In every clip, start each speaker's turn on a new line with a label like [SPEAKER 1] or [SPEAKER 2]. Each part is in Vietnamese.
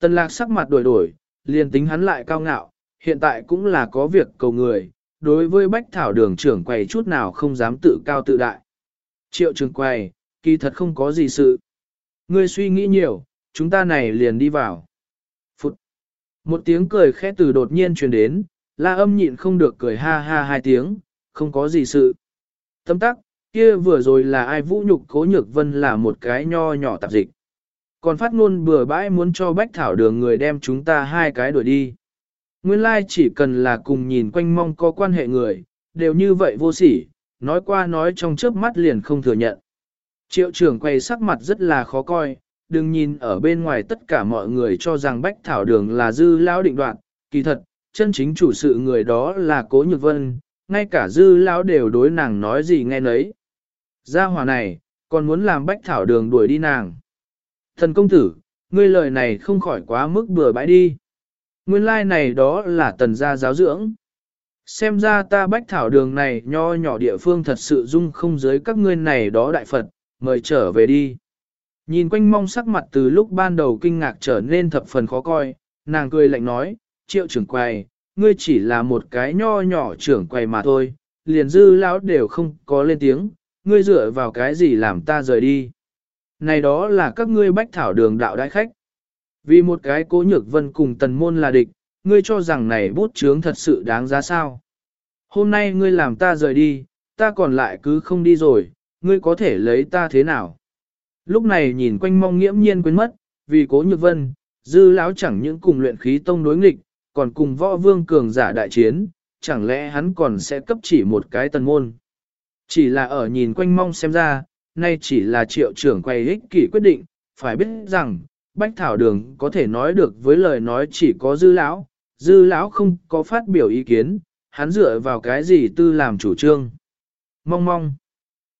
[SPEAKER 1] Tần lạc sắc mặt đổi đổi, liền tính hắn lại cao ngạo, hiện tại cũng là có việc cầu người, đối với bách thảo đường trưởng quầy chút nào không dám tự cao tự đại. Triệu trường quầy, kỳ thật không có gì sự. Ngươi suy nghĩ nhiều, chúng ta này liền đi vào. Phụt. Một tiếng cười khẽ từ đột nhiên truyền đến, la âm nhịn không được cười ha ha hai tiếng, không có gì sự. Tâm tắc, kia vừa rồi là ai vũ nhục cố nhược vân là một cái nho nhỏ tạp dịch. Còn phát ngôn bừa bãi muốn cho bách thảo đường người đem chúng ta hai cái đuổi đi. Nguyên lai chỉ cần là cùng nhìn quanh mong có quan hệ người, đều như vậy vô sỉ, nói qua nói trong chớp mắt liền không thừa nhận. Triệu trưởng quay sắc mặt rất là khó coi, đừng nhìn ở bên ngoài tất cả mọi người cho rằng bách thảo đường là dư lão định đoạn, kỳ thật, chân chính chủ sự người đó là cố nhược vân, ngay cả dư lão đều đối nàng nói gì nghe nấy. Gia hòa này, còn muốn làm bách thảo đường đuổi đi nàng. Thần công tử, ngươi lời này không khỏi quá mức bừa bãi đi. Nguyên lai like này đó là tần gia giáo dưỡng. Xem ra ta bách thảo đường này nho nhỏ địa phương thật sự dung không giới các ngươi này đó đại Phật, mời trở về đi. Nhìn quanh mong sắc mặt từ lúc ban đầu kinh ngạc trở nên thập phần khó coi, nàng cười lạnh nói, triệu trưởng quầy, ngươi chỉ là một cái nho nhỏ trưởng quầy mà thôi, liền dư lão đều không có lên tiếng, ngươi dựa vào cái gì làm ta rời đi. Này đó là các ngươi bách thảo đường đạo đại khách. Vì một cái cố nhược vân cùng tần môn là địch, ngươi cho rằng này bút chướng thật sự đáng giá sao. Hôm nay ngươi làm ta rời đi, ta còn lại cứ không đi rồi, ngươi có thể lấy ta thế nào. Lúc này nhìn quanh mong nghiễm nhiên quên mất, vì cố nhược vân, dư lão chẳng những cùng luyện khí tông đối nghịch, còn cùng võ vương cường giả đại chiến, chẳng lẽ hắn còn sẽ cấp chỉ một cái tần môn. Chỉ là ở nhìn quanh mong xem ra, nay chỉ là triệu trưởng quay ích kỷ quyết định, phải biết rằng, Bách Thảo Đường có thể nói được với lời nói chỉ có dư lão, dư lão không có phát biểu ý kiến, hắn dựa vào cái gì tư làm chủ trương. Mong mong.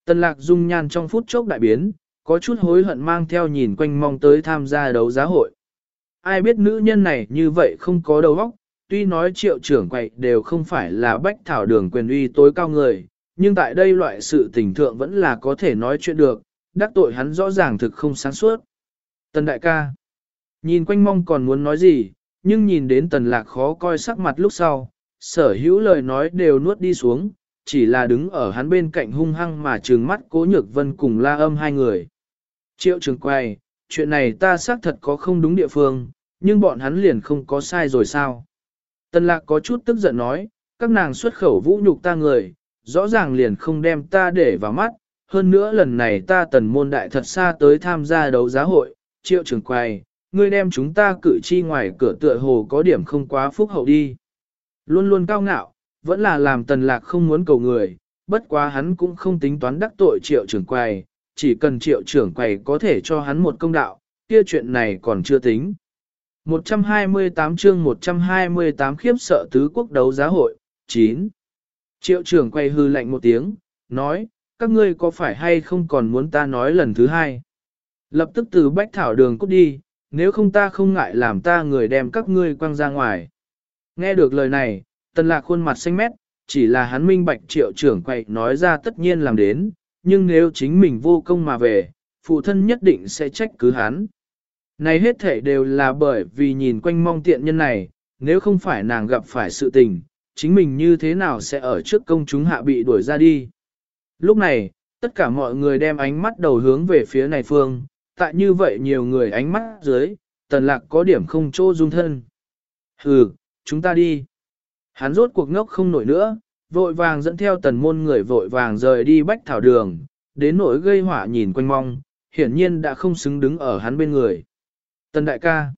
[SPEAKER 1] Tần lạc dung nhan trong phút chốc đại biến, có chút hối hận mang theo nhìn quanh mong tới tham gia đấu giá hội. Ai biết nữ nhân này như vậy không có đầu óc, tuy nói triệu trưởng quậy đều không phải là bách thảo đường quyền uy tối cao người, nhưng tại đây loại sự tình thượng vẫn là có thể nói chuyện được, đắc tội hắn rõ ràng thực không sáng suốt. Tần đại ca, nhìn quanh mong còn muốn nói gì, nhưng nhìn đến tần lạc khó coi sắc mặt lúc sau, sở hữu lời nói đều nuốt đi xuống, chỉ là đứng ở hắn bên cạnh hung hăng mà trừng mắt cố nhược vân cùng la âm hai người. Triệu trường quay, chuyện này ta xác thật có không đúng địa phương, nhưng bọn hắn liền không có sai rồi sao. Tần lạc có chút tức giận nói, các nàng xuất khẩu vũ nhục ta người, rõ ràng liền không đem ta để vào mắt, hơn nữa lần này ta tần môn đại thật xa tới tham gia đấu giá hội, triệu trưởng quay, ngươi đem chúng ta cử chi ngoài cửa tựa hồ có điểm không quá phúc hậu đi. Luôn luôn cao ngạo, vẫn là làm tần lạc không muốn cầu người, bất quá hắn cũng không tính toán đắc tội triệu trưởng quầy, chỉ cần triệu trưởng quầy có thể cho hắn một công đạo, kia chuyện này còn chưa tính. 128 chương 128 khiếp sợ tứ quốc đấu giá hội, 9. Triệu trưởng quay hư lạnh một tiếng, nói, các ngươi có phải hay không còn muốn ta nói lần thứ hai. Lập tức từ bách thảo đường cút đi, nếu không ta không ngại làm ta người đem các ngươi quăng ra ngoài. Nghe được lời này, tần lạc khuôn mặt xanh mét, chỉ là hắn minh bạch triệu trưởng quay nói ra tất nhiên làm đến, nhưng nếu chính mình vô công mà về, phụ thân nhất định sẽ trách cứ hắn. Này hết thể đều là bởi vì nhìn quanh mong tiện nhân này, nếu không phải nàng gặp phải sự tình, chính mình như thế nào sẽ ở trước công chúng hạ bị đuổi ra đi. Lúc này, tất cả mọi người đem ánh mắt đầu hướng về phía này phương, tại như vậy nhiều người ánh mắt dưới, tần lạc có điểm không chỗ dung thân. Hừ, chúng ta đi. Hắn rốt cuộc ngốc không nổi nữa, vội vàng dẫn theo tần môn người vội vàng rời đi bách thảo đường, đến nỗi gây hỏa nhìn quanh mong, hiển nhiên đã không xứng đứng ở hắn bên người. Tần đại ca,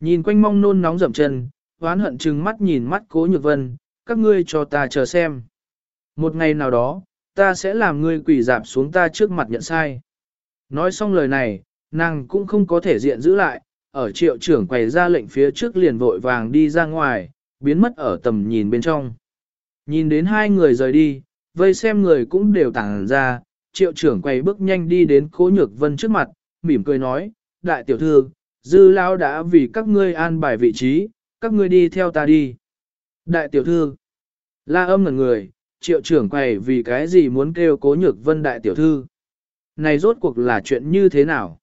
[SPEAKER 1] nhìn quanh mong nôn nóng dậm chân, hoán hận chừng mắt nhìn mắt cố nhược vân, các ngươi cho ta chờ xem. Một ngày nào đó, ta sẽ làm ngươi quỷ dạp xuống ta trước mặt nhận sai. Nói xong lời này, nàng cũng không có thể diện giữ lại, ở triệu trưởng quầy ra lệnh phía trước liền vội vàng đi ra ngoài, biến mất ở tầm nhìn bên trong. Nhìn đến hai người rời đi, vây xem người cũng đều tàng ra, triệu trưởng quầy bước nhanh đi đến cố nhược vân trước mặt, mỉm cười nói, đại tiểu thư, dư lao đã vì các ngươi an bài vị trí, các ngươi đi theo ta đi. Đại tiểu thư, la âm ngần người, triệu trưởng quầy vì cái gì muốn kêu cố nhược vân đại tiểu thư. Này rốt cuộc là chuyện như thế nào?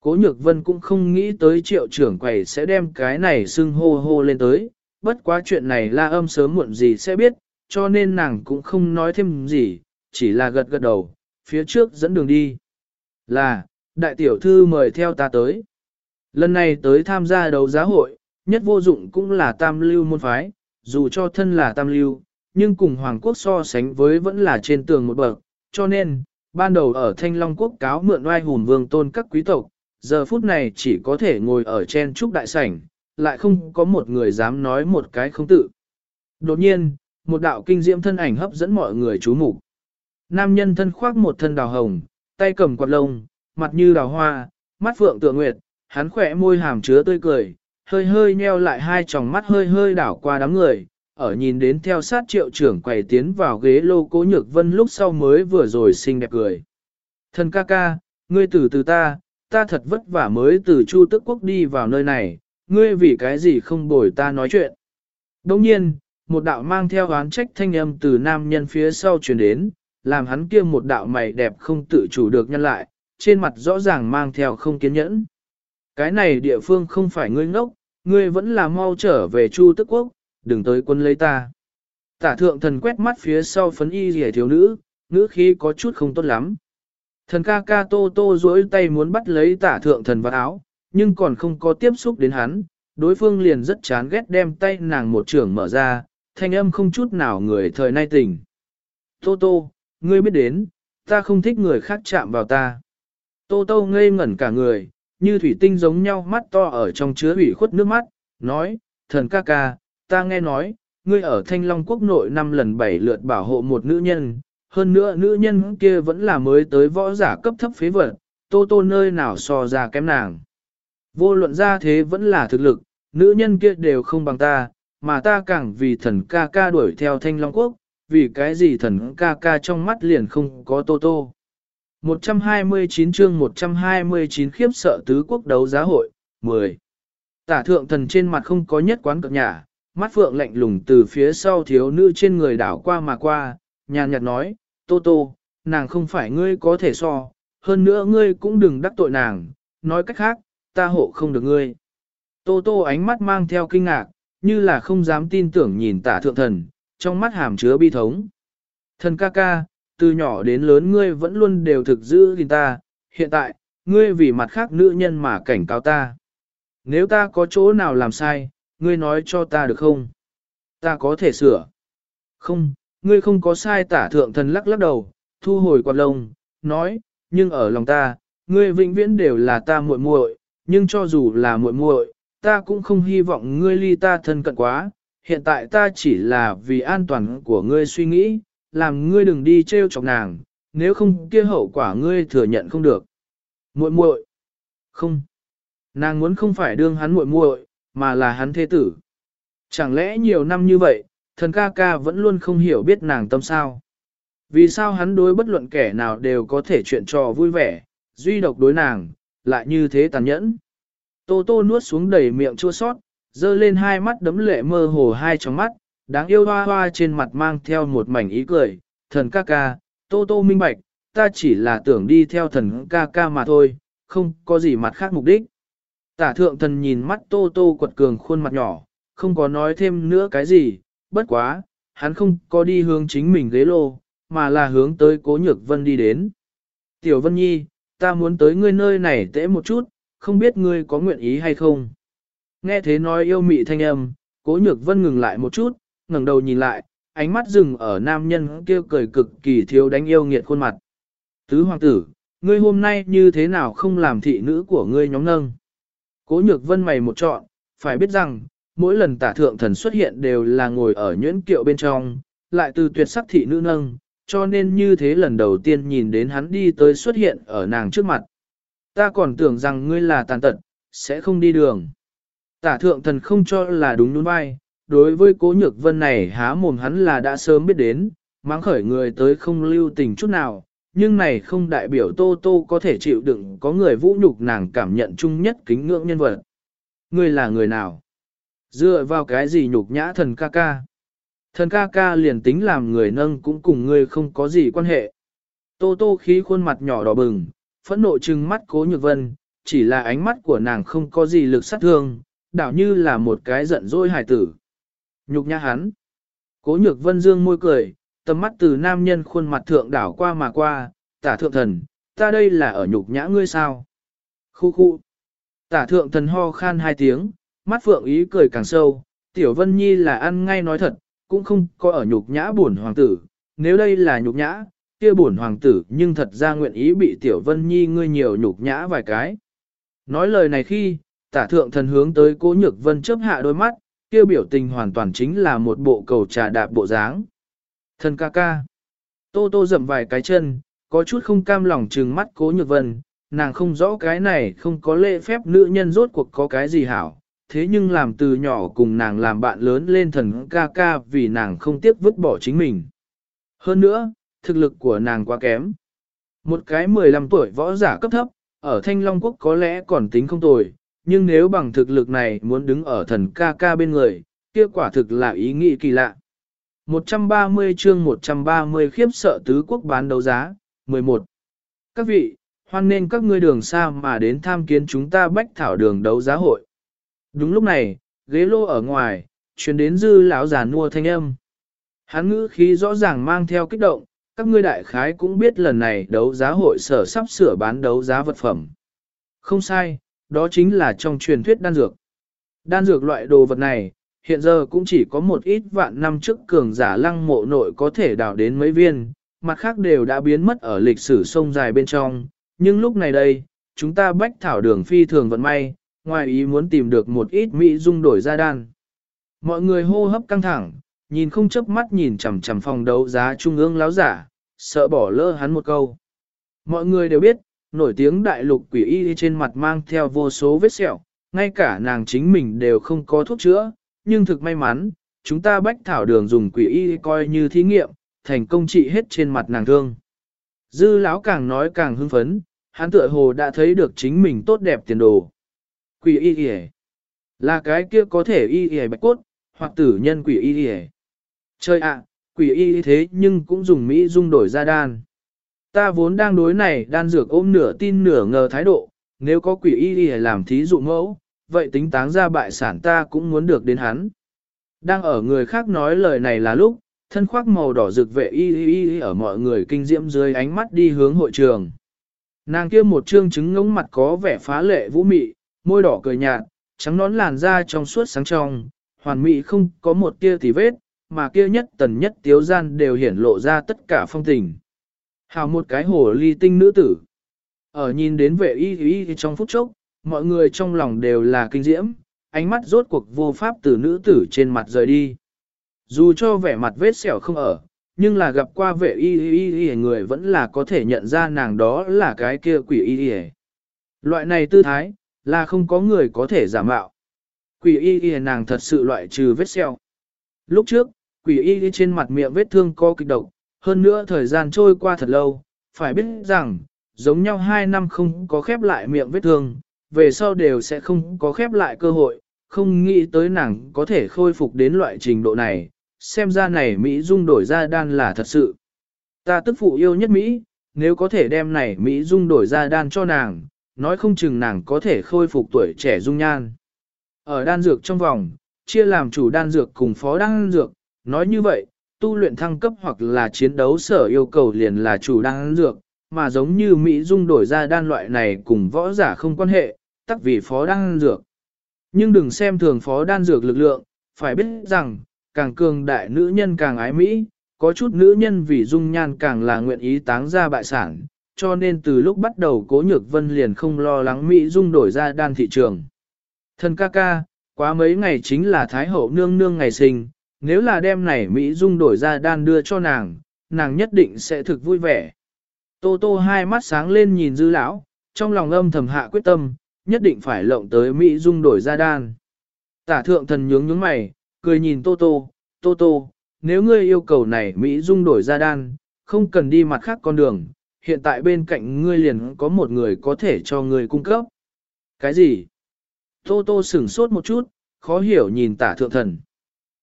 [SPEAKER 1] Cố nhược vân cũng không nghĩ tới triệu trưởng quầy sẽ đem cái này xưng hô hô lên tới, bất quá chuyện này la âm sớm muộn gì sẽ biết, cho nên nàng cũng không nói thêm gì, chỉ là gật gật đầu, phía trước dẫn đường đi. Là, đại tiểu thư mời theo ta tới. Lần này tới tham gia đấu giá hội, nhất vô dụng cũng là tam lưu môn phái, dù cho thân là tam lưu, nhưng cùng Hoàng quốc so sánh với vẫn là trên tường một bậc, cho nên, ban đầu ở Thanh Long quốc cáo mượn oai hùn vương tôn các quý tộc, giờ phút này chỉ có thể ngồi ở trên trúc đại sảnh, lại không có một người dám nói một cái không tự. Đột nhiên, một đạo kinh diễm thân ảnh hấp dẫn mọi người chú mục. Nam nhân thân khoác một thân đào hồng, tay cầm quạt lông, mặt như đào hoa, mắt phượng tựa nguyệt, hắn khỏe môi hàm chứa tươi cười, hơi hơi nheo lại hai tròng mắt hơi hơi đảo qua đám người, ở nhìn đến theo sát triệu trưởng quầy tiến vào ghế lô cố nhược vân lúc sau mới vừa rồi xinh đẹp cười. Thần ca ca, ngươi từ từ ta, ta thật vất vả mới từ Chu Tức Quốc đi vào nơi này, ngươi vì cái gì không bồi ta nói chuyện. Đồng nhiên, một đạo mang theo oán trách thanh âm từ nam nhân phía sau truyền đến, làm hắn kia một đạo mày đẹp không tự chủ được nhân lại, trên mặt rõ ràng mang theo không kiên nhẫn. Cái này địa phương không phải ngươi ngốc, ngươi vẫn là mau trở về Chu Tức Quốc, đừng tới quân lấy ta. Tả thượng thần quét mắt phía sau phấn y rẻ thiếu nữ, ngữ khí có chút không tốt lắm. Thần ca ca tô tô duỗi tay muốn bắt lấy tả thượng thần vào áo, nhưng còn không có tiếp xúc đến hắn, đối phương liền rất chán ghét đem tay nàng một trường mở ra, thanh âm không chút nào người thời nay tỉnh. Tô tô, ngươi biết đến, ta không thích người khác chạm vào ta. Tô tô ngây ngẩn cả người, như thủy tinh giống nhau mắt to ở trong chứa ủy khuất nước mắt, nói, thần ca ca, ta nghe nói, ngươi ở Thanh Long quốc nội năm lần bảy lượt bảo hộ một nữ nhân, hơn nữa nữ nhân kia vẫn là mới tới võ giả cấp thấp phế vật, tô tô nơi nào so ra kém nàng. Vô luận ra thế vẫn là thực lực, nữ nhân kia đều không bằng ta, mà ta càng vì thần ca ca đuổi theo Thanh Long quốc, vì cái gì thần ca ca trong mắt liền không có tô tô. 129 chương 129 khiếp sợ tứ quốc đấu giá hội, 10. Tả thượng thần trên mặt không có nhất quán cập nhà, mắt phượng lạnh lùng từ phía sau thiếu nữ trên người đảo qua mà qua, nhàn nhạt nói, Tô Tô, nàng không phải ngươi có thể so, hơn nữa ngươi cũng đừng đắc tội nàng, nói cách khác, ta hộ không được ngươi. Tô Tô ánh mắt mang theo kinh ngạc, như là không dám tin tưởng nhìn tả thượng thần, trong mắt hàm chứa bi thống. Thần ca ca, từ nhỏ đến lớn ngươi vẫn luôn đều thực giữ gìn ta, hiện tại, ngươi vì mặt khác nữ nhân mà cảnh cáo ta. Nếu ta có chỗ nào làm sai, ngươi nói cho ta được không? Ta có thể sửa. Không, ngươi không có sai tả thượng thần lắc lắc đầu, thu hồi quạt lông, nói, nhưng ở lòng ta, ngươi vĩnh viễn đều là ta muội muội, nhưng cho dù là muội muội, ta cũng không hy vọng ngươi ly ta thân cận quá, hiện tại ta chỉ là vì an toàn của ngươi suy nghĩ, làm ngươi đừng đi trêu chọc nàng, nếu không kia hậu quả ngươi thừa nhận không được. Muội muội, không, nàng muốn không phải đương hắn muội muội, mà là hắn thế tử. Chẳng lẽ nhiều năm như vậy, thần ca ca vẫn luôn không hiểu biết nàng tâm sao? Vì sao hắn đối bất luận kẻ nào đều có thể chuyện trò vui vẻ, duy độc đối nàng, lại như thế tàn nhẫn? Tô tô nuốt xuống đầy miệng chua sót, dơ lên hai mắt đấm lệ mơ hồ hai trong mắt, đáng yêu hoa hoa trên mặt mang theo một mảnh ý cười, thần ca ca, tô tô minh bạch, ta chỉ là tưởng đi theo thần ca ca mà thôi, không có gì mặt khác mục đích. Tả thượng thần nhìn mắt tô tô quật cường khuôn mặt nhỏ, không có nói thêm nữa cái gì, bất quá, hắn không có đi hướng chính mình ghế lô, mà là hướng tới cố nhược vân đi đến. Tiểu Vân Nhi, ta muốn tới ngươi nơi này tễ một chút, không biết ngươi có nguyện ý hay không. Nghe thế nói yêu mị thanh âm, cố nhược vân ngừng lại một chút, ngẩng đầu nhìn lại, ánh mắt dừng ở nam nhân kia cười cực kỳ thiếu đánh yêu nghiệt khuôn mặt. Tứ hoàng tử, ngươi hôm nay như thế nào không làm thị nữ của ngươi nhóm nâng? Cố nhược vân mày một trọn, phải biết rằng, mỗi lần tả thượng thần xuất hiện đều là ngồi ở nhuyễn kiệu bên trong, lại từ tuyệt sắc thị nữ nâng, cho nên như thế lần đầu tiên nhìn đến hắn đi tới xuất hiện ở nàng trước mặt. Ta còn tưởng rằng ngươi là tàn tật, sẽ không đi đường. Tả thượng thần không cho là đúng đúng vai, đối với cố nhược vân này há mồm hắn là đã sớm biết đến, mắng khởi người tới không lưu tình chút nào, nhưng này không đại biểu Tô Tô có thể chịu đựng có người vũ nhục nàng cảm nhận chung nhất kính ngưỡng nhân vật. Ngươi là người nào? Dựa vào cái gì nhục nhã thần ca ca? Thần ca ca liền tính làm người nâng cũng cùng ngươi không có gì quan hệ. Tô Tô khí khuôn mặt nhỏ đỏ bừng, phẫn nộ trừng mắt cố nhược vân, chỉ là ánh mắt của nàng không có gì lực sát thương, đảo như là một cái giận dỗi hài tử. Nhục nhã hắn. Cố nhược vân dương môi cười, tầm mắt từ nam nhân khuôn mặt thượng đảo qua mà qua, tả thượng thần, ta đây là ở nhục nhã ngươi sao? Khu khu. Tả thượng thần ho khan hai tiếng, mắt phượng ý cười càng sâu, tiểu vân nhi là ăn ngay nói thật, cũng không có ở nhục nhã buồn hoàng tử, nếu đây là nhục nhã, kia buồn hoàng tử nhưng thật ra nguyện ý bị tiểu vân nhi ngươi nhiều nhục nhã vài cái. Nói lời này khi, tả thượng thần hướng tới cố nhược vân chớp hạ đôi mắt, kia biểu tình hoàn toàn chính là một bộ cầu trà đạp bộ dáng. Thần ca ca. Tô tô dậm vài cái chân, có chút không cam lòng trừng mắt cố nhược vân, nàng không rõ cái này không có lễ phép nữ nhân rốt cuộc có cái gì hảo, thế nhưng làm từ nhỏ cùng nàng làm bạn lớn lên thần ca ca vì nàng không tiếc vứt bỏ chính mình. Hơn nữa, thực lực của nàng quá kém. Một cái 15 tuổi võ giả cấp thấp, ở Thanh Long Quốc có lẽ còn tính không tồi, nhưng nếu bằng thực lực này muốn đứng ở thần ca ca bên người, kia quả thực là ý nghĩ kỳ lạ. 130 chương 130 khiếp sợ tứ quốc bán đấu giá, 11. Các vị, hoan nên các ngươi đường xa mà đến tham kiến chúng ta bách thảo đường đấu giá hội. Đúng lúc này, ghế lô ở ngoài, chuyển đến dư lão già nua thanh âm. Hắn ngữ khí rõ ràng mang theo kích động, các ngươi đại khái cũng biết lần này đấu giá hội sở sắp sửa bán đấu giá vật phẩm. Không sai, đó chính là trong truyền thuyết đan dược. Đan dược loại đồ vật này, hiện giờ cũng chỉ có một ít vạn năm trước cường giả lăng mộ nội có thể đào đến mấy viên, mặt khác đều đã biến mất ở lịch sử sông dài bên trong, nhưng lúc này đây, chúng ta bách thảo đường phi thường vận may, ngoài ý muốn tìm được một ít mỹ dung đổi ra đan. Mọi người hô hấp căng thẳng, nhìn không chớp mắt nhìn chằm chằm phòng đấu giá trung ương láo giả, sợ bỏ lỡ hắn một câu. Mọi người đều biết, nổi tiếng đại lục quỷ y trên mặt mang theo vô số vết sẹo, ngay cả nàng chính mình đều không có thuốc chữa, nhưng thực may mắn, chúng ta bách thảo đường dùng quỷ y coi như thí nghiệm, thành công trị hết trên mặt nàng thương. Dư lão càng nói càng hưng phấn, hắn tựa hồ đã thấy được chính mình tốt đẹp tiền đồ. Quỷ y y là cái kia có thể y y bạch cốt, hoặc tử nhân quỷ y y Chơi ạ, quỷ y thế nhưng cũng dùng Mỹ dung đổi ra đan. Ta vốn đang đối này đan dược ôm nửa tin nửa ngờ thái độ, nếu có quỷ y y làm thí dụ mẫu, vậy tính táng ra bại sản ta cũng muốn được đến hắn. Đang ở người khác nói lời này là lúc, thân khoác màu đỏ rực vệ y y y ở mọi người kinh diễm dưới ánh mắt đi hướng hội trường. Nàng kia một trương trứng ngống mặt có vẻ phá lệ vũ mị, môi đỏ cười nhạt, trắng nón làn da trong suốt sáng trong, hoàn mỹ không có một tia tì vết, mà kia nhất tần nhất tiếu gian đều hiển lộ ra tất cả phong tình. Hào một cái hồ ly tinh nữ tử. Ở nhìn đến vệ y y trong phút chốc, mọi người trong lòng đều là kinh diễm, ánh mắt rốt cuộc vô pháp từ nữ tử trên mặt rời đi. Dù cho vẻ mặt vết sẹo không ở, nhưng là gặp qua vệ y y y người vẫn là có thể nhận ra nàng đó là cái kia quỷ y y. Loại này tư thái, là không có người có thể giả mạo. Quỷ y y nàng thật sự loại trừ vết sẹo. Lúc trước, quỷ y y trên mặt miệng vết thương có kịch độc, hơn nữa thời gian trôi qua thật lâu, phải biết rằng, giống nhau hai năm không có khép lại miệng vết thương, về sau đều sẽ không có khép lại cơ hội, không nghĩ tới nàng có thể khôi phục đến loại trình độ này, xem ra này Mỹ Dung đổi ra đan là thật sự. Ta tức phụ yêu nhất Mỹ, nếu có thể đem này Mỹ Dung đổi ra đan cho nàng, nói không chừng nàng có thể khôi phục tuổi trẻ dung nhan. Ở đan dược trong vòng, chia làm chủ đan dược cùng phó đan dược, nói như vậy, tu luyện thăng cấp hoặc là chiến đấu sở yêu cầu liền là chủ đan dược, mà giống như Mỹ Dung đổi ra đan loại này cùng võ giả không quan hệ, tắc vì phó đan dược. Nhưng đừng xem thường phó đan dược lực lượng, phải biết rằng, càng cường đại nữ nhân càng ái Mỹ, có chút nữ nhân vì dung nhan càng là nguyện ý táng ra bại sản, cho nên từ lúc bắt đầu cố nhược vân liền không lo lắng Mỹ dung đổi ra đan thị trường. thân ca ca, quá mấy ngày chính là Thái hậu nương nương ngày sinh, nếu là đem này Mỹ dung đổi ra đan đưa cho nàng, nàng nhất định sẽ thực vui vẻ. Tô tô hai mắt sáng lên nhìn dư lão, trong lòng âm thầm hạ quyết tâm, nhất định phải lộng tới Mỹ dung đổi ra đan. Tả thượng thần nhướng nhướng mày, cười nhìn tô tô, tô tô, nếu ngươi yêu cầu này Mỹ dung đổi ra đan, không cần đi mặt khác con đường, hiện tại bên cạnh ngươi liền có một người có thể cho ngươi cung cấp. Cái gì? Tô tô sửng sốt một chút, khó hiểu nhìn tả thượng thần.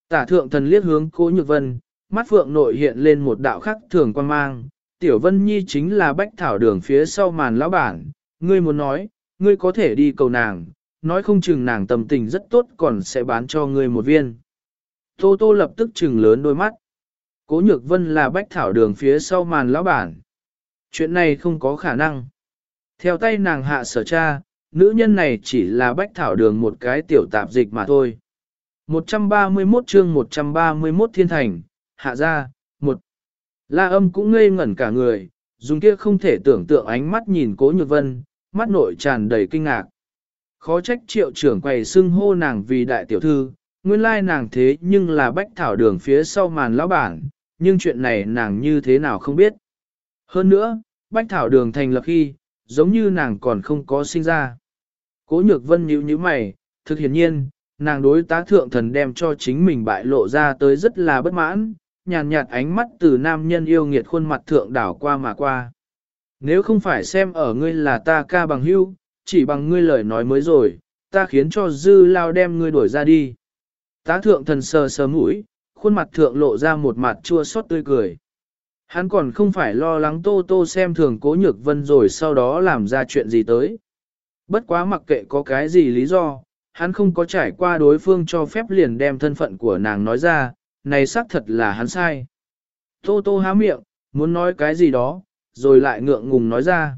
[SPEAKER 1] Tả thượng thần liếc hướng cố nhược vân, mắt phượng nội hiện lên một đạo khắc thường quan mang. Tiểu Vân Nhi chính là bách thảo đường phía sau màn lão bản, ngươi muốn nói, ngươi có thể đi cầu nàng, nói không chừng nàng tâm tình rất tốt còn sẽ bán cho ngươi một viên. Tô Tô lập tức chừng lớn đôi mắt. Cố Nhược Vân là bách thảo đường phía sau màn lão bản. Chuyện này không có khả năng. Theo tay nàng hạ sở cha, nữ nhân này chỉ là bách thảo đường một cái tiểu tạp dịch mà thôi. 131 chương 131 thiên thành, hạ ra, một. La âm cũng ngây ngẩn cả người, dùng kia không thể tưởng tượng ánh mắt nhìn cố nhược vân, mắt nội tràn đầy kinh ngạc. Khó trách triệu trưởng quầy xưng hô nàng vì đại tiểu thư, nguyên lai nàng thế nhưng là bách thảo đường phía sau màn lão bản, nhưng chuyện này nàng như thế nào không biết. Hơn nữa, bách thảo đường thành lập khi, giống như nàng còn không có sinh ra. Cố nhược vân nhíu nhíu mày, thực hiển nhiên, nàng đối tá thượng thần đem cho chính mình bại lộ ra tới rất là bất mãn, nhàn nhạt, ánh mắt từ nam nhân yêu nghiệt khuôn mặt thượng đảo qua mà qua. Nếu không phải xem ở ngươi là ta ca bằng hưu, chỉ bằng ngươi lời nói mới rồi, ta khiến cho dư lao đem ngươi đuổi ra đi. Tá thượng thần sờ sờ mũi, khuôn mặt thượng lộ ra một mặt chua xót tươi cười. Hắn còn không phải lo lắng tô tô xem thường cố nhược vân rồi sau đó làm ra chuyện gì tới. Bất quá mặc kệ có cái gì lý do, hắn không có trải qua đối phương cho phép liền đem thân phận của nàng nói ra, này xác thật là hắn sai. Tô tô há miệng, muốn nói cái gì đó, rồi lại ngượng ngùng nói ra.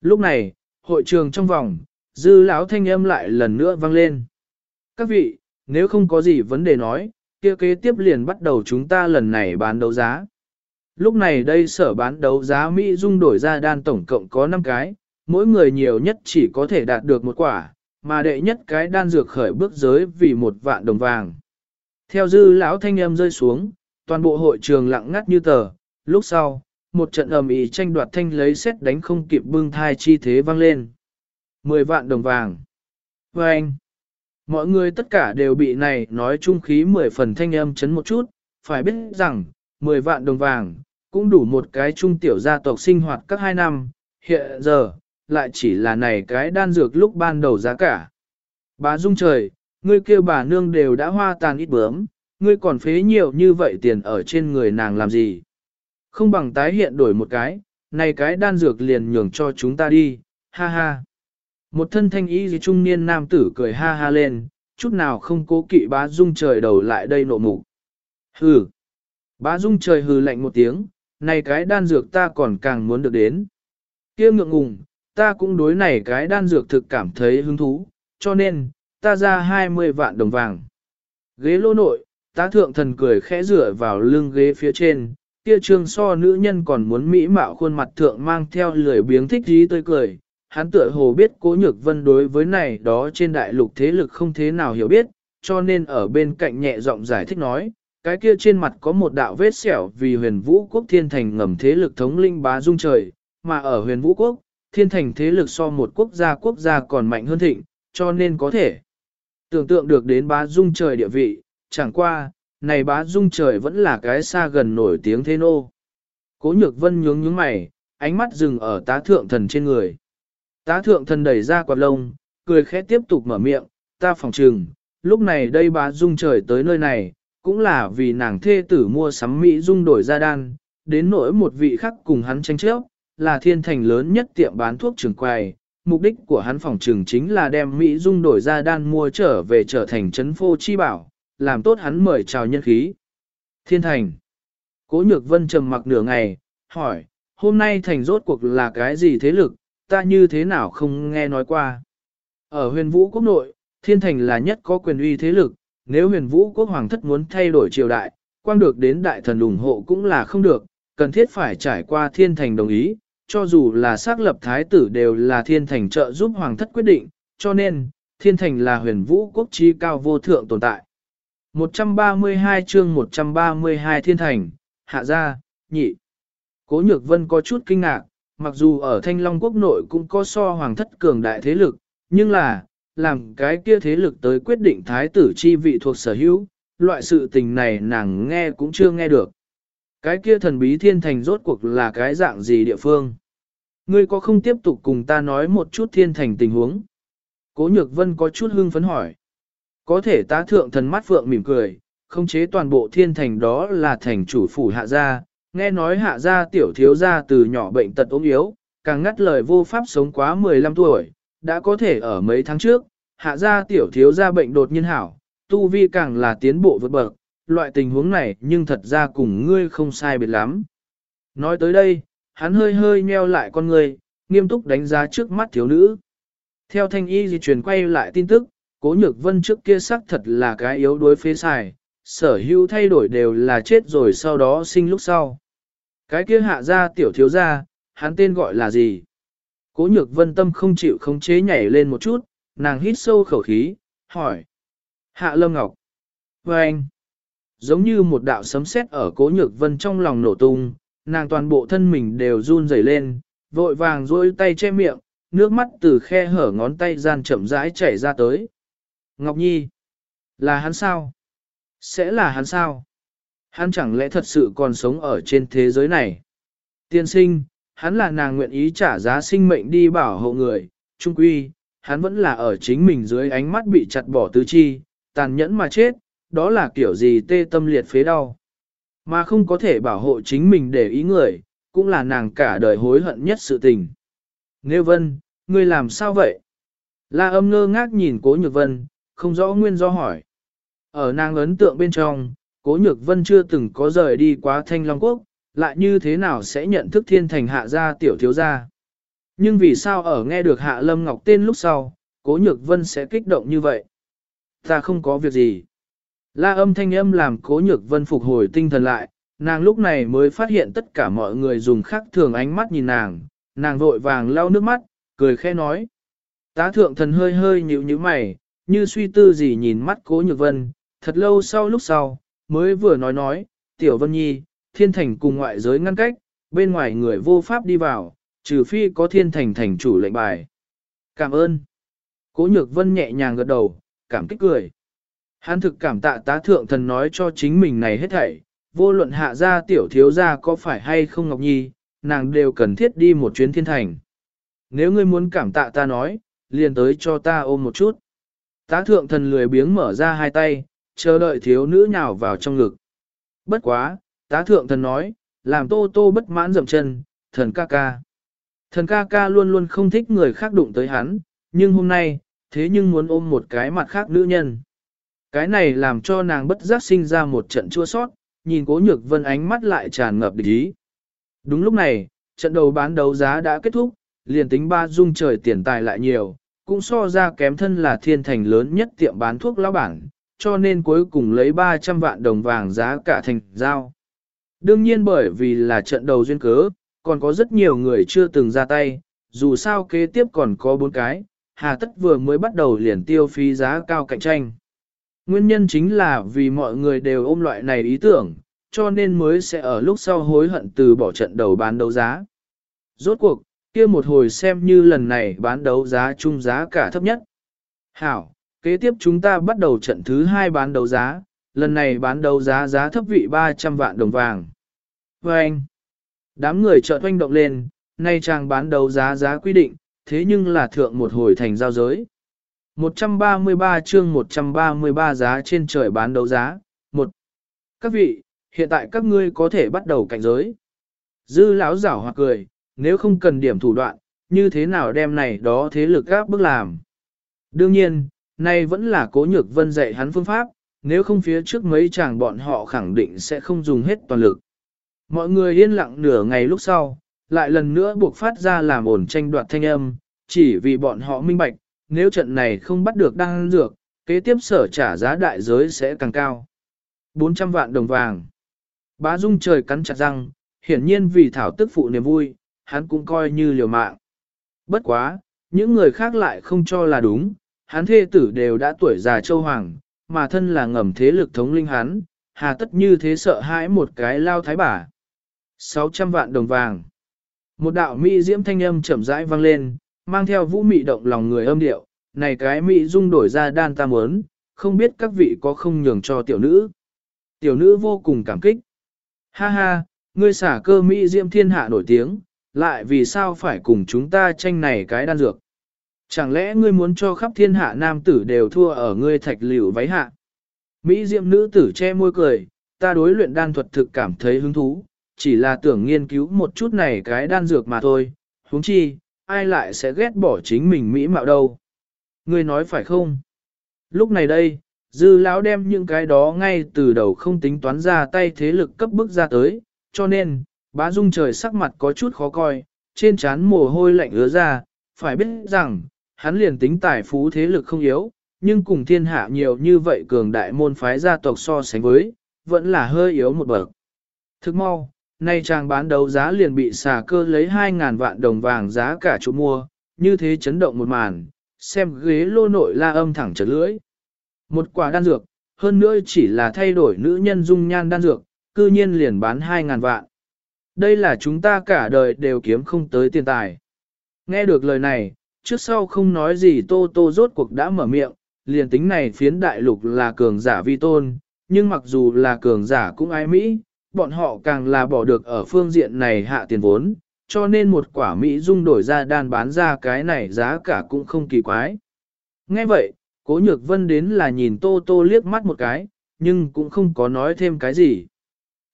[SPEAKER 1] Lúc này, hội trường trong vòng, dư lão thanh âm lại lần nữa vang lên. Các vị, nếu không có gì vấn đề nói, kia kế tiếp liền bắt đầu chúng ta lần này bán đấu giá. Lúc này đây sở bán đấu giá Mỹ Dung đổi ra đan tổng cộng có 5 cái, mỗi người nhiều nhất chỉ có thể đạt được một quả, mà đệ nhất cái đan dược khởi bước giới vì một vạn đồng vàng. Theo dư lão thanh âm rơi xuống, toàn bộ hội trường lặng ngắt như tờ, lúc sau, một trận ầm ĩ tranh đoạt thanh lấy xét đánh không kịp bưng thai chi thế vang lên. 10 vạn đồng vàng. Và anh, mọi người tất cả đều bị này nói trung khí 10 phần thanh âm chấn một chút, phải biết rằng, 10 vạn đồng vàng, cũng đủ một cái trung tiểu gia tộc sinh hoạt các hai năm, hiện giờ, lại chỉ là này cái đan dược lúc ban đầu giá cả. Bà Dung trời, ngươi kêu bà nương đều đã hoa tàn ít bướm, ngươi còn phế nhiều như vậy tiền ở trên người nàng làm gì? Không bằng tái hiện đổi một cái, này cái đan dược liền nhường cho chúng ta đi, ha ha. Một thân thanh ý gì trung niên nam tử cười ha ha lên, chút nào không cố kỵ bá dung trời đầu lại đây nộ mục. Hừ. Bá dung trời hừ lạnh một tiếng, này cái đan dược ta còn càng muốn được đến. kia ngượng ngùng, ta cũng đối này cái đan dược thực cảm thấy hứng thú, cho nên, ta ra 20 vạn đồng vàng. Ghế lô nội, tá thượng thần cười khẽ rửa vào lưng ghế phía trên, kia trương so nữ nhân còn muốn mỹ mạo khuôn mặt thượng mang theo lười biếng thích dí tươi cười. Hắn tựa hồ biết cố nhược vân đối với này đó trên đại lục thế lực không thế nào hiểu biết, cho nên ở bên cạnh nhẹ giọng giải thích nói, cái kia trên mặt có một đạo vết sẹo vì huyền vũ quốc thiên thành ngầm thế lực thống linh bá dung trời, mà ở huyền vũ quốc, thiên thành thế lực so một quốc gia quốc gia còn mạnh hơn thịnh, cho nên có thể tưởng tượng được đến bá dung trời địa vị, chẳng qua, này bá dung trời vẫn là cái xa gần nổi tiếng thế nô. Cố nhược vân nhướng nhướng mày, ánh mắt dừng ở tá thượng thần trên người. Tá thượng thần đẩy ra quạt lông, cười khẽ tiếp tục mở miệng, ta phòng trừng, lúc này đây bá dung trời tới nơi này, cũng là vì nàng thê tử mua sắm Mỹ dung đổi ra đan, đến nỗi một vị khác cùng hắn tranh chấp, là thiên thành lớn nhất tiệm bán thuốc trường quầy. Mục đích của hắn phòng trường chính là đem Mỹ dung đổi ra đan mua trở về trở thành trấn phô chi bảo, làm tốt hắn mời chào nhân khí. Thiên thành. Cố nhược vân trầm mặc nửa ngày, hỏi, hôm nay thành rốt cuộc là cái gì thế lực, ta như thế nào không nghe nói qua. Ở huyền vũ quốc nội, thiên thành là nhất có quyền uy thế lực, nếu huyền vũ quốc hoàng thất muốn thay đổi triều đại, quang được đến đại thần ủng hộ cũng là không được, cần thiết phải trải qua thiên thành đồng ý, cho dù là xác lập thái tử đều là thiên thành trợ giúp hoàng thất quyết định, cho nên, thiên thành là huyền vũ quốc trí cao vô thượng tồn tại. 132 chương 132 thiên thành, hạ gia, nhị. Cố nhược vân có chút kinh ngạc, mặc dù ở thanh long quốc nội cũng có so hoàng thất cường đại thế lực, nhưng là, làm cái kia thế lực tới quyết định thái tử chi vị thuộc sở hữu, loại sự tình này nàng nghe cũng chưa nghe được. Cái kia thần bí thiên thành rốt cuộc là cái dạng gì địa phương? Ngươi có không tiếp tục cùng ta nói một chút thiên thành tình huống? Cố nhược vân có chút hưng phấn hỏi. Có thể tá thượng thần mắt phượng mỉm cười, không chế toàn bộ thiên thành đó là thành chủ phủ hạ gia, nghe nói hạ gia tiểu thiếu gia từ nhỏ bệnh tật ốm yếu, càng ngắt lời vô pháp sống quá 15 tuổi, đã có thể ở mấy tháng trước, hạ gia tiểu thiếu gia bệnh đột nhiên hảo, tu vi càng là tiến bộ vượt bậc, loại tình huống này nhưng thật ra cùng ngươi không sai biệt lắm. Nói tới đây, hắn hơi hơi nheo lại con người, nghiêm túc đánh giá trước mắt thiếu nữ. Theo thanh y di truyền quay lại tin tức, cố nhược vân trước kia xác thật là cái yếu đuối phế xài, sở hữu thay đổi đều là chết rồi sau đó sinh lúc sau. Cái kia hạ ra tiểu thiếu ra, hắn tên gọi là gì? Cố nhược vân tâm không chịu khống chế nhảy lên một chút, nàng hít sâu khẩu khí, hỏi. Hạ lâm ngọc. Và anh. Giống như một đạo sấm sét ở cố nhược vân trong lòng nổ tung, nàng toàn bộ thân mình đều run rẩy lên, vội vàng duỗi tay che miệng, nước mắt từ khe hở ngón tay gian chậm rãi chảy ra tới. Ngọc Nhi. Là hắn sao? Sẽ là hắn sao? Hắn chẳng lẽ thật sự còn sống ở trên thế giới này? Tiên sinh, hắn là nàng nguyện ý trả giá sinh mệnh đi bảo hộ người, trung quy, hắn vẫn là ở chính mình dưới ánh mắt bị chặt bỏ tứ chi, tàn nhẫn mà chết, đó là kiểu gì tê tâm liệt phế đau. Mà không có thể bảo hộ chính mình để ý người, cũng là nàng cả đời hối hận nhất sự tình. Nghe vân, ngươi làm sao vậy? La âm ngơ ngác nhìn cố nhược vân, không rõ nguyên do hỏi. Ở nàng ấn tượng bên trong, cố nhược vân chưa từng có rời đi quá thanh long quốc, lại như thế nào sẽ nhận thức thiên thành hạ gia tiểu thiếu gia. Nhưng vì sao ở nghe được hạ lâm ngọc tên lúc sau, cố nhược vân sẽ kích động như vậy? Ta không có việc gì. La âm thanh âm làm cố nhược vân phục hồi tinh thần lại, nàng lúc này mới phát hiện tất cả mọi người dùng khác thường ánh mắt nhìn nàng, nàng vội vàng lau nước mắt, cười khẽ nói. Tá thượng thần hơi hơi nhíu nhíu mày, như suy tư gì nhìn mắt cố nhược vân, thật lâu sau lúc sau, mới vừa nói nói, tiểu vân nhi, thiên thành cùng ngoại giới ngăn cách, bên ngoài người vô pháp đi vào, trừ phi có thiên thành thành chủ lệnh bài. Cảm ơn. Cố nhược vân nhẹ nhàng gật đầu, cảm kích cười. Hắn thực cảm tạ tá thượng thần nói cho chính mình này hết thảy, vô luận hạ gia tiểu thiếu gia có phải hay không Ngọc Nhi, nàng đều cần thiết đi một chuyến thiên thành. Nếu ngươi muốn cảm tạ ta nói, liền tới cho ta ôm một chút. Tá thượng thần lười biếng mở ra hai tay, chờ đợi thiếu nữ nhào vào trong ngực. Bất quá, tá thượng thần nói, làm tô tô bất mãn dậm chân, thần ca ca. Thần ca ca luôn luôn không thích người khác đụng tới hắn, nhưng hôm nay, thế nhưng muốn ôm một cái mặt khác nữ nhân. Cái này làm cho nàng bất giác sinh ra một trận chua sót, nhìn cố nhược vân ánh mắt lại tràn ngập địch ý. Đúng lúc này, trận đầu bán đấu giá đã kết thúc, liền tính ba dung trời tiền tài lại nhiều, cũng so ra kém thân là thiên thành lớn nhất tiệm bán thuốc lão bản, cho nên cuối cùng lấy 300 vạn đồng vàng giá cả thành giao. Đương nhiên bởi vì là trận đầu duyên cớ, còn có rất nhiều người chưa từng ra tay, dù sao kế tiếp còn có bốn cái, hà tất vừa mới bắt đầu liền tiêu phí giá cao cạnh tranh. Nguyên nhân chính là vì mọi người đều ôm loại này ý tưởng, cho nên mới sẽ ở lúc sau hối hận từ bỏ trận đầu bán đấu giá. Rốt cuộc, kia một hồi xem như lần này bán đấu giá chung giá cả thấp nhất. Hảo, kế tiếp chúng ta bắt đầu trận thứ hai bán đấu giá, lần này bán đấu giá giá thấp vị 300 vạn đồng vàng. Và anh, đám người chợt oanh động lên, nay trang bán đấu giá giá quy định, thế nhưng là thượng một hồi thành giao giới. 133 chương 133 giá trên trời bán đấu giá. 1. Các vị, hiện tại các ngươi có thể bắt đầu cảnh giới. Dư lão giảo hoặc cười, nếu không cần điểm thủ đoạn, như thế nào đem này đó thế lực gáp bước làm. Đương nhiên, nay vẫn là cố nhược vân dạy hắn phương pháp, nếu không phía trước mấy chàng bọn họ khẳng định sẽ không dùng hết toàn lực. Mọi người yên lặng nửa ngày lúc sau, lại lần nữa buộc phát ra làm ổn tranh đoạt thanh âm, chỉ vì bọn họ minh bạch, nếu trận này không bắt được đăng dược, kế tiếp sở trả giá đại giới sẽ càng cao. 400 vạn đồng vàng. Bá Dung trời cắn chặt răng, hiển nhiên vì thảo tức phụ niềm vui, hắn cũng coi như liều mạng. Bất quá, những người khác lại không cho là đúng, hắn thê tử đều đã tuổi già châu hoàng, mà thân là ngầm thế lực thống linh hắn, hà tất như thế sợ hãi một cái lao thái bà. 600 vạn đồng vàng. Một đạo mỹ diễm thanh âm chậm rãi vang lên, mang theo vũ mị động lòng người âm điệu, này cái mỹ dung đổi ra đan ta muốn, không biết các vị có không nhường cho tiểu nữ. Tiểu nữ vô cùng cảm kích. Ha ha, ngươi xả cơ mỹ diễm thiên hạ nổi tiếng, lại vì sao phải cùng chúng ta tranh này cái đan dược. Chẳng lẽ ngươi muốn cho khắp thiên hạ nam tử đều thua ở ngươi thạch liều váy hạ? Mỹ diệm nữ tử che môi cười, ta đối luyện đan thuật thực cảm thấy hứng thú, chỉ là tưởng nghiên cứu một chút này cái đan dược mà thôi, huống chi, ai lại sẽ ghét bỏ chính mình mỹ mạo đâu. Ngươi nói phải không? Lúc này đây, dư lão đem những cái đó ngay từ đầu không tính toán ra tay thế lực cấp bức ra tới, cho nên, bá dung trời sắc mặt có chút khó coi, trên trán mồ hôi lạnh ứa ra, phải biết rằng, hắn liền tính tài phú thế lực không yếu, nhưng cùng thiên hạ nhiều như vậy cường đại môn phái gia tộc so sánh với, vẫn là hơi yếu một bậc. Thức mau, nay trang bán đấu giá liền bị xà cơ lấy 2.000 vạn đồng vàng giá cả chỗ mua, như thế chấn động một màn, xem ghế lô nội la âm thẳng trật lưỡi. Một quả đan dược, hơn nữa chỉ là thay đổi nữ nhân dung nhan đan dược, cư nhiên liền bán 2.000 vạn. Đây là chúng ta cả đời đều kiếm không tới tiền tài. Nghe được lời này, trước sau không nói gì Tô Tô rốt cuộc đã mở miệng, liền tính này phiến đại lục là cường giả vi tôn, nhưng mặc dù là cường giả cũng ai Mỹ, bọn họ càng là bỏ được ở phương diện này hạ tiền vốn, cho nên một quả Mỹ dung đổi ra đan bán ra cái này giá cả cũng không kỳ quái. Nghe vậy, cố nhược vân đến là nhìn Tô Tô liếc mắt một cái, nhưng cũng không có nói thêm cái gì.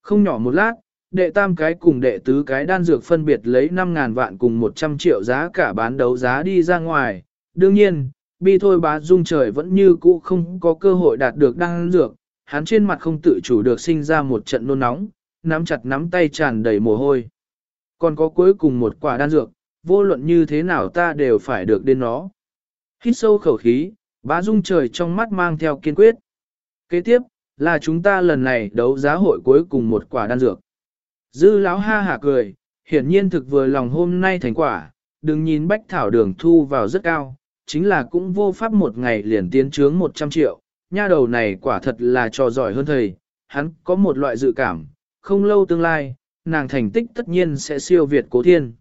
[SPEAKER 1] Không nhỏ một lát, đệ tam cái cùng đệ tứ cái đan dược phân biệt lấy 5.000 vạn cùng 100 triệu giá cả bán đấu giá đi ra ngoài. Đương nhiên, bi thôi bá dung trời vẫn như cũ không có cơ hội đạt được đan dược, hắn trên mặt không tự chủ được sinh ra một trận nôn nóng, nắm chặt nắm tay tràn đầy mồ hôi. Còn có cuối cùng một quả đan dược, vô luận như thế nào ta đều phải được đến nó. Hít sâu khẩu khí, bá dung trời trong mắt mang theo kiên quyết. Kế tiếp, là chúng ta lần này đấu giá hội cuối cùng một quả đan dược. Dư lão ha hả cười, hiển nhiên thực vừa lòng hôm nay thành quả, đừng nhìn bách thảo đường thu vào rất cao, chính là cũng vô pháp một ngày liền tiến trướng 100 triệu, nha đầu này quả thật là trò giỏi hơn thầy, hắn có một loại dự cảm, không lâu tương lai, nàng thành tích tất nhiên sẽ siêu việt cố thiên.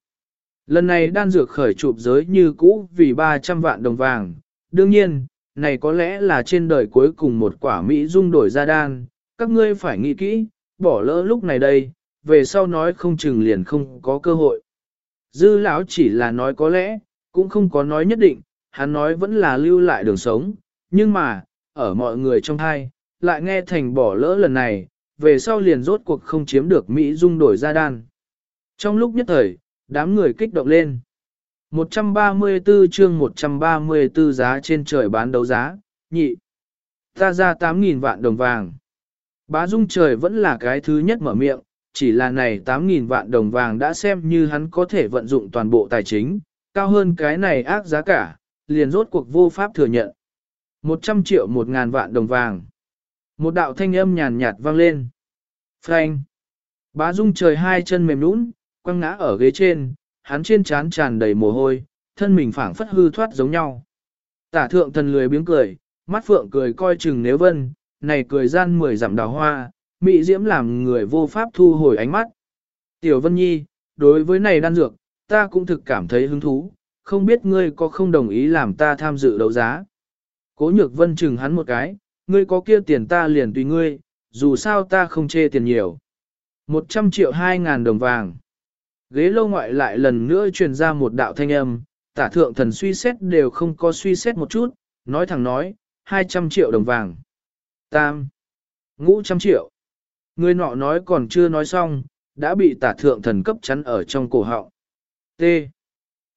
[SPEAKER 1] Lần này đan dược khởi chụp giới như cũ vì 300 vạn đồng vàng, đương nhiên, này có lẽ là trên đời cuối cùng một quả Mỹ dung đổi ra đan, các ngươi phải nghĩ kỹ, bỏ lỡ lúc này đây, về sau nói không chừng liền không có cơ hội. Dư lão chỉ là nói có lẽ, cũng không có nói nhất định, hắn nói vẫn là lưu lại đường sống, nhưng mà, ở mọi người trong hai, lại nghe thành bỏ lỡ lần này, về sau liền rốt cuộc không chiếm được Mỹ dung đổi ra đan. Trong lúc nhất thời, đám người kích động lên. 134 chương 134 giá trên trời bán đấu giá, nhị. Ta ra 8.000 vạn đồng vàng. Bá dung trời vẫn là cái thứ nhất mở miệng, chỉ là này 8.000 vạn đồng vàng đã xem như hắn có thể vận dụng toàn bộ tài chính, cao hơn cái này ác giá cả, liền rốt cuộc vô pháp thừa nhận. 100 triệu 1 ngàn vạn đồng vàng. Một đạo thanh âm nhàn nhạt vang lên. Frank. Bá dung trời hai chân mềm nũng, quăng ngã ở ghế trên, hắn trên trán tràn đầy mồ hôi, thân mình phảng phất hư thoát giống nhau. Tả thượng thần lười biếng cười, mắt phượng cười coi chừng nếu vân, này cười gian mười dặm đào hoa, mị diễm làm người vô pháp thu hồi ánh mắt. Tiểu Vân Nhi, đối với này đan dược, ta cũng thực cảm thấy hứng thú, không biết ngươi có không đồng ý làm ta tham dự đấu giá. Cố nhược vân chừng hắn một cái, ngươi có kia tiền ta liền tùy ngươi, dù sao ta không chê tiền nhiều. 100 triệu 2 ngàn đồng vàng. Ghế lâu ngoại lại lần nữa truyền ra một đạo thanh âm, tả thượng thần suy xét đều không có suy xét một chút, nói thẳng nói, 200 triệu đồng vàng. Tam. Ngũ trăm triệu. Người nọ nói còn chưa nói xong, đã bị tả thượng thần cấp chắn ở trong cổ họng. T.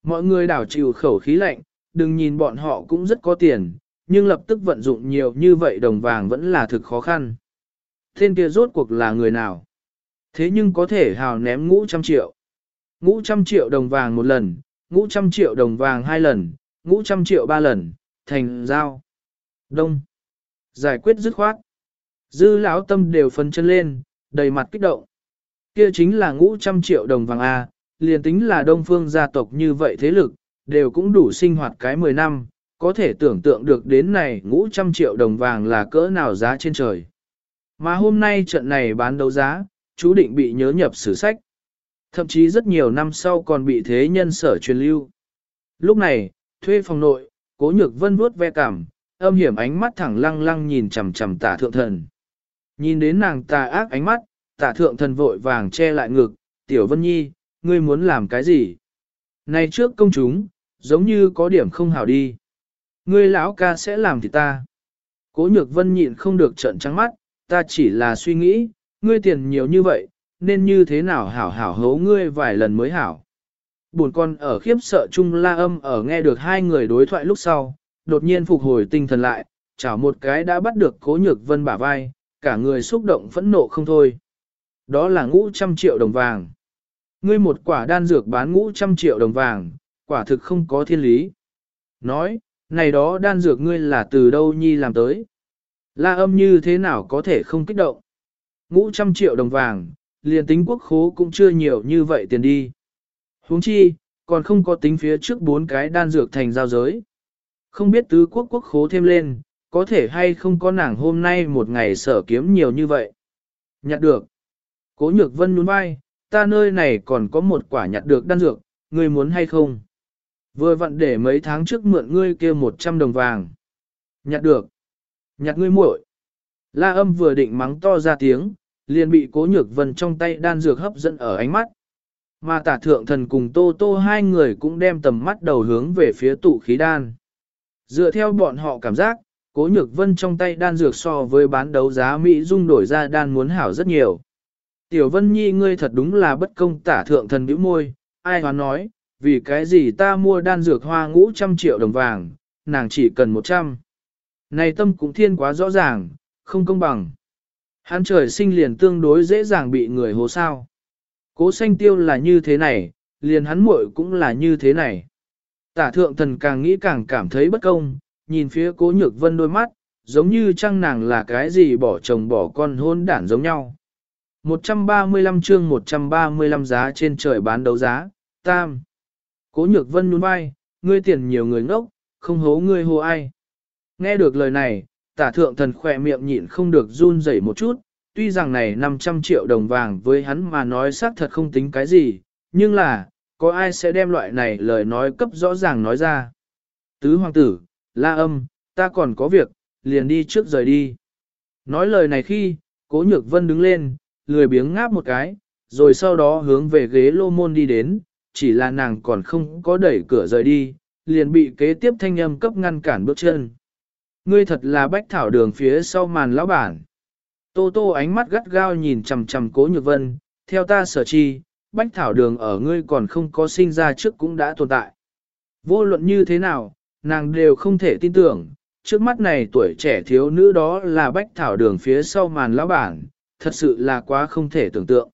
[SPEAKER 1] Mọi người đảo chịu khẩu khí lạnh, đừng nhìn bọn họ cũng rất có tiền, nhưng lập tức vận dụng nhiều như vậy đồng vàng vẫn là thực khó khăn. Tên kia rốt cuộc là người nào? Thế nhưng có thể hào ném ngũ trăm triệu. Ngũ trăm triệu đồng vàng một lần, ngũ trăm triệu đồng vàng hai lần, ngũ trăm triệu ba lần, thành giao. Đông. Giải quyết dứt khoát. Dư lão tâm đều phân chân lên, đầy mặt kích động. Kia chính là ngũ trăm triệu đồng vàng A, liền tính là đông phương gia tộc như vậy thế lực, đều cũng đủ sinh hoạt cái 10 năm, có thể tưởng tượng được đến này ngũ trăm triệu đồng vàng là cỡ nào giá trên trời. Mà hôm nay trận này bán đấu giá, chú định bị nhớ nhập sử sách. Thậm chí rất nhiều năm sau còn bị thế nhân sở truyền lưu. Lúc này, thuê phòng nội, cố nhược vân vuốt ve cảm, âm hiểm ánh mắt thẳng lăng lăng nhìn chầm chầm tả thượng thần. Nhìn đến nàng tà ác ánh mắt, tả thượng thần vội vàng che lại ngực, tiểu vân nhi, ngươi muốn làm cái gì? Này trước công chúng, giống như có điểm không hảo đi. Ngươi lão ca sẽ làm thì ta. Cố nhược vân nhịn không được trận trắng mắt, ta chỉ là suy nghĩ, ngươi tiền nhiều như vậy, nên như thế nào hảo hảo hấu ngươi vài lần mới hảo. Buồn con ở khiếp sợ chung la âm ở nghe được hai người đối thoại lúc sau, đột nhiên phục hồi tinh thần lại, chảo một cái đã bắt được cố nhược vân bả vai, cả người xúc động phẫn nộ không thôi. Đó là ngũ trăm triệu đồng vàng. Ngươi một quả đan dược bán ngũ trăm triệu đồng vàng, quả thực không có thiên lý. Nói, này đó đan dược ngươi là từ đâu nhi làm tới. La âm như thế nào có thể không kích động. Ngũ trăm triệu đồng vàng, liền tính quốc khố cũng chưa nhiều như vậy tiền đi. huống chi, còn không có tính phía trước bốn cái đan dược thành giao giới. Không biết tứ quốc quốc khố thêm lên, có thể hay không có nàng hôm nay một ngày sở kiếm nhiều như vậy. Nhặt được. Cố nhược vân nhún vai, ta nơi này còn có một quả nhặt được đan dược, ngươi muốn hay không? Vừa vặn để mấy tháng trước mượn ngươi kia 100 đồng vàng. Nhặt được. Nhặt ngươi muội. La âm vừa định mắng to ra tiếng, liền bị cố nhược vân trong tay đan dược hấp dẫn ở ánh mắt. Mà tả thượng thần cùng tô tô hai người cũng đem tầm mắt đầu hướng về phía tụ khí đan. Dựa theo bọn họ cảm giác, cố nhược vân trong tay đan dược so với bán đấu giá Mỹ dung đổi ra đan muốn hảo rất nhiều. Tiểu vân nhi ngươi thật đúng là bất công tả thượng thần bĩu môi, ai hoán nói, vì cái gì ta mua đan dược hoa ngũ trăm triệu đồng vàng, nàng chỉ cần một trăm. Này tâm cũng thiên quá rõ ràng, không công bằng. Hắn trời sinh liền tương đối dễ dàng bị người hố sao. Cố xanh tiêu là như thế này, liền hắn muội cũng là như thế này. Tả thượng thần càng nghĩ càng cảm thấy bất công, nhìn phía cố nhược vân đôi mắt, giống như chăng nàng là cái gì bỏ chồng bỏ con hôn đản giống nhau. 135 chương 135 giá trên trời bán đấu giá, tam. Cố nhược vân nhún vai, ngươi tiền nhiều người ngốc, không hố ngươi hô ai. Nghe được lời này, tả thượng thần khỏe miệng nhịn không được run rẩy một chút, tuy rằng này 500 triệu đồng vàng với hắn mà nói xác thật không tính cái gì, nhưng là, có ai sẽ đem loại này lời nói cấp rõ ràng nói ra. Tứ hoàng tử, la âm, ta còn có việc, liền đi trước rời đi. Nói lời này khi, cố nhược vân đứng lên, lười biếng ngáp một cái, rồi sau đó hướng về ghế lô môn đi đến, chỉ là nàng còn không có đẩy cửa rời đi, liền bị kế tiếp thanh âm cấp ngăn cản bước chân. Ngươi thật là bách thảo đường phía sau màn lão bản. Tô tô ánh mắt gắt gao nhìn chằm chằm cố nhược vân, theo ta sở chi, bách thảo đường ở ngươi còn không có sinh ra trước cũng đã tồn tại. Vô luận như thế nào, nàng đều không thể tin tưởng, trước mắt này tuổi trẻ thiếu nữ đó là bách thảo đường phía sau màn lão bản, thật sự là quá không thể tưởng tượng.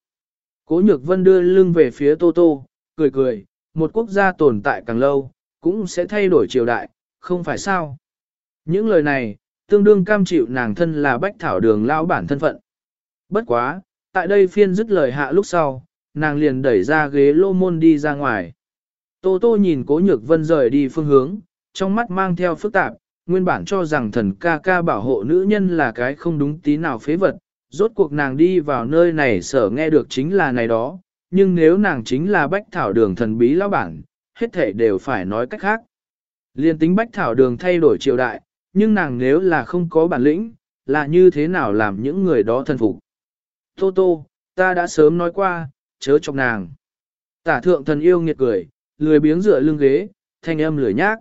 [SPEAKER 1] Cố nhược vân đưa lưng về phía Tô Tô, cười cười, một quốc gia tồn tại càng lâu, cũng sẽ thay đổi triều đại, không phải sao. Những lời này, tương đương cam chịu nàng thân là bách thảo đường lao bản thân phận. Bất quá, tại đây phiên dứt lời hạ lúc sau, nàng liền đẩy ra ghế lô môn đi ra ngoài. Tô tô nhìn cố nhược vân rời đi phương hướng, trong mắt mang theo phức tạp, nguyên bản cho rằng thần ca ca bảo hộ nữ nhân là cái không đúng tí nào phế vật, rốt cuộc nàng đi vào nơi này sở nghe được chính là này đó, nhưng nếu nàng chính là bách thảo đường thần bí lão bản, hết thể đều phải nói cách khác. Liên tính bách thảo đường thay đổi triều đại, nhưng nàng nếu là không có bản lĩnh, là như thế nào làm những người đó thân phục. Tô tô, ta đã sớm nói qua, chớ chọc nàng. Tả thượng thần yêu nghiệt cười, lười biếng dựa lưng ghế, thanh âm lười nhác.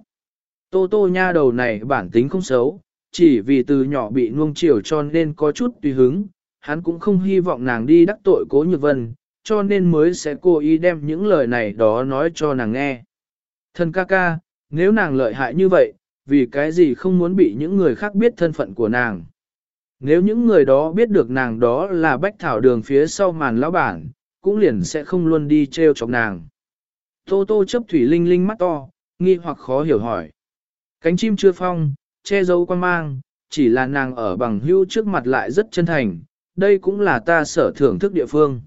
[SPEAKER 1] Tô tô nha đầu này bản tính không xấu, chỉ vì từ nhỏ bị nuông chiều cho nên có chút tùy hứng, hắn cũng không hy vọng nàng đi đắc tội cố nhược vân, cho nên mới sẽ cố ý đem những lời này đó nói cho nàng nghe. Thần ca ca, nếu nàng lợi hại như vậy, vì cái gì không muốn bị những người khác biết thân phận của nàng. Nếu những người đó biết được nàng đó là bách thảo đường phía sau màn lão bản, cũng liền sẽ không luôn đi treo chọc nàng. Tô tô chấp thủy linh linh mắt to, nghi hoặc khó hiểu hỏi. Cánh chim chưa phong, che giấu quan mang, chỉ là nàng ở bằng hưu trước mặt lại rất chân thành, đây cũng là ta sở thưởng thức địa phương.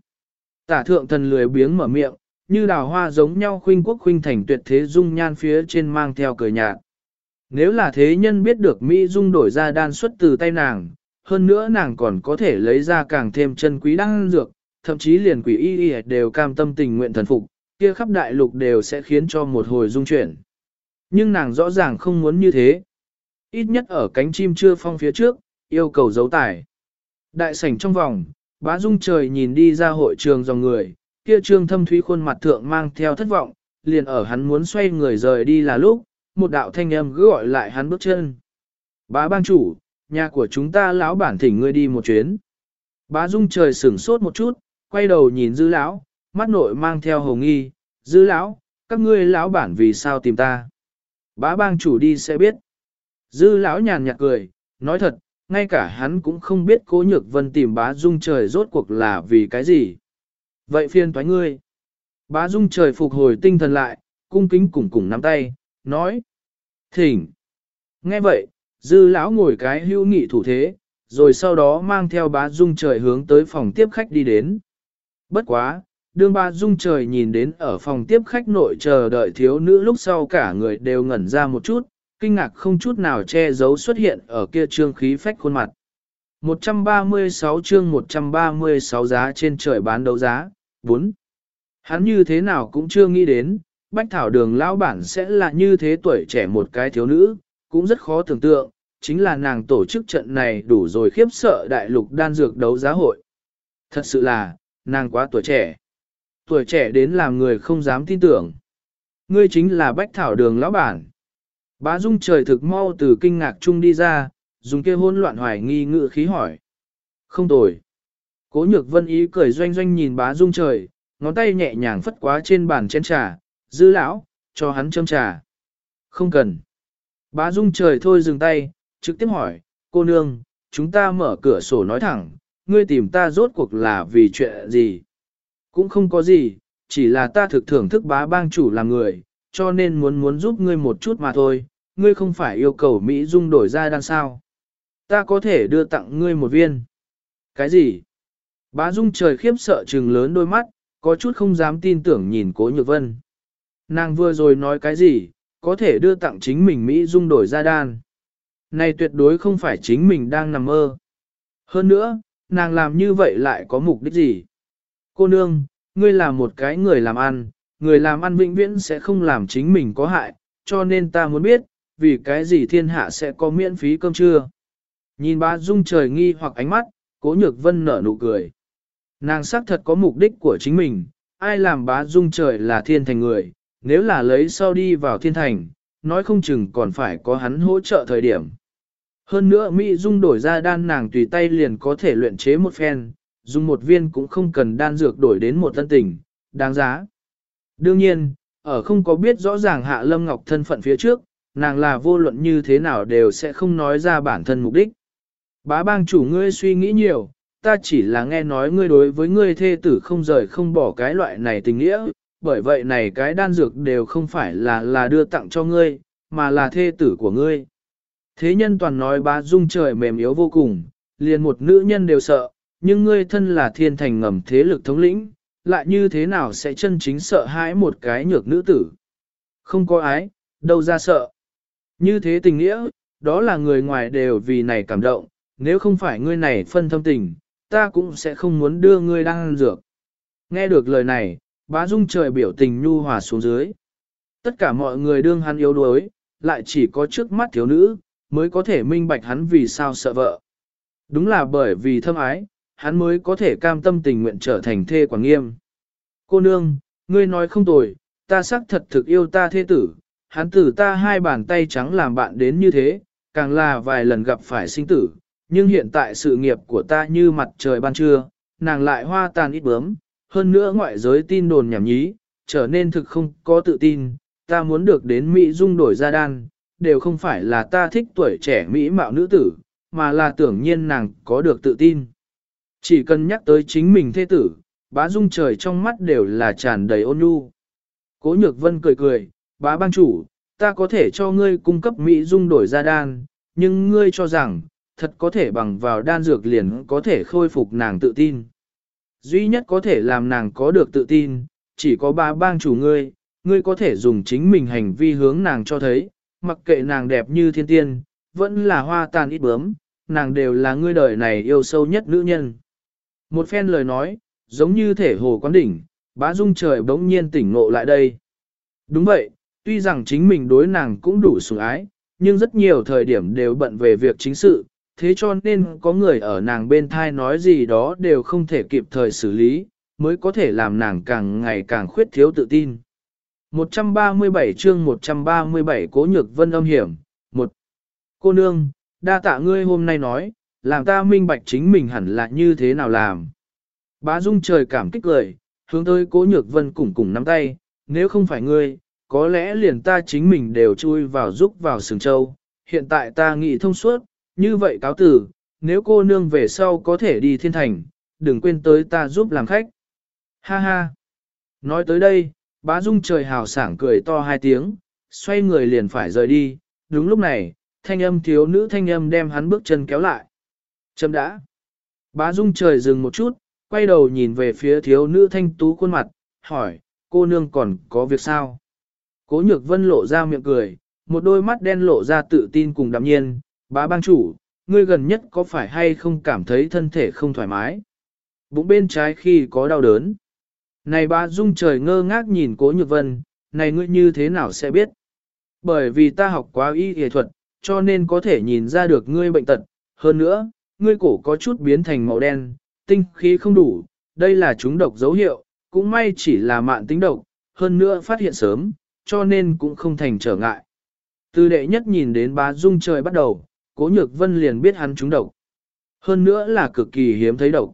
[SPEAKER 1] Tả thượng thần lười biếng mở miệng, như đào hoa giống nhau khuynh quốc khuynh thành tuyệt thế dung nhan phía trên mang theo cười nhạt. Nếu là thế nhân biết được Mỹ dung đổi ra đan xuất từ tay nàng, hơn nữa nàng còn có thể lấy ra càng thêm chân quý đan dược, thậm chí liền quỷ y y đều cam tâm tình nguyện thần phục, kia khắp đại lục đều sẽ khiến cho một hồi dung chuyển. Nhưng nàng rõ ràng không muốn như thế. Ít nhất ở cánh chim chưa phong phía trước, yêu cầu giấu tải. Đại sảnh trong vòng, bá dung trời nhìn đi ra hội trường dòng người, kia trương thâm thúy khuôn mặt thượng mang theo thất vọng, liền ở hắn muốn xoay người rời đi là lúc, một đạo thanh âm cứ gọi lại hắn bước chân. Bá bang chủ, nhà của chúng ta lão bản thỉnh ngươi đi một chuyến. Bá dung trời sửng sốt một chút, quay đầu nhìn dư lão, mắt nội mang theo hồng nghi, dư lão, các ngươi lão bản vì sao tìm ta. Bá bang chủ đi sẽ biết. Dư lão nhàn nhạt cười, nói thật, ngay cả hắn cũng không biết cố nhược vân tìm bá dung trời rốt cuộc là vì cái gì. Vậy phiên thoái ngươi. Bá dung trời phục hồi tinh thần lại, cung kính cùng cùng nắm tay, nói. Thỉnh. Nghe vậy, dư lão ngồi cái hưu nghị thủ thế, rồi sau đó mang theo bá dung trời hướng tới phòng tiếp khách đi đến. Bất quá, đương bá dung trời nhìn đến ở phòng tiếp khách nội chờ đợi thiếu nữ lúc sau cả người đều ngẩn ra một chút, kinh ngạc không chút nào che giấu xuất hiện ở kia trương khí phách khuôn mặt. 136 chương 136 giá trên trời bán đấu giá, 4. Hắn như thế nào cũng chưa nghĩ đến, Bách Thảo Đường lão bản sẽ là như thế tuổi trẻ một cái thiếu nữ, cũng rất khó tưởng tượng, chính là nàng tổ chức trận này đủ rồi khiếp sợ đại lục đan dược đấu giá hội. Thật sự là, nàng quá tuổi trẻ. Tuổi trẻ đến làm người không dám tin tưởng. Ngươi chính là Bách Thảo Đường lão bản. Bá Dung trời thực mau từ kinh ngạc chung đi ra, dùng kia hôn loạn hoài nghi ngự khí hỏi. Không tồi. Cố nhược vân ý cười doanh doanh nhìn bá Dung trời, ngón tay nhẹ nhàng phất quá trên bàn chén trà, dư lão, cho hắn châm trà. Không cần. Bá Dung trời thôi dừng tay, trực tiếp hỏi, cô nương, chúng ta mở cửa sổ nói thẳng, ngươi tìm ta rốt cuộc là vì chuyện gì? Cũng không có gì, chỉ là ta thực thưởng thức bá bang chủ làm người, cho nên muốn muốn giúp ngươi một chút mà thôi, ngươi không phải yêu cầu Mỹ Dung đổi ra đan sao. Ta có thể đưa tặng ngươi một viên. Cái gì? Bá Dung trời khiếp sợ trừng lớn đôi mắt, có chút không dám tin tưởng nhìn Cố Nhược Vân. Nàng vừa rồi nói cái gì, có thể đưa tặng chính mình Mỹ Dung đổi ra đan. Này tuyệt đối không phải chính mình đang nằm mơ. Hơn nữa, nàng làm như vậy lại có mục đích gì? Cô nương, ngươi là một cái người làm ăn, người làm ăn vĩnh viễn sẽ không làm chính mình có hại, cho nên ta muốn biết, vì cái gì thiên hạ sẽ có miễn phí cơm trưa. Nhìn Bá dung trời nghi hoặc ánh mắt, cố nhược vân nở nụ cười. Nàng xác thật có mục đích của chính mình, ai làm bá dung trời là thiên thành người, nếu là lấy sau đi vào thiên thành, nói không chừng còn phải có hắn hỗ trợ thời điểm. Hơn nữa Mỹ Dung đổi ra đan nàng tùy tay liền có thể luyện chế một phen, dùng một viên cũng không cần đan dược đổi đến một tân tình, đáng giá. Đương nhiên, ở không có biết rõ ràng Hạ Lâm Ngọc thân phận phía trước, nàng là vô luận như thế nào đều sẽ không nói ra bản thân mục đích. Bá bang chủ ngươi suy nghĩ nhiều, ta chỉ là nghe nói ngươi đối với ngươi thê tử không rời không bỏ cái loại này tình nghĩa, bởi vậy này cái đan dược đều không phải là là đưa tặng cho ngươi, mà là thê tử của ngươi. Thế nhân toàn nói bá dung trời mềm yếu vô cùng, liền một nữ nhân đều sợ, nhưng ngươi thân là thiên thành ngầm thế lực thống lĩnh, lại như thế nào sẽ chân chính sợ hãi một cái nhược nữ tử. Không có ái, đâu ra sợ. Như thế tình nghĩa, đó là người ngoài đều vì này cảm động, nếu không phải ngươi này phân thâm tình, ta cũng sẽ không muốn đưa ngươi đang ăn dược. Nghe được lời này, bá dung trời biểu tình nhu hòa xuống dưới. Tất cả mọi người đương hắn yếu đuối, lại chỉ có trước mắt thiếu nữ, mới có thể minh bạch hắn vì sao sợ vợ. Đúng là bởi vì thâm ái, hắn mới có thể cam tâm tình nguyện trở thành thê quản nghiêm. Cô nương, ngươi nói không tồi, ta xác thật thực yêu ta thê tử, hắn tử ta hai bàn tay trắng làm bạn đến như thế, càng là vài lần gặp phải sinh tử, nhưng hiện tại sự nghiệp của ta như mặt trời ban trưa, nàng lại hoa tàn ít bướm, hơn nữa ngoại giới tin đồn nhảm nhí, trở nên thực không có tự tin, ta muốn được đến Mỹ dung đổi ra đan, đều không phải là ta thích tuổi trẻ Mỹ mạo nữ tử, mà là tưởng nhiên nàng có được tự tin. Chỉ cần nhắc tới chính mình thế tử, bá dung trời trong mắt đều là tràn đầy ôn nhu. Cố nhược vân cười cười, bá bang chủ, ta có thể cho ngươi cung cấp Mỹ dung đổi ra đan, nhưng ngươi cho rằng, thật có thể bằng vào đan dược liền có thể khôi phục nàng tự tin. Duy nhất có thể làm nàng có được tự tin, chỉ có bá bang chủ ngươi, ngươi có thể dùng chính mình hành vi hướng nàng cho thấy, mặc kệ nàng đẹp như thiên tiên, vẫn là hoa tàn ít bướm, nàng đều là ngươi đời này yêu sâu nhất nữ nhân. Một phen lời nói, giống như thể hồ quán đỉnh, bá dung trời bỗng nhiên tỉnh ngộ lại đây. Đúng vậy, tuy rằng chính mình đối nàng cũng đủ sủng ái, nhưng rất nhiều thời điểm đều bận về việc chính sự, thế cho nên có người ở nàng bên thai nói gì đó đều không thể kịp thời xử lý, mới có thể làm nàng càng ngày càng khuyết thiếu tự tin. 137 chương 137 Cố Nhược Vân âm hiểm, một Cô nương, đa tạ ngươi hôm nay nói, làm ta minh bạch chính mình hẳn là như thế nào làm. Bá Dung trời cảm kích cười, hướng tới Cố Nhược Vân cùng cùng nắm tay, nếu không phải ngươi, có lẽ liền ta chính mình đều chui vào giúp vào sừng châu, hiện tại ta nghĩ thông suốt, như vậy cáo tử, nếu cô nương về sau có thể đi thiên thành, đừng quên tới ta giúp làm khách. Ha ha! Nói tới đây, bá dung trời hào sảng cười to hai tiếng, xoay người liền phải rời đi, đúng lúc này, thanh âm thiếu nữ thanh âm đem hắn bước chân kéo lại. Châm đã! Bá dung trời dừng một chút, quay đầu nhìn về phía thiếu nữ thanh tú khuôn mặt, hỏi, cô nương còn có việc sao? Cố nhược vân lộ ra miệng cười, một đôi mắt đen lộ ra tự tin cùng đạm nhiên, bá bang chủ, ngươi gần nhất có phải hay không cảm thấy thân thể không thoải mái? Bụng bên trái khi có đau đớn. Này bá dung trời ngơ ngác nhìn cố nhược vân, này ngươi như thế nào sẽ biết? Bởi vì ta học quá y y thuật, cho nên có thể nhìn ra được ngươi bệnh tật. Hơn nữa, ngươi cổ có chút biến thành màu đen, tinh khí không đủ, đây là chúng độc dấu hiệu, cũng may chỉ là mạn tính độc, hơn nữa phát hiện sớm, cho nên cũng không thành trở ngại. Từ đệ nhất nhìn đến bá dung trời bắt đầu, cố nhược vân liền biết hắn trúng độc. Hơn nữa là cực kỳ hiếm thấy độc.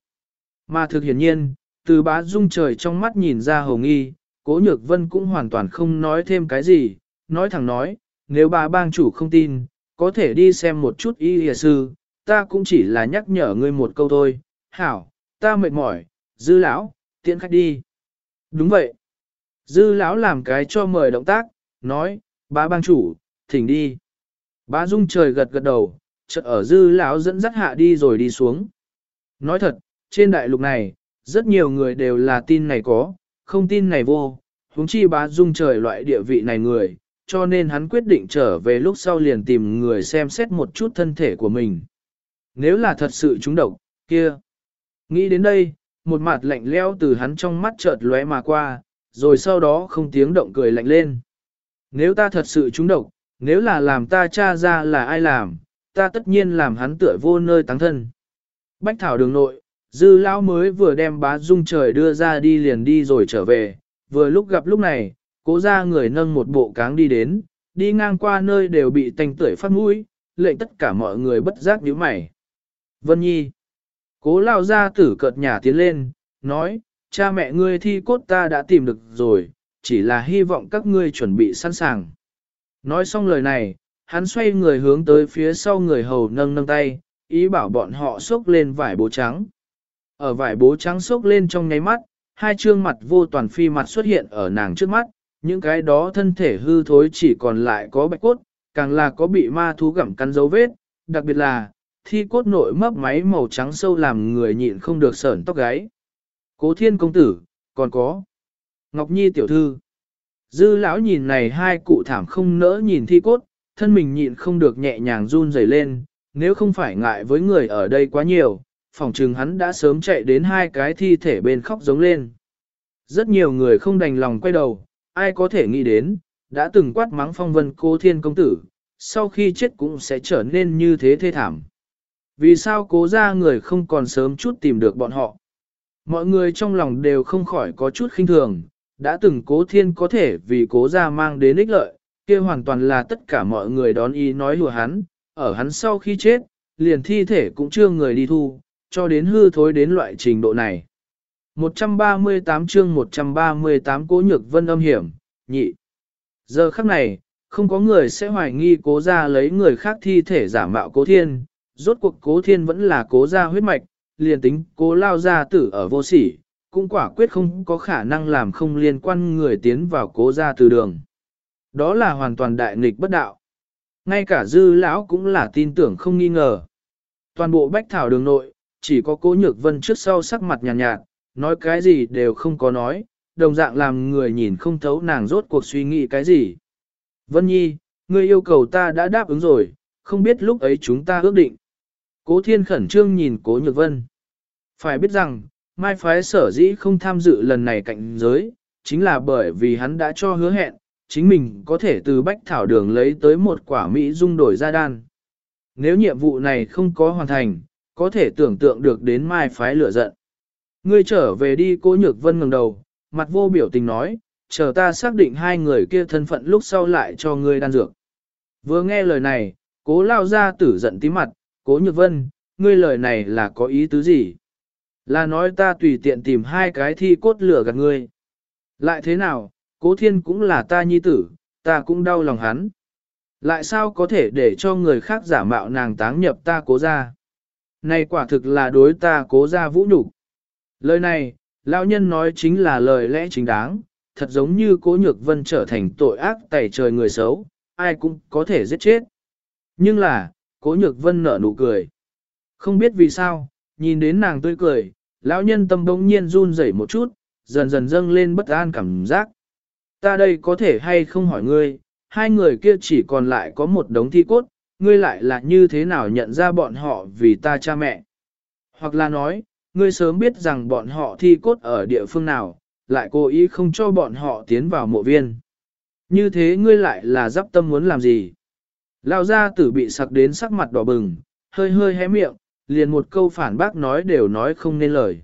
[SPEAKER 1] Mà thực hiển nhiên, từ bá dung trời trong mắt nhìn ra hồng nghi, cố nhược vân cũng hoàn toàn không nói thêm cái gì, nói thẳng nói, nếu bà bang chủ không tin, có thể đi xem một chút y hìa sư, ta cũng chỉ là nhắc nhở ngươi một câu thôi, hảo, ta mệt mỏi, dư lão, tiện khách đi. Đúng vậy. Dư lão làm cái cho mời động tác, nói, bá bang chủ, thỉnh đi. Bá dung trời gật gật đầu, chợt ở dư lão dẫn dắt hạ đi rồi đi xuống. Nói thật, trên đại lục này, rất nhiều người đều là tin này có, không tin này vô, huống chi bá dung trời loại địa vị này người, cho nên hắn quyết định trở về lúc sau liền tìm người xem xét một chút thân thể của mình. Nếu là thật sự trúng độc, kia. Nghĩ đến đây, một mặt lạnh leo từ hắn trong mắt chợt lóe mà qua, rồi sau đó không tiếng động cười lạnh lên. Nếu ta thật sự trúng độc, nếu là làm ta cha ra là ai làm, ta tất nhiên làm hắn tựa vô nơi táng thân. Bách thảo đường nội, dư lão mới vừa đem bá dung trời đưa ra đi liền đi rồi trở về, vừa lúc gặp lúc này, cố ra người nâng một bộ cáng đi đến, đi ngang qua nơi đều bị tanh tưởi phát mũi, lệnh tất cả mọi người bất giác nhíu mày. Vân Nhi, cố lao ra tử cợt nhà tiến lên, nói, cha mẹ ngươi thi cốt ta đã tìm được rồi, chỉ là hy vọng các ngươi chuẩn bị sẵn sàng. Nói xong lời này, hắn xoay người hướng tới phía sau người hầu nâng nâng tay, ý bảo bọn họ xốc lên vải bố trắng. Ở vải bố trắng xốc lên trong nháy mắt, hai trương mặt vô toàn phi mặt xuất hiện ở nàng trước mắt, những cái đó thân thể hư thối chỉ còn lại có bạch cốt, càng là có bị ma thú gặm cắn dấu vết, đặc biệt là, thi cốt nội mấp máy màu trắng sâu làm người nhịn không được sởn tóc gáy. Cố thiên công tử, còn có Ngọc Nhi tiểu thư. Dư lão nhìn này hai cụ thảm không nỡ nhìn thi cốt, thân mình nhịn không được nhẹ nhàng run rẩy lên, nếu không phải ngại với người ở đây quá nhiều, phòng trừng hắn đã sớm chạy đến hai cái thi thể bên khóc giống lên. Rất nhiều người không đành lòng quay đầu, ai có thể nghĩ đến, đã từng quát mắng phong vân cô thiên công tử, sau khi chết cũng sẽ trở nên như thế thê thảm. Vì sao cố ra người không còn sớm chút tìm được bọn họ? Mọi người trong lòng đều không khỏi có chút khinh thường, đã từng cố thiên có thể vì cố ra mang đến ích lợi, kia hoàn toàn là tất cả mọi người đón ý nói hùa hắn, ở hắn sau khi chết, liền thi thể cũng chưa người đi thu, cho đến hư thối đến loại trình độ này. 138 chương 138 cố nhược vân âm hiểm, nhị. Giờ khắc này, không có người sẽ hoài nghi cố ra lấy người khác thi thể giả mạo cố thiên, rốt cuộc cố thiên vẫn là cố ra huyết mạch, liền tính cố lao ra tử ở vô sỉ, cũng quả quyết không có khả năng làm không liên quan người tiến vào cố ra từ đường. Đó là hoàn toàn đại nghịch bất đạo. Ngay cả dư lão cũng là tin tưởng không nghi ngờ. Toàn bộ bách thảo đường nội, chỉ có cố nhược vân trước sau sắc mặt nhàn nhạt, nhạt, nói cái gì đều không có nói, đồng dạng làm người nhìn không thấu nàng rốt cuộc suy nghĩ cái gì. Vân Nhi, ngươi yêu cầu ta đã đáp ứng rồi, không biết lúc ấy chúng ta ước định. Cố thiên khẩn trương nhìn cố nhược vân. Phải biết rằng, mai phái sở dĩ không tham dự lần này cạnh giới, chính là bởi vì hắn đã cho hứa hẹn, chính mình có thể từ bách thảo đường lấy tới một quả Mỹ dung đổi ra đan. Nếu nhiệm vụ này không có hoàn thành, có thể tưởng tượng được đến mai phái lửa giận. Ngươi trở về đi cố nhược vân ngẩng đầu, mặt vô biểu tình nói, chờ ta xác định hai người kia thân phận lúc sau lại cho ngươi đan dược. Vừa nghe lời này, cố lao ra tử giận tí mặt, cố nhược vân, ngươi lời này là có ý tứ gì? Là nói ta tùy tiện tìm hai cái thi cốt lửa gạt ngươi. Lại thế nào, cố thiên cũng là ta nhi tử, ta cũng đau lòng hắn. Lại sao có thể để cho người khác giả mạo nàng táng nhập ta cố ra? Này quả thực là đối ta cố ra vũ nhục. Lời này, lão nhân nói chính là lời lẽ chính đáng, thật giống như cố nhược vân trở thành tội ác tẩy trời người xấu, ai cũng có thể giết chết. Nhưng là, cố nhược vân nở nụ cười. Không biết vì sao, nhìn đến nàng tươi cười, lão nhân tâm bỗng nhiên run rẩy một chút, dần dần dâng lên bất an cảm giác. Ta đây có thể hay không hỏi ngươi, hai người kia chỉ còn lại có một đống thi cốt, ngươi lại là như thế nào nhận ra bọn họ vì ta cha mẹ? Hoặc là nói, ngươi sớm biết rằng bọn họ thi cốt ở địa phương nào, lại cố ý không cho bọn họ tiến vào mộ viên. Như thế ngươi lại là giáp tâm muốn làm gì? Lao ra tử bị sặc đến sắc mặt đỏ bừng, hơi hơi hé miệng, liền một câu phản bác nói đều nói không nên lời.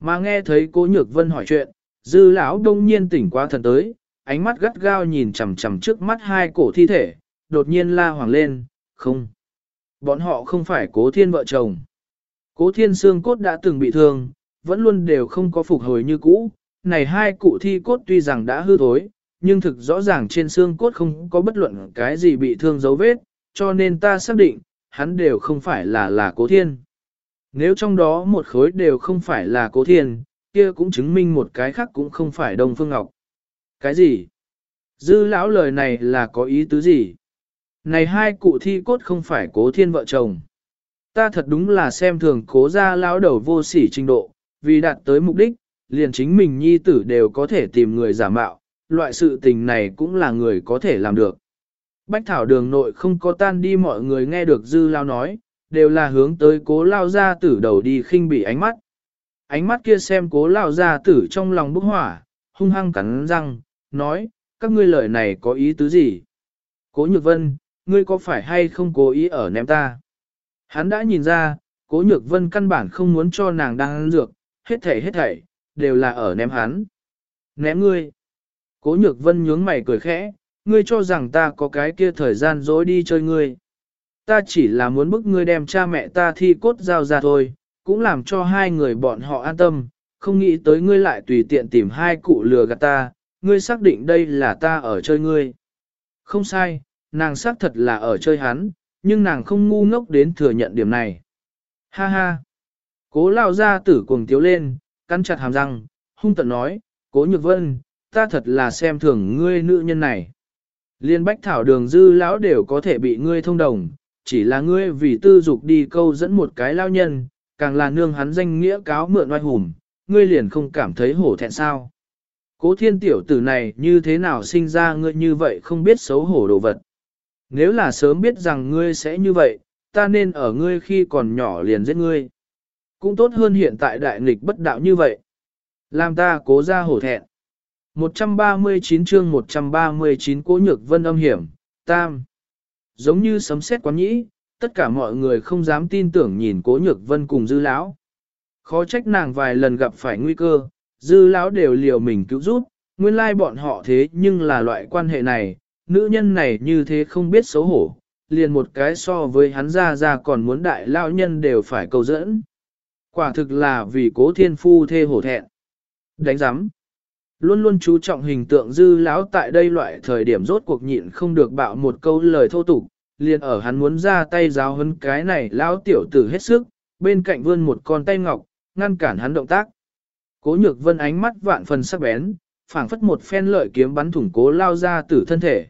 [SPEAKER 1] Mà nghe thấy cố nhược vân hỏi chuyện, dư lão đông nhiên tỉnh qua thần tới, ánh mắt gắt gao nhìn chằm chằm trước mắt hai cổ thi thể, đột nhiên la hoàng lên, không. Bọn họ không phải cố thiên vợ chồng. Cố thiên xương cốt đã từng bị thương, vẫn luôn đều không có phục hồi như cũ. Này hai cụ thi cốt tuy rằng đã hư thối, nhưng thực rõ ràng trên xương cốt không có bất luận cái gì bị thương dấu vết, cho nên ta xác định, hắn đều không phải là là cố thiên. Nếu trong đó một khối đều không phải là cố thiên, kia cũng chứng minh một cái khác cũng không phải Đông Phương Ngọc. Cái gì? Dư lão lời này là có ý tứ gì? Này hai cụ thi cốt không phải cố thiên vợ chồng. Ta thật đúng là xem thường cố ra lão đầu vô sỉ trình độ, vì đạt tới mục đích, liền chính mình nhi tử đều có thể tìm người giả mạo, loại sự tình này cũng là người có thể làm được. Bách thảo đường nội không có tan đi mọi người nghe được dư lao nói, đều là hướng tới cố lao ra tử đầu đi khinh bị ánh mắt. Ánh mắt kia xem cố lao ra tử trong lòng bốc hỏa, hung hăng cắn răng, nói, các ngươi lời này có ý tứ gì? Cố nhược vân, ngươi có phải hay không cố ý ở ném ta? Hắn đã nhìn ra, cố nhược vân căn bản không muốn cho nàng đang ăn dược, hết thảy hết thảy, đều là ở ném hắn. Ném ngươi. Cố nhược vân nhướng mày cười khẽ, ngươi cho rằng ta có cái kia thời gian dối đi chơi ngươi. Ta chỉ là muốn bức ngươi đem cha mẹ ta thi cốt giao ra thôi, cũng làm cho hai người bọn họ an tâm, không nghĩ tới ngươi lại tùy tiện tìm hai cụ lừa gạt ta, ngươi xác định đây là ta ở chơi ngươi. Không sai, nàng xác thật là ở chơi hắn, nhưng nàng không ngu ngốc đến thừa nhận điểm này. Ha ha! Cố lao ra tử cuồng tiếu lên, cắn chặt hàm răng, hung tận nói, cố nhược vân, ta thật là xem thường ngươi nữ nhân này. Liên bách thảo đường dư lão đều có thể bị ngươi thông đồng, chỉ là ngươi vì tư dục đi câu dẫn một cái lao nhân, càng là nương hắn danh nghĩa cáo mượn oai hùng, ngươi liền không cảm thấy hổ thẹn sao. Cố thiên tiểu tử này như thế nào sinh ra ngươi như vậy không biết xấu hổ đồ vật. Nếu là sớm biết rằng ngươi sẽ như vậy, ta nên ở ngươi khi còn nhỏ liền giết ngươi. Cũng tốt hơn hiện tại đại nghịch bất đạo như vậy. Làm ta cố ra hổ thẹn. 139 chương 139 cố nhược vân âm hiểm, tam. Giống như sấm sét quán nhĩ, tất cả mọi người không dám tin tưởng nhìn cố nhược vân cùng dư lão. Khó trách nàng vài lần gặp phải nguy cơ, dư lão đều liều mình cứu giúp, nguyên lai bọn họ thế nhưng là loại quan hệ này, nữ nhân này như thế không biết xấu hổ, liền một cái so với hắn ra ra còn muốn đại lão nhân đều phải cầu dẫn. Quả thực là vì cố thiên phu thê hổ thẹn. Đánh giám. Luôn luôn chú trọng hình tượng dư lão tại đây loại thời điểm rốt cuộc nhịn không được bạo một câu lời thô tục, liền ở hắn muốn ra tay giáo hấn cái này lão tiểu tử hết sức, bên cạnh vươn một con tay ngọc, ngăn cản hắn động tác. Cố nhược vân ánh mắt vạn phần sắc bén, phảng phất một phen lợi kiếm bắn thủng cố lao ra tử thân thể.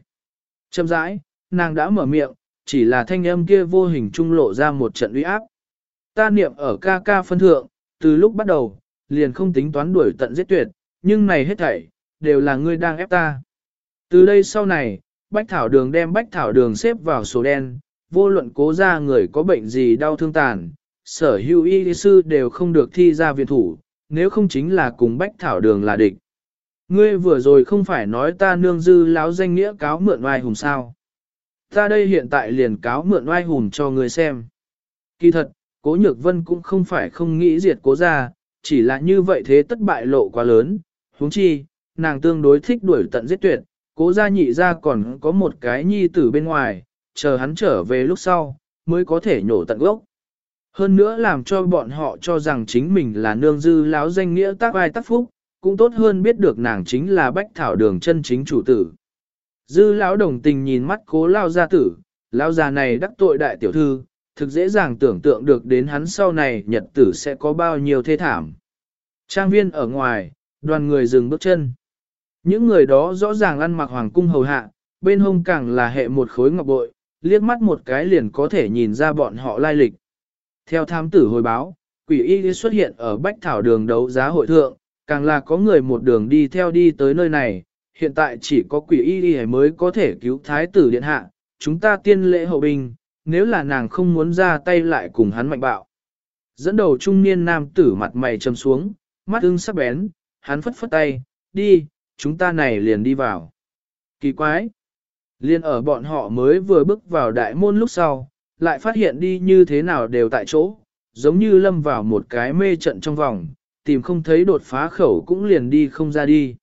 [SPEAKER 1] Châm rãi, nàng đã mở miệng, chỉ là thanh âm kia vô hình trung lộ ra một trận uy áp. Ta niệm ở ca ca phân thượng, từ lúc bắt đầu, liền không tính toán đuổi tận giết tuyệt, nhưng này hết thảy, đều là ngươi đang ép ta. Từ đây sau này, Bách Thảo Đường đem Bách Thảo Đường xếp vào số đen, vô luận cố ra người có bệnh gì đau thương tàn, sở hữu y sư đều không được thi ra viện thủ, nếu không chính là cùng Bách Thảo Đường là địch. Ngươi vừa rồi không phải nói ta nương dư láo danh nghĩa cáo mượn oai hùng sao. Ta đây hiện tại liền cáo mượn oai hùng cho ngươi xem. Kỳ thật, cố nhược vân cũng không phải không nghĩ diệt cố ra, chỉ là như vậy thế tất bại lộ quá lớn, huống chi, nàng tương đối thích đuổi tận giết tuyệt, cố gia nhị ra còn có một cái nhi tử bên ngoài, chờ hắn trở về lúc sau, mới có thể nhổ tận gốc. Hơn nữa làm cho bọn họ cho rằng chính mình là nương dư láo danh nghĩa tác vai tác phúc, cũng tốt hơn biết được nàng chính là bách thảo đường chân chính chủ tử. Dư lão đồng tình nhìn mắt cố lao gia tử, lao già này đắc tội đại tiểu thư, thực dễ dàng tưởng tượng được đến hắn sau này nhật tử sẽ có bao nhiêu thê thảm. Trang viên ở ngoài, đoàn người dừng bước chân. Những người đó rõ ràng ăn mặc hoàng cung hầu hạ, bên hông càng là hệ một khối ngọc bội, liếc mắt một cái liền có thể nhìn ra bọn họ lai lịch. Theo tham tử hồi báo, quỷ y xuất hiện ở bách thảo đường đấu giá hội thượng, càng là có người một đường đi theo đi tới nơi này, hiện tại chỉ có quỷ y mới có thể cứu thái tử điện hạ, chúng ta tiên lễ hậu binh, nếu là nàng không muốn ra tay lại cùng hắn mạnh bạo. Dẫn đầu trung niên nam tử mặt mày trầm xuống, mắt ưng sắc bén, hắn phất phất tay, đi, chúng ta này liền đi vào. Kỳ quái! Liên ở bọn họ mới vừa bước vào đại môn lúc sau, lại phát hiện đi như thế nào đều tại chỗ, giống như lâm vào một cái mê trận trong vòng, tìm không thấy đột phá khẩu cũng liền đi không ra đi.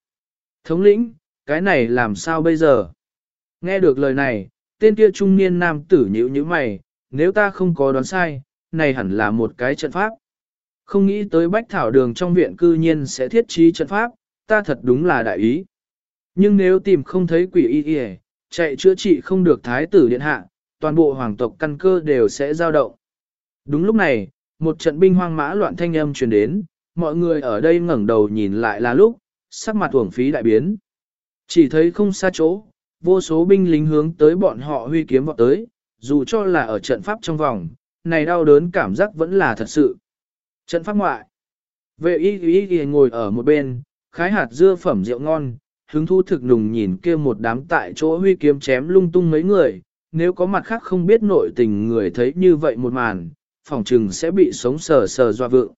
[SPEAKER 1] Thống lĩnh, cái này làm sao bây giờ? Nghe được lời này, tên kia trung niên nam tử nhíu như mày, nếu ta không có đoán sai, này hẳn là một cái trận pháp. Không nghĩ tới bách thảo đường trong viện cư nhiên sẽ thiết trí trận pháp, ta thật đúng là đại ý. Nhưng nếu tìm không thấy quỷ y y, chạy chữa trị không được thái tử điện hạ, toàn bộ hoàng tộc căn cơ đều sẽ dao động. Đúng lúc này, một trận binh hoang mã loạn thanh âm truyền đến, mọi người ở đây ngẩng đầu nhìn lại là lúc, sắc mặt uổng phí đại biến. Chỉ thấy không xa chỗ, vô số binh lính hướng tới bọn họ huy kiếm vọt tới, dù cho là ở trận pháp trong vòng, này đau đớn cảm giác vẫn là thật sự. Trận pháp ngoại, vệ y y y ngồi ở một bên, khái hạt dưa phẩm rượu ngon, hứng thu thực nùng nhìn kia một đám tại chỗ huy kiếm chém lung tung mấy người, nếu có mặt khác không biết nội tình người thấy như vậy một màn, phòng trừng sẽ bị sống sờ sờ doa vượng.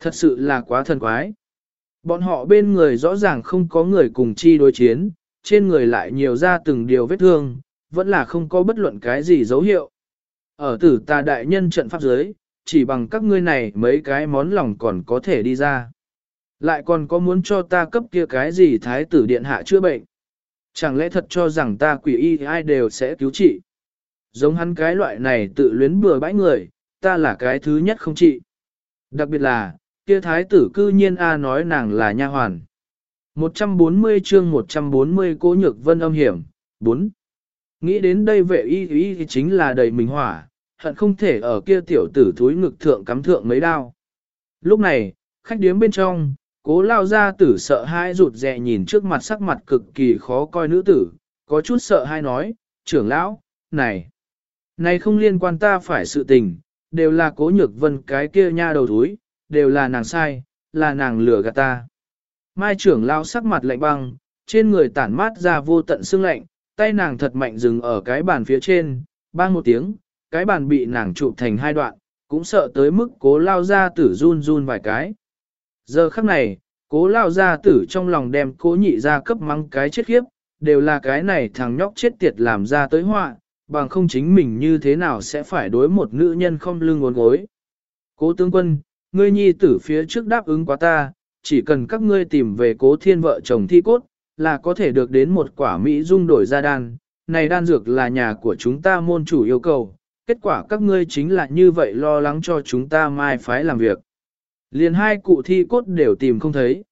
[SPEAKER 1] Thật sự là quá thần quái. Bọn họ bên người rõ ràng không có người cùng chi đối chiến, trên người lại nhiều ra từng điều vết thương, vẫn là không có bất luận cái gì dấu hiệu. Ở tử ta đại nhân trận pháp giới, chỉ bằng các ngươi này mấy cái món lòng còn có thể đi ra. Lại còn có muốn cho ta cấp kia cái gì thái tử điện hạ chữa bệnh. Chẳng lẽ thật cho rằng ta quỷ y ai đều sẽ cứu trị. Giống hắn cái loại này tự luyến bừa bãi người, ta là cái thứ nhất không trị. Đặc biệt là, kia thái tử cư nhiên A nói nàng là nha hoàn. 140 chương 140 cố nhược vân âm hiểm, 4. Nghĩ đến đây vệ y y chính là đầy mình hỏa, hận không thể ở kia tiểu tử thúi ngực thượng cắm thượng mấy đao. Lúc này, khách điếm bên trong, cố lao ra tử sợ hai rụt rè nhìn trước mặt sắc mặt cực kỳ khó coi nữ tử, có chút sợ hai nói, trưởng lão, này, này không liên quan ta phải sự tình, đều là cố nhược vân cái kia nha đầu thúi, đều là nàng sai, là nàng lừa gạt ta. Mai trưởng lao sắc mặt lạnh băng, trên người tản mát ra vô tận xương lạnh, tay nàng thật mạnh dừng ở cái bàn phía trên, bang một tiếng, cái bàn bị nàng chụp thành hai đoạn, cũng sợ tới mức cố lao ra tử run run vài cái. Giờ khắc này, cố lao ra tử trong lòng đem cố nhị ra cấp mắng cái chết khiếp, đều là cái này thằng nhóc chết tiệt làm ra tới họa, bằng không chính mình như thế nào sẽ phải đối một nữ nhân không lưng ngốn gối. Cố tướng quân, ngươi nhi tử phía trước đáp ứng quá ta, chỉ cần các ngươi tìm về cố thiên vợ chồng thi cốt, là có thể được đến một quả Mỹ dung đổi ra đan. Này đan dược là nhà của chúng ta môn chủ yêu cầu, kết quả các ngươi chính là như vậy lo lắng cho chúng ta mai phái làm việc. Liền hai cụ thi cốt đều tìm không thấy.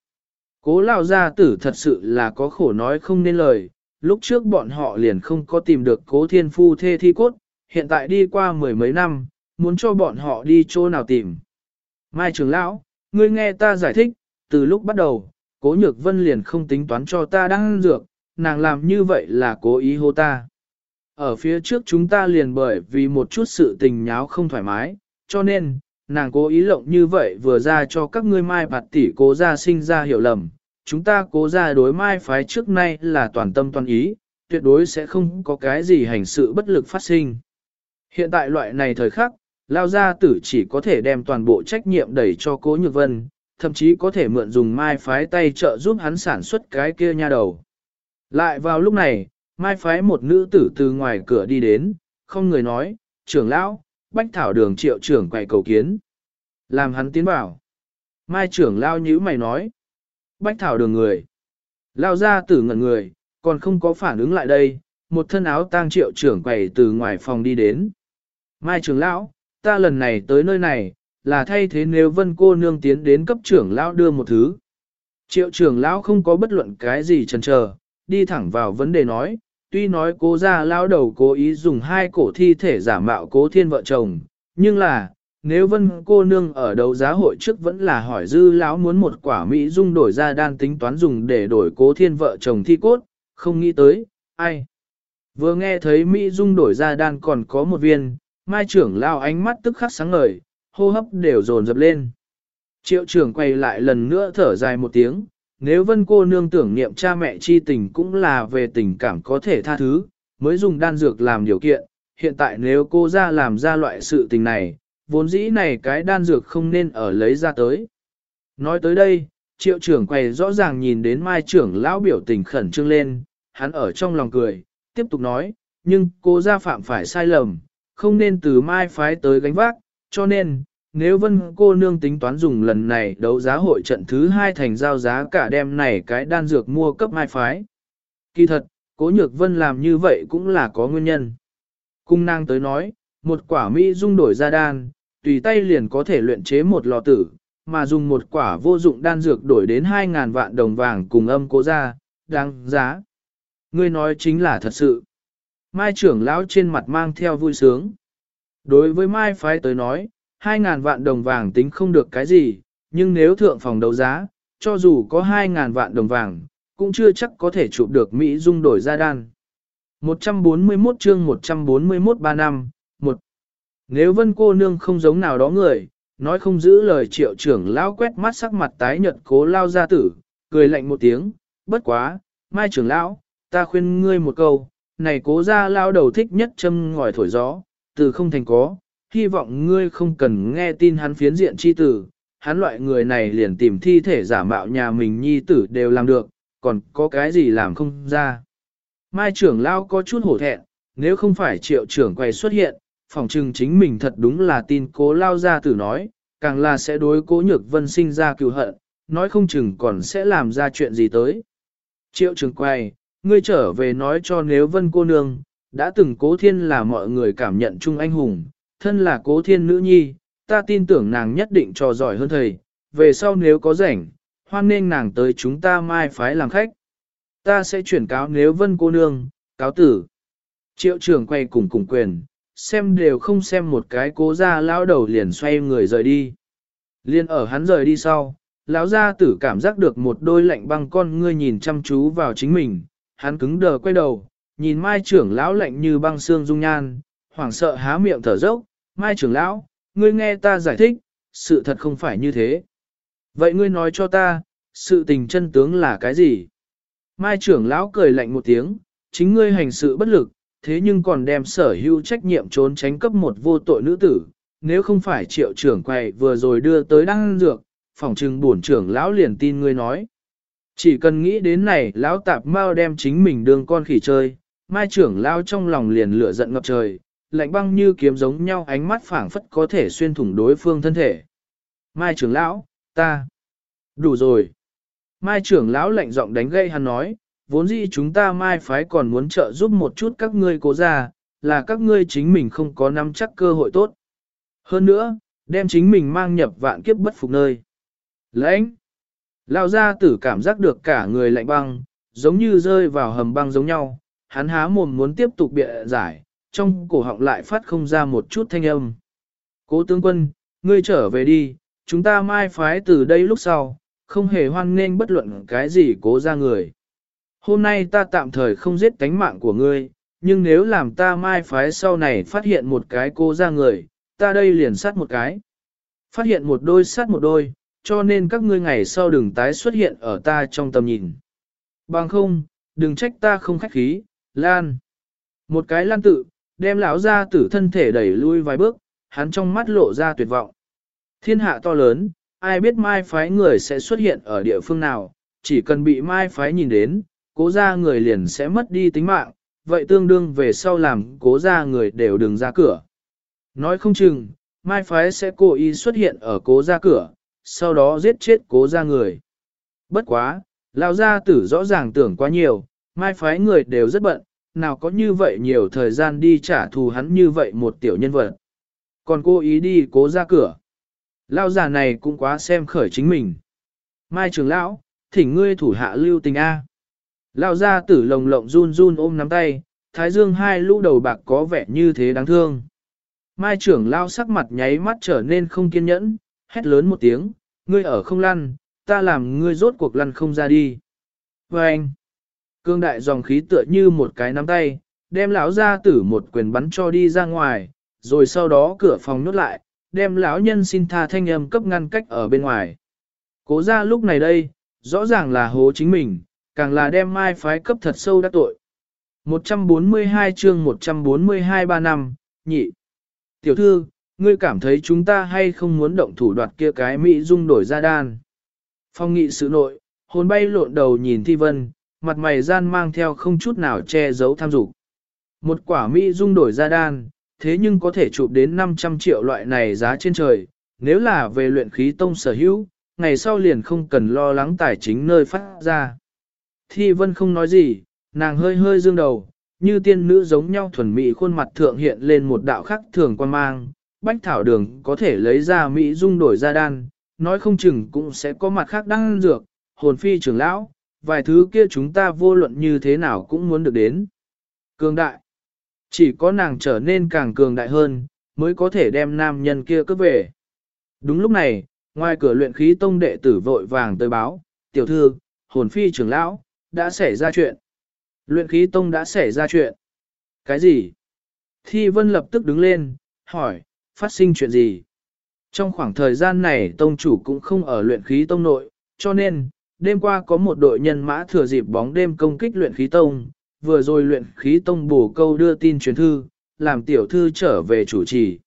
[SPEAKER 1] Cố lao gia tử thật sự là có khổ nói không nên lời, lúc trước bọn họ liền không có tìm được cố thiên phu thê thi cốt, hiện tại đi qua mười mấy năm, muốn cho bọn họ đi chỗ nào tìm. Mai trưởng lão, ngươi nghe ta giải thích, từ lúc bắt đầu, cố nhược vân liền không tính toán cho ta đang dược, nàng làm như vậy là cố ý hô ta. Ở phía trước chúng ta liền bởi vì một chút sự tình nháo không thoải mái, cho nên, nàng cố ý lộng như vậy vừa ra cho các ngươi mai bạt tỷ cố ra sinh ra hiểu lầm. Chúng ta cố ra đối mai phái trước nay là toàn tâm toàn ý, tuyệt đối sẽ không có cái gì hành sự bất lực phát sinh. Hiện tại loại này thời khắc, lao gia tử chỉ có thể đem toàn bộ trách nhiệm đẩy cho cố nhược vân, thậm chí có thể mượn dùng mai phái tay trợ giúp hắn sản xuất cái kia nha đầu. Lại vào lúc này, mai phái một nữ tử từ ngoài cửa đi đến, không người nói, trưởng lão, bách thảo đường triệu trưởng quầy cầu kiến. Làm hắn tiến bảo. Mai trưởng lao nhữ mày nói. Bách thảo đường người. Lao ra tử ngẩn người, còn không có phản ứng lại đây, một thân áo tang triệu trưởng quầy từ ngoài phòng đi đến. Mai trưởng lão, ta lần này tới nơi này, là thay thế nếu vân cô nương tiến đến cấp trưởng lão đưa một thứ. Triệu trưởng lão không có bất luận cái gì chần chờ, đi thẳng vào vấn đề nói, tuy nói cố gia lão đầu cố ý dùng hai cổ thi thể giả mạo cố thiên vợ chồng, nhưng là, nếu vân cô nương ở đấu giá hội trước vẫn là hỏi dư lão muốn một quả Mỹ dung đổi ra đan tính toán dùng để đổi cố thiên vợ chồng thi cốt, không nghĩ tới, ai. Vừa nghe thấy Mỹ dung đổi ra đan còn có một viên, mai trưởng lao ánh mắt tức khắc sáng ngời, hô hấp đều dồn dập lên. Triệu trưởng quay lại lần nữa thở dài một tiếng, nếu vân cô nương tưởng niệm cha mẹ chi tình cũng là về tình cảm có thể tha thứ, mới dùng đan dược làm điều kiện, hiện tại nếu cô ra làm ra loại sự tình này, vốn dĩ này cái đan dược không nên ở lấy ra tới. Nói tới đây, triệu trưởng quầy rõ ràng nhìn đến mai trưởng lão biểu tình khẩn trương lên, hắn ở trong lòng cười, tiếp tục nói, nhưng cô ra phạm phải sai lầm, không nên từ mai phái tới gánh vác, cho nên, nếu vân cô nương tính toán dùng lần này đấu giá hội trận thứ hai thành giao giá cả đem này cái đan dược mua cấp mai phái. Kỳ thật, cố nhược vân làm như vậy cũng là có nguyên nhân. Cung nàng tới nói, một quả mỹ dung đổi ra đan, tùy tay liền có thể luyện chế một lò tử, mà dùng một quả vô dụng đan dược đổi đến 2.000 vạn đồng vàng cùng âm cố ra, đáng giá. Ngươi nói chính là thật sự. Mai trưởng lão trên mặt mang theo vui sướng. Đối với Mai phái tới nói, 2.000 vạn đồng vàng tính không được cái gì, nhưng nếu thượng phòng đấu giá, cho dù có 2.000 vạn đồng vàng, cũng chưa chắc có thể chụp được Mỹ dung đổi ra đan. 141 chương 141 3 năm, 1. Nếu vân cô nương không giống nào đó người, nói không giữ lời triệu trưởng lão quét mắt sắc mặt tái nhợt cố lao ra tử, cười lạnh một tiếng, bất quá, mai trưởng lão, ta khuyên ngươi một câu, này cố ra lao đầu thích nhất châm ngòi thổi gió, từ không thành có, hy vọng ngươi không cần nghe tin hắn phiến diện chi tử, hắn loại người này liền tìm thi thể giả mạo nhà mình nhi tử đều làm được, còn có cái gì làm không ra. Mai trưởng lao có chút hổ thẹn, nếu không phải triệu trưởng quay xuất hiện, phòng trừng chính mình thật đúng là tin cố lao ra tử nói, càng là sẽ đối cố nhược vân sinh ra cựu hận, nói không chừng còn sẽ làm ra chuyện gì tới. Triệu trưởng quay, ngươi trở về nói cho nếu vân cô nương, đã từng cố thiên là mọi người cảm nhận chung anh hùng, thân là cố thiên nữ nhi, ta tin tưởng nàng nhất định trò giỏi hơn thầy, về sau nếu có rảnh, hoan nên nàng tới chúng ta mai phái làm khách. Ta sẽ chuyển cáo nếu vân cô nương, cáo tử. Triệu trưởng quay cùng cùng quyền, xem đều không xem một cái cố ra lão đầu liền xoay người rời đi. Liên ở hắn rời đi sau, lão gia tử cảm giác được một đôi lạnh băng con ngươi nhìn chăm chú vào chính mình, hắn cứng đờ quay đầu, nhìn mai trưởng lão lạnh như băng xương dung nhan, hoảng sợ há miệng thở dốc, mai trưởng lão, ngươi nghe ta giải thích, sự thật không phải như thế. Vậy ngươi nói cho ta, sự tình chân tướng là cái gì? Mai trưởng lão cười lạnh một tiếng, chính ngươi hành sự bất lực, thế nhưng còn đem sở hữu trách nhiệm trốn tránh cấp một vô tội nữ tử, nếu không phải triệu trưởng quầy vừa rồi đưa tới đăng dược, phòng trừng bổn trưởng lão liền tin ngươi nói. Chỉ cần nghĩ đến này, lão tạp mau đem chính mình đương con khỉ chơi, mai trưởng lão trong lòng liền lửa giận ngập trời, lạnh băng như kiếm giống nhau ánh mắt phảng phất có thể xuyên thủng đối phương thân thể. Mai trưởng lão, ta, đủ rồi. Mai trưởng lão lạnh giọng đánh gây hắn nói, vốn dĩ chúng ta mai phái còn muốn trợ giúp một chút các ngươi cố ra, là các ngươi chính mình không có nắm chắc cơ hội tốt. Hơn nữa, đem chính mình mang nhập vạn kiếp bất phục nơi. Lãnh! Lao ra tử cảm giác được cả người lạnh băng, giống như rơi vào hầm băng giống nhau, hắn há mồm muốn tiếp tục bịa giải, trong cổ họng lại phát không ra một chút thanh âm. Cố tướng quân, ngươi trở về đi, chúng ta mai phái từ đây lúc sau, không hề hoan nghênh bất luận cái gì cố ra người. Hôm nay ta tạm thời không giết cánh mạng của ngươi, nhưng nếu làm ta mai phái sau này phát hiện một cái cố ra người, ta đây liền sát một cái. Phát hiện một đôi sát một đôi, cho nên các ngươi ngày sau đừng tái xuất hiện ở ta trong tầm nhìn. Bằng không, đừng trách ta không khách khí, Lan. Một cái lan tự, đem lão ra tử thân thể đẩy lui vài bước, hắn trong mắt lộ ra tuyệt vọng. Thiên hạ to lớn, ai biết mai phái người sẽ xuất hiện ở địa phương nào, chỉ cần bị mai phái nhìn đến, cố ra người liền sẽ mất đi tính mạng, vậy tương đương về sau làm cố ra người đều đừng ra cửa. Nói không chừng, mai phái sẽ cố ý xuất hiện ở cố ra cửa, sau đó giết chết cố ra người. Bất quá, lão gia tử rõ ràng tưởng quá nhiều, mai phái người đều rất bận, nào có như vậy nhiều thời gian đi trả thù hắn như vậy một tiểu nhân vật. Còn cố ý đi cố ra cửa. Lão già này cũng quá xem khởi chính mình. Mai trưởng lão, thỉnh ngươi thủ hạ lưu tình A. Lao ra tử lồng lộng run run ôm nắm tay, thái dương hai lũ đầu bạc có vẻ như thế đáng thương. Mai trưởng lao sắc mặt nháy mắt trở nên không kiên nhẫn, hét lớn một tiếng, ngươi ở không lăn, ta làm ngươi rốt cuộc lăn không ra đi. Và anh, cương đại dòng khí tựa như một cái nắm tay, đem lão gia tử một quyền bắn cho đi ra ngoài, rồi sau đó cửa phòng nhốt lại, đem lão nhân xin tha thanh âm cấp ngăn cách ở bên ngoài. Cố ra lúc này đây, rõ ràng là hố chính mình, càng là đem mai phái cấp thật sâu đắc tội. 142 chương 142 ba năm, nhị. Tiểu thư, ngươi cảm thấy chúng ta hay không muốn động thủ đoạt kia cái Mỹ dung đổi ra đan. Phong nghị sự nội, hồn bay lộn đầu nhìn thi vân, mặt mày gian mang theo không chút nào che giấu tham dục. Một quả Mỹ dung đổi ra đan, thế nhưng có thể chụp đến 500 triệu loại này giá trên trời, nếu là về luyện khí tông sở hữu, ngày sau liền không cần lo lắng tài chính nơi phát ra. Thi vân không nói gì, nàng hơi hơi dương đầu, như tiên nữ giống nhau thuần mỹ khuôn mặt thượng hiện lên một đạo khắc thường quan mang, bách thảo đường có thể lấy ra mỹ dung đổi ra đan, nói không chừng cũng sẽ có mặt khác đang dược, hồn phi trưởng lão, vài thứ kia chúng ta vô luận như thế nào cũng muốn được đến. Cường đại. Chỉ có nàng trở nên càng cường đại hơn, mới có thể đem nam nhân kia cướp về. Đúng lúc này, ngoài cửa luyện khí tông đệ tử vội vàng tới báo, tiểu thư, hồn phi trưởng lão, đã xảy ra chuyện. Luyện khí tông đã xảy ra chuyện. Cái gì? Thi vân lập tức đứng lên, hỏi, phát sinh chuyện gì? Trong khoảng thời gian này tông chủ cũng không ở luyện khí tông nội, cho nên, đêm qua có một đội nhân mã thừa dịp bóng đêm công kích luyện khí tông, vừa rồi luyện khí tông bổ câu đưa tin truyền thư, làm tiểu thư trở về chủ trì.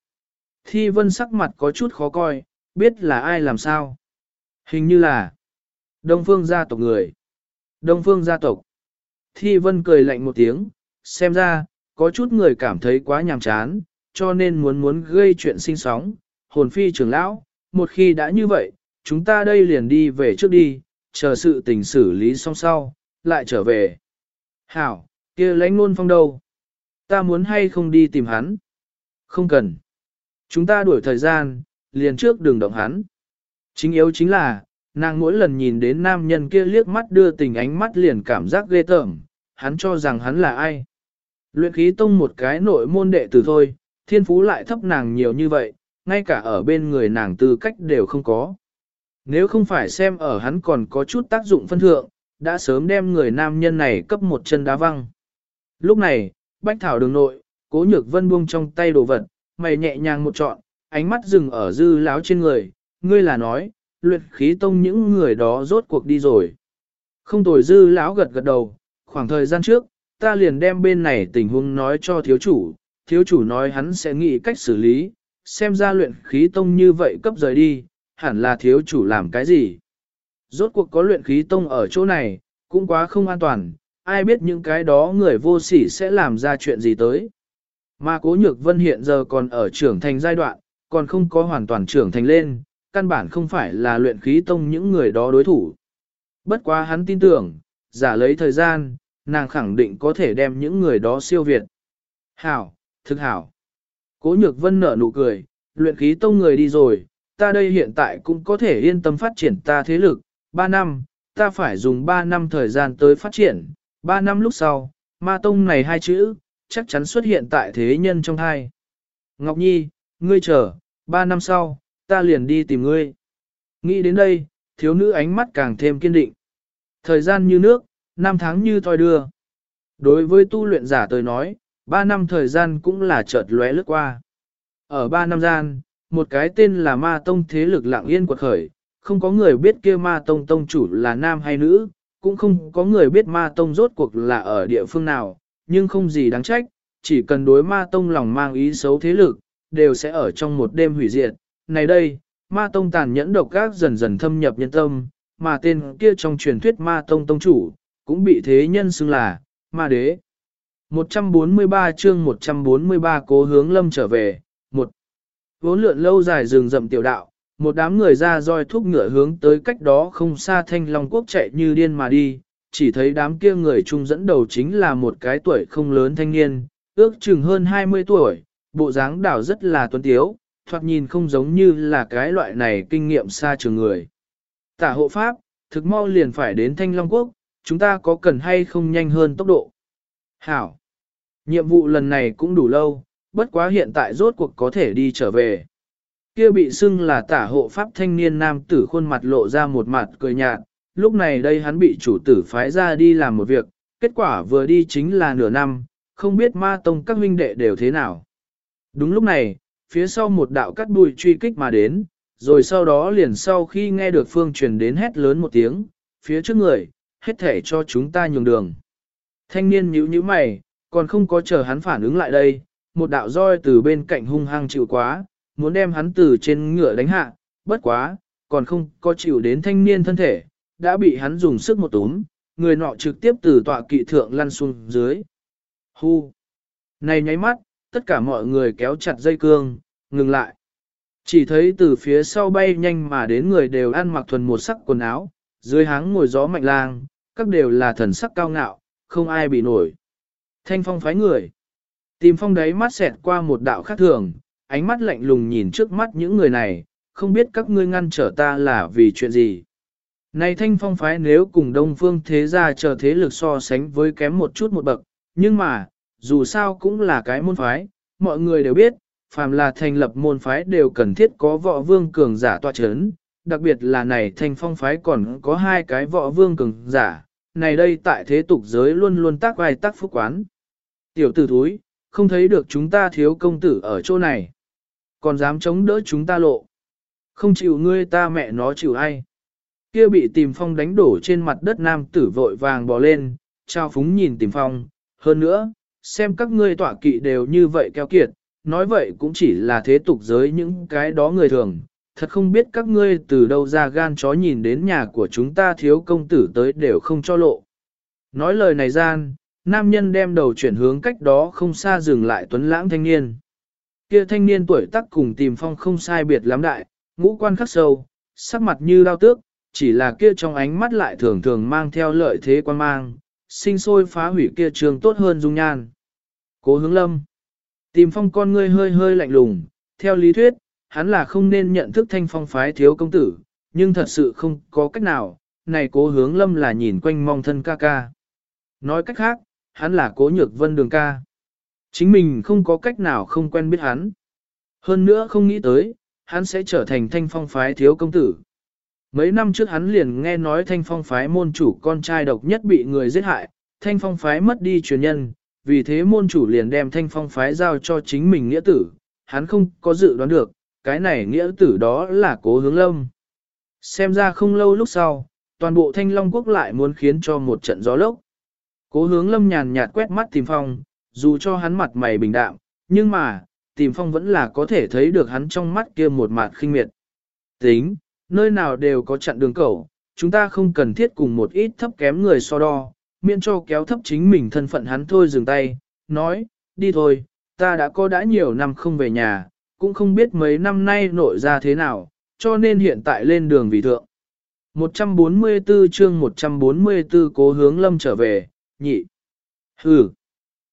[SPEAKER 1] Thi vân sắc mặt có chút khó coi, biết là ai làm sao. Hình như là Đông Phương gia tộc người. Đông Phương gia tộc. Thi vân cười lạnh một tiếng, xem ra, có chút người cảm thấy quá nhàm chán, cho nên muốn muốn gây chuyện sinh sóng. Hồn phi trưởng lão, một khi đã như vậy, chúng ta đây liền đi về trước đi, chờ sự tình xử lý xong sau, lại trở về. Hảo, kia lãnh nôn phong đâu? Ta muốn hay không đi tìm hắn? Không cần. Chúng ta đuổi thời gian, liền trước đường động hắn. Chính yếu chính là, nàng mỗi lần nhìn đến nam nhân kia liếc mắt đưa tình ánh mắt liền cảm giác ghê tởm, hắn cho rằng hắn là ai. Luyện khí tông một cái nội môn đệ tử thôi, thiên phú lại thấp nàng nhiều như vậy, ngay cả ở bên người nàng tư cách đều không có. Nếu không phải xem ở hắn còn có chút tác dụng phân thượng, đã sớm đem người nam nhân này cấp một chân đá văng. Lúc này, bách thảo đường nội, cố nhược vân buông trong tay đồ vật, mày nhẹ nhàng một trọn, ánh mắt dừng ở dư láo trên người, ngươi là nói, luyện khí tông những người đó rốt cuộc đi rồi. Không tồi dư lão gật gật đầu, khoảng thời gian trước, ta liền đem bên này tình huống nói cho thiếu chủ, thiếu chủ nói hắn sẽ nghĩ cách xử lý, xem ra luyện khí tông như vậy cấp rời đi, hẳn là thiếu chủ làm cái gì. Rốt cuộc có luyện khí tông ở chỗ này, cũng quá không an toàn, ai biết những cái đó người vô sỉ sẽ làm ra chuyện gì tới. Mà cố nhược vân hiện giờ còn ở trưởng thành giai đoạn, còn không có hoàn toàn trưởng thành lên, căn bản không phải là luyện khí tông những người đó đối thủ. Bất quá hắn tin tưởng, giả lấy thời gian, nàng khẳng định có thể đem những người đó siêu việt. Hảo, thực hảo. Cố nhược vân nở nụ cười, luyện khí tông người đi rồi, ta đây hiện tại cũng có thể yên tâm phát triển ta thế lực, 3 năm, ta phải dùng 3 năm thời gian tới phát triển, 3 năm lúc sau, ma tông này hai chữ, chắc chắn xuất hiện tại thế nhân trong hai. Ngọc Nhi, ngươi chờ, 3 năm sau, ta liền đi tìm ngươi. Nghĩ đến đây, thiếu nữ ánh mắt càng thêm kiên định. Thời gian như nước, năm tháng như thoi đưa. Đối với tu luyện giả tôi nói, 3 năm thời gian cũng là chợt lóe lướt qua. Ở 3 năm gian, một cái tên là ma tông thế lực lạng yên quật khởi, không có người biết kia ma tông tông chủ là nam hay nữ, cũng không có người biết ma tông rốt cuộc là ở địa phương nào, nhưng không gì đáng trách, chỉ cần đối ma tông lòng mang ý xấu thế lực, đều sẽ ở trong một đêm hủy diệt. Này đây, ma tông tàn nhẫn độc ác dần dần thâm nhập nhân tâm, mà tên kia trong truyền thuyết ma tông tông chủ, cũng bị thế nhân xưng là, ma đế. 143 chương 143 cố hướng lâm trở về, Vốn lượn lâu dài rừng rậm tiểu đạo, một đám người ra roi thúc ngựa hướng tới cách đó không xa thanh long quốc chạy như điên mà đi, chỉ thấy đám kia người chung dẫn đầu chính là một cái tuổi không lớn thanh niên, ước chừng hơn 20 tuổi, bộ dáng đảo rất là tuấn tiếu, thoạt nhìn không giống như là cái loại này kinh nghiệm xa trường người. Tả hộ pháp, thực mau liền phải đến Thanh Long Quốc, chúng ta có cần hay không nhanh hơn tốc độ. Hảo! Nhiệm vụ lần này cũng đủ lâu, bất quá hiện tại rốt cuộc có thể đi trở về. Kia bị xưng là tả hộ pháp thanh niên nam tử khuôn mặt lộ ra một mặt cười nhạt, lúc này đây hắn bị chủ tử phái ra đi làm một việc, kết quả vừa đi chính là nửa năm, không biết ma tông các huynh đệ đều thế nào. Đúng lúc này, phía sau một đạo cắt đuôi truy kích mà đến, rồi sau đó liền sau khi nghe được phương truyền đến hét lớn một tiếng, phía trước người, hết thể cho chúng ta nhường đường. Thanh niên nhíu nhíu mày, còn không có chờ hắn phản ứng lại đây, một đạo roi từ bên cạnh hung hăng chịu quá, muốn đem hắn từ trên ngựa đánh hạ, bất quá, còn không có chịu đến thanh niên thân thể, đã bị hắn dùng sức một túm, người nọ trực tiếp từ tọa kỵ thượng lăn xuống dưới. Hu! Này nháy mắt, tất cả mọi người kéo chặt dây cương, ngừng lại. Chỉ thấy từ phía sau bay nhanh mà đến người đều ăn mặc thuần một sắc quần áo, dưới háng ngồi gió mạnh lang, các đều là thần sắc cao ngạo, không ai bị nổi. Thanh phong phái người. Tìm phong đấy mắt xẹt qua một đạo khác thường, ánh mắt lạnh lùng nhìn trước mắt những người này, không biết các ngươi ngăn trở ta là vì chuyện gì. Này thanh phong phái nếu cùng đông phương thế gia chờ thế lực so sánh với kém một chút một bậc, nhưng mà, dù sao cũng là cái môn phái, mọi người đều biết, phàm là thành lập môn phái đều cần thiết có võ vương cường giả tọa chấn, đặc biệt là này thanh phong phái còn có hai cái võ vương cường giả, này đây tại thế tục giới luôn luôn tác vai tác phúc quán. Tiểu tử thúi, không thấy được chúng ta thiếu công tử ở chỗ này, còn dám chống đỡ chúng ta lộ. Không chịu ngươi ta mẹ nó chịu ai. Kia bị tìm phong đánh đổ trên mặt đất nam tử vội vàng bò lên, trao phúng nhìn tìm phong, hơn nữa, xem các ngươi tỏa kỵ đều như vậy keo kiệt, nói vậy cũng chỉ là thế tục giới những cái đó người thường, thật không biết các ngươi từ đâu ra gan chó nhìn đến nhà của chúng ta thiếu công tử tới đều không cho lộ. Nói lời này gian, nam nhân đem đầu chuyển hướng cách đó không xa dừng lại tuấn lãng thanh niên. Kia thanh niên tuổi tác cùng tìm phong không sai biệt lắm đại, ngũ quan khắc sâu, sắc mặt như đao tước, chỉ là kia trong ánh mắt lại thường thường mang theo lợi thế quan mang, sinh sôi phá hủy kia trường tốt hơn dung nhan. Cố hướng lâm. Tìm phong con ngươi hơi hơi lạnh lùng, theo lý thuyết, hắn là không nên nhận thức thanh phong phái thiếu công tử, nhưng thật sự không có cách nào, này cố hướng lâm là nhìn quanh mong thân ca ca. Nói cách khác, hắn là cố nhược vân đường ca. Chính mình không có cách nào không quen biết hắn. Hơn nữa không nghĩ tới, hắn sẽ trở thành thanh phong phái thiếu công tử. Mấy năm trước hắn liền nghe nói thanh phong phái môn chủ con trai độc nhất bị người giết hại, thanh phong phái mất đi truyền nhân, vì thế môn chủ liền đem thanh phong phái giao cho chính mình nghĩa tử, hắn không có dự đoán được, cái này nghĩa tử đó là cố hướng lâm. Xem ra không lâu lúc sau, toàn bộ thanh long quốc lại muốn khiến cho một trận gió lốc. Cố hướng lâm nhàn nhạt quét mắt tìm phong, dù cho hắn mặt mày bình đạm, nhưng mà, tìm phong vẫn là có thể thấy được hắn trong mắt kia một mặt khinh miệt. Tính, nơi nào đều có chặn đường cầu, chúng ta không cần thiết cùng một ít thấp kém người so đo, miễn cho kéo thấp chính mình thân phận hắn thôi dừng tay, nói, đi thôi, ta đã có đã nhiều năm không về nhà, cũng không biết mấy năm nay nội ra thế nào, cho nên hiện tại lên đường vì thượng. 144 chương 144 cố hướng lâm trở về, nhị. Hừ.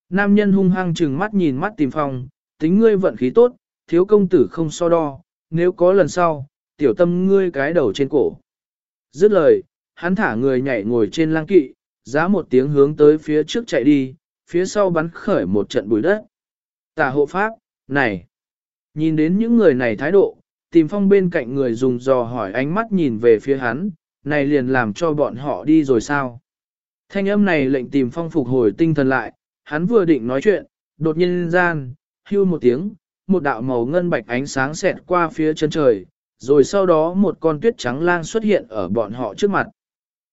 [SPEAKER 1] Nam nhân hung hăng trừng mắt nhìn mắt tìm phong, tính ngươi vận khí tốt, thiếu công tử không so đo, nếu có lần sau, tiểu tâm ngươi cái đầu trên cổ. Dứt lời, hắn thả người nhảy ngồi trên lang kỵ, giá một tiếng hướng tới phía trước chạy đi, phía sau bắn khởi một trận bụi đất. tả hộ pháp, này, nhìn đến những người này thái độ, tìm phong bên cạnh người dùng dò hỏi ánh mắt nhìn về phía hắn, này liền làm cho bọn họ đi rồi sao. Thanh âm này lệnh tìm phong phục hồi tinh thần lại, hắn vừa định nói chuyện, đột nhiên gian, hưu một tiếng, một đạo màu ngân bạch ánh sáng xẹt qua phía chân trời, rồi sau đó một con tuyết trắng lang xuất hiện ở bọn họ trước mặt.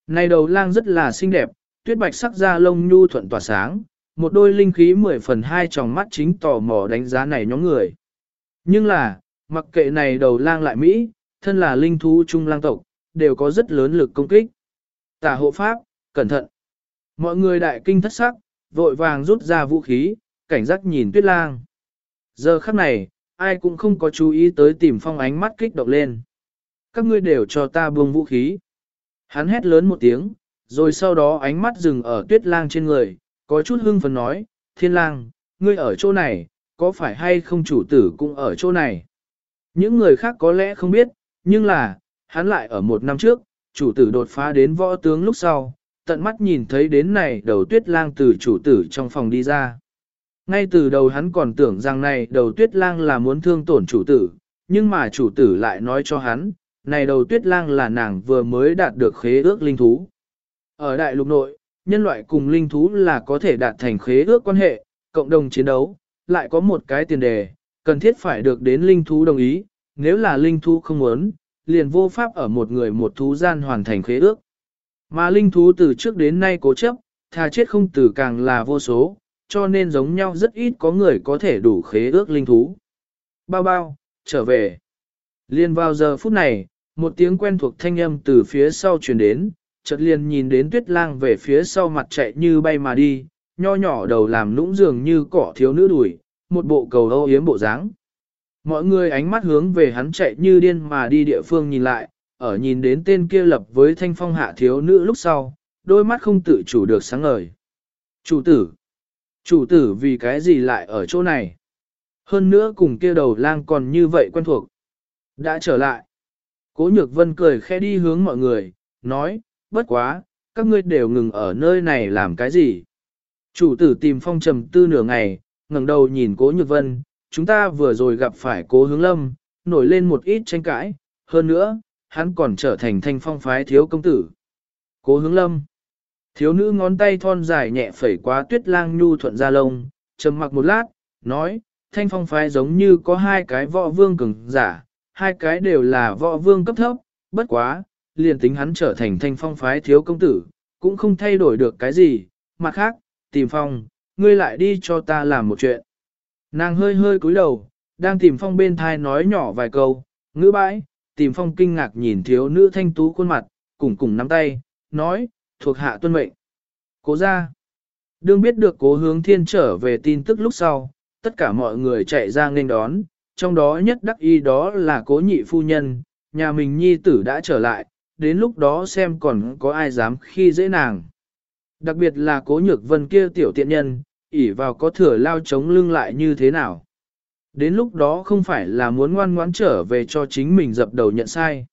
[SPEAKER 1] Này đầu lang rất là xinh đẹp, tuyết bạch sắc da lông nhu thuận tỏa sáng, một đôi linh khí mười phần hai tròng mắt chính tò mò đánh giá này nhóm người. Nhưng là, mặc kệ này đầu lang lại Mỹ, thân là linh thú trung lang tộc, đều có rất lớn lực công kích. Tả hộ pháp, cẩn thận. Mọi người đại kinh thất sắc, vội vàng rút ra vũ khí, cảnh giác nhìn tuyết lang. Giờ khắc này, ai cũng không có chú ý tới tìm phong ánh mắt kích động lên. Các ngươi đều cho ta buông vũ khí. Hắn hét lớn một tiếng, rồi sau đó ánh mắt dừng ở tuyết lang trên người, có chút hưng phấn nói, thiên lang, ngươi ở chỗ này, có phải hay không chủ tử cũng ở chỗ này? Những người khác có lẽ không biết, nhưng là, hắn lại ở một năm trước, chủ tử đột phá đến võ tướng lúc sau, tận mắt nhìn thấy đến này đầu tuyết lang từ chủ tử trong phòng đi ra. Ngay từ đầu hắn còn tưởng rằng này đầu tuyết lang là muốn thương tổn chủ tử, nhưng mà chủ tử lại nói cho hắn, này đầu tuyết lang là nàng vừa mới đạt được khế ước linh thú. Ở đại lục nội, nhân loại cùng linh thú là có thể đạt thành khế ước quan hệ, cộng đồng chiến đấu, lại có một cái tiền đề, cần thiết phải được đến linh thú đồng ý, nếu là linh thú không muốn, liền vô pháp ở một người một thú gian hoàn thành khế ước. Mà linh thú từ trước đến nay cố chấp, thà chết không tử càng là vô số, cho nên giống nhau rất ít có người có thể đủ khế ước linh thú. Bao bao, trở về. Liên vào giờ phút này, một tiếng quen thuộc thanh âm từ phía sau truyền đến, chợt liền nhìn đến tuyết lang về phía sau mặt chạy như bay mà đi, nho nhỏ đầu làm nũng dường như cỏ thiếu nữ đuổi, một bộ cầu âu yếm bộ dáng. Mọi người ánh mắt hướng về hắn chạy như điên mà đi địa phương nhìn lại, ở nhìn đến tên kia lập với thanh phong hạ thiếu nữ lúc sau, đôi mắt không tự chủ được sáng ngời. Chủ tử! Chủ tử vì cái gì lại ở chỗ này? Hơn nữa cùng kia đầu lang còn như vậy quen thuộc. Đã trở lại. Cố nhược vân cười khẽ đi hướng mọi người, nói, bất quá, các ngươi đều ngừng ở nơi này làm cái gì? Chủ tử tìm phong trầm tư nửa ngày, ngẩng đầu nhìn cố nhược vân, chúng ta vừa rồi gặp phải cố hướng lâm, nổi lên một ít tranh cãi, hơn nữa, hắn còn trở thành thanh phong phái thiếu công tử. Cố hướng lâm, thiếu nữ ngón tay thon dài nhẹ phẩy quá tuyết lang nhu thuận ra lông, trầm mặc một lát, nói, thanh phong phái giống như có hai cái võ vương cường giả, hai cái đều là võ vương cấp thấp, bất quá, liền tính hắn trở thành thanh phong phái thiếu công tử, cũng không thay đổi được cái gì, mặt khác, tìm phong, ngươi lại đi cho ta làm một chuyện. Nàng hơi hơi cúi đầu, đang tìm phong bên thai nói nhỏ vài câu, ngữ bãi, tìm phong kinh ngạc nhìn thiếu nữ thanh tú khuôn mặt, cùng cùng nắm tay, nói, thuộc hạ tuân mệnh. Cố ra. Đương biết được cố hướng thiên trở về tin tức lúc sau, tất cả mọi người chạy ra nghênh đón, trong đó nhất đắc y đó là cố nhị phu nhân, nhà mình nhi tử đã trở lại, đến lúc đó xem còn có ai dám khi dễ nàng. Đặc biệt là cố nhược vân kia tiểu tiện nhân, ỉ vào có thừa lao chống lưng lại như thế nào. Đến lúc đó không phải là muốn ngoan ngoãn trở về cho chính mình dập đầu nhận sai.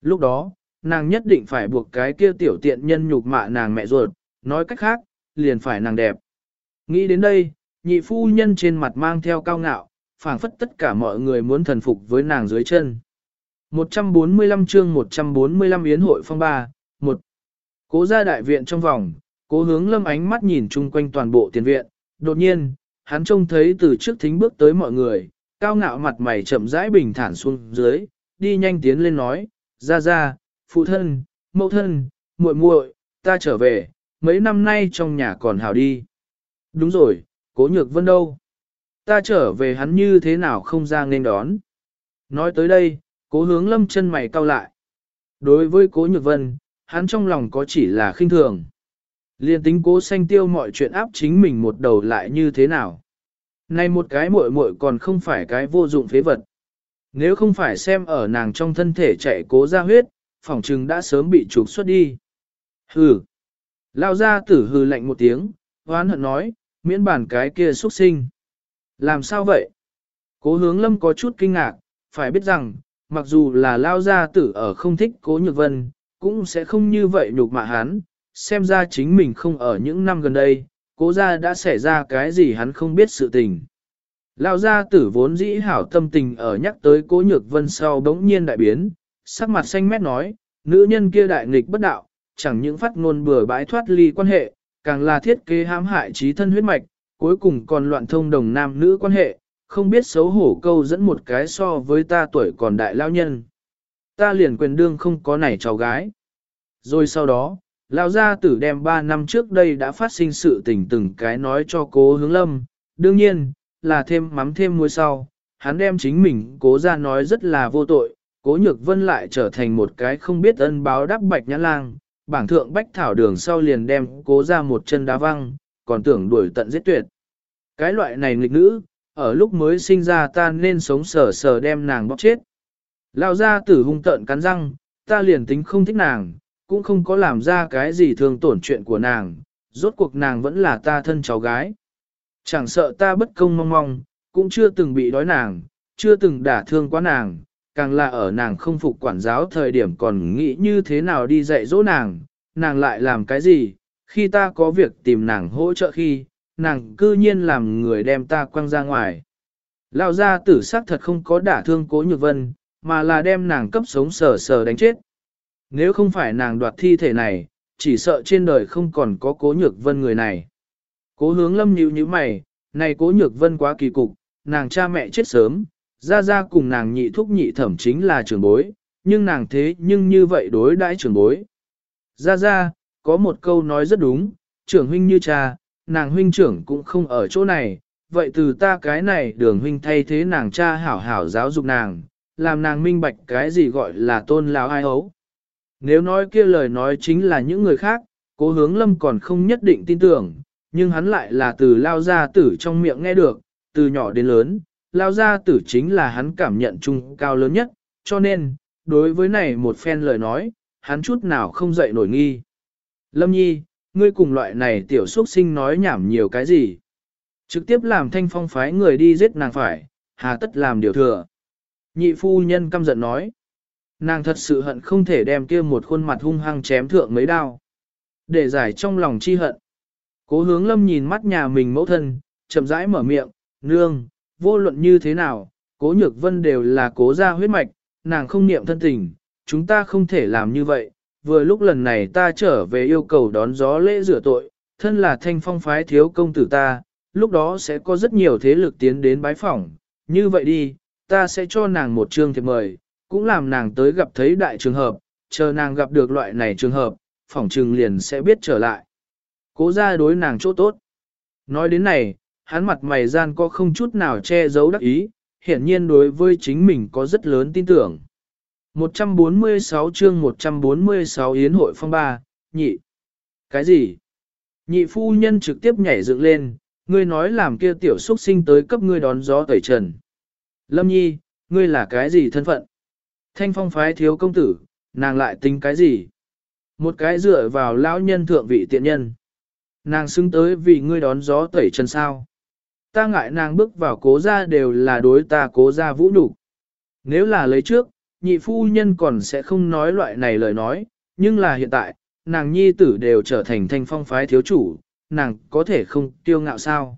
[SPEAKER 1] Lúc đó, nàng nhất định phải buộc cái kia tiểu tiện nhân nhục mạ nàng mẹ ruột, nói cách khác, liền phải nàng đẹp. Nghĩ đến đây, nhị phu nhân trên mặt mang theo cao ngạo, phảng phất tất cả mọi người muốn thần phục với nàng dưới chân. 145 chương 145 Yến hội phong ba, một Cố ra đại viện trong vòng, cố hướng lâm ánh mắt nhìn chung quanh toàn bộ tiền viện, đột nhiên, hắn trông thấy từ trước thính bước tới mọi người, cao ngạo mặt mày chậm rãi bình thản xuống dưới, đi nhanh tiến lên nói, ra ra, phụ thân, mẫu thân, muội muội, ta trở về, mấy năm nay trong nhà còn hào đi. Đúng rồi, cố nhược vân đâu? Ta trở về hắn như thế nào không ra nên đón. Nói tới đây, cố hướng lâm chân mày cau lại. Đối với cố nhược vân, hắn trong lòng có chỉ là khinh thường. Liên tính cố xanh tiêu mọi chuyện áp chính mình một đầu lại như thế nào. Này một cái muội muội còn không phải cái vô dụng phế vật. Nếu không phải xem ở nàng trong thân thể chạy cố ra huyết, phỏng trừng đã sớm bị trục xuất đi. Hừ. Lao ra tử hừ lạnh một tiếng, hoán hận nói, miễn bản cái kia xuất sinh. Làm sao vậy? Cố hướng lâm có chút kinh ngạc, phải biết rằng, mặc dù là lao gia tử ở không thích cố nhược vân, cũng sẽ không như vậy nhục mạ hắn, xem ra chính mình không ở những năm gần đây, cố gia đã xảy ra cái gì hắn không biết sự tình. lão gia tử vốn dĩ hảo tâm tình ở nhắc tới cố nhược vân sau đống nhiên đại biến, sắc mặt xanh mét nói, nữ nhân kia đại nghịch bất đạo, chẳng những phát ngôn bừa bãi thoát ly quan hệ, càng là thiết kế hãm hại trí thân huyết mạch, cuối cùng còn loạn thông đồng nam nữ quan hệ, không biết xấu hổ câu dẫn một cái so với ta tuổi còn đại lao nhân. Ta liền quyền đương không có nảy cháu gái. Rồi sau đó, Lão gia tử đem 3 năm trước đây đã phát sinh sự tình từng cái nói cho cố hướng lâm, đương nhiên, là thêm mắm thêm muối sau, hắn đem chính mình cố ra nói rất là vô tội, cố nhược vân lại trở thành một cái không biết ân báo đắp bạch nhã lang, bảng thượng bách thảo đường sau liền đem cố ra một chân đá văng, còn tưởng đuổi tận giết tuyệt. Cái loại này nghịch nữ, ở lúc mới sinh ra ta nên sống sờ sờ đem nàng bóp chết. Lao ra tử hung tận cắn răng, ta liền tính không thích nàng, cũng không có làm ra cái gì thương tổn chuyện của nàng, rốt cuộc nàng vẫn là ta thân cháu gái. Chẳng sợ ta bất công mong mong, cũng chưa từng bị đói nàng, chưa từng đả thương quá nàng, càng là ở nàng không phục quản giáo thời điểm còn nghĩ như thế nào đi dạy dỗ nàng, nàng lại làm cái gì, khi ta có việc tìm nàng hỗ trợ khi, nàng cư nhiên làm người đem ta quăng ra ngoài. Lão gia tử sắc thật không có đả thương cố nhược vân, mà là đem nàng cấp sống sờ sờ đánh chết. Nếu không phải nàng đoạt thi thể này, chỉ sợ trên đời không còn có cố nhược vân người này. Cố hướng lâm nhíu như mày, này cố nhược vân quá kỳ cục, nàng cha mẹ chết sớm, ra ra cùng nàng nhị thúc nhị thẩm chính là trưởng bối, nhưng nàng thế nhưng như vậy đối đãi trưởng bối. Ra ra, có một câu nói rất đúng, trưởng huynh như cha, nàng huynh trưởng cũng không ở chỗ này, vậy từ ta cái này đường huynh thay thế nàng cha hảo hảo giáo dục nàng, làm nàng minh bạch cái gì gọi là tôn lão ai ấu. Nếu nói kia lời nói chính là những người khác, cố hướng lâm còn không nhất định tin tưởng, nhưng hắn lại là từ lao gia tử trong miệng nghe được, từ nhỏ đến lớn, lao gia tử chính là hắn cảm nhận chung cao lớn nhất, cho nên, đối với này một phen lời nói, hắn chút nào không dậy nổi nghi. Lâm nhi, ngươi cùng loại này tiểu xuất sinh nói nhảm nhiều cái gì? Trực tiếp làm thanh phong phái người đi giết nàng phải, hà tất làm điều thừa. Nhị phu nhân căm giận nói. Nàng thật sự hận không thể đem kia một khuôn mặt hung hăng chém thượng mấy đao. Để giải trong lòng chi hận. Cố hướng lâm nhìn mắt nhà mình mẫu thân, chậm rãi mở miệng, nương, vô luận như thế nào, cố nhược vân đều là cố gia huyết mạch, nàng không niệm thân tình, chúng ta không thể làm như vậy. Vừa lúc lần này ta trở về yêu cầu đón gió lễ rửa tội, thân là thanh phong phái thiếu công tử ta, lúc đó sẽ có rất nhiều thế lực tiến đến bái phỏng. Như vậy đi, ta sẽ cho nàng một chương thiệp mời, cũng làm nàng tới gặp thấy đại trường hợp, chờ nàng gặp được loại này trường hợp, phỏng trừng liền sẽ biết trở lại. Cố ra đối nàng chỗ tốt. Nói đến này, hắn mặt mày gian có không chút nào che giấu đắc ý, hiển nhiên đối với chính mình có rất lớn tin tưởng. 146 chương 146 Yến hội phong ba, nhị. Cái gì? Nhị phu nhân trực tiếp nhảy dựng lên, ngươi nói làm kia tiểu xuất sinh tới cấp ngươi đón gió tẩy trần. Lâm nhi, ngươi là cái gì thân phận? Thanh phong phái thiếu công tử, nàng lại tính cái gì? Một cái dựa vào lão nhân thượng vị tiện nhân. Nàng xứng tới vì ngươi đón gió tẩy chân sao. Ta ngại nàng bước vào cố ra đều là đối ta cố ra vũ nhục Nếu là lấy trước, nhị phu nhân còn sẽ không nói loại này lời nói, nhưng là hiện tại, nàng nhi tử đều trở thành thanh phong phái thiếu chủ, nàng có thể không tiêu ngạo sao.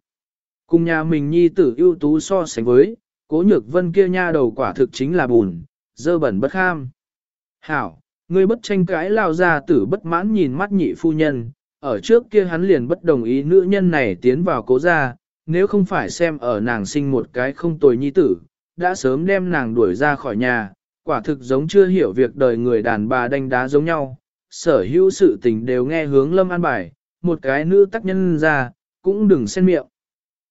[SPEAKER 1] Cùng nhà mình nhi tử ưu tú so sánh với, cố nhược vân kia nha đầu quả thực chính là bùn, dơ bẩn bất kham. Hảo, ngươi bất tranh cãi lao ra tử bất mãn nhìn mắt nhị phu nhân, ở trước kia hắn liền bất đồng ý nữ nhân này tiến vào cố gia, nếu không phải xem ở nàng sinh một cái không tồi nhi tử, đã sớm đem nàng đuổi ra khỏi nhà, quả thực giống chưa hiểu việc đời người đàn bà đánh đá giống nhau, sở hữu sự tình đều nghe hướng lâm an bài, một cái nữ tác nhân ra, cũng đừng xen miệng.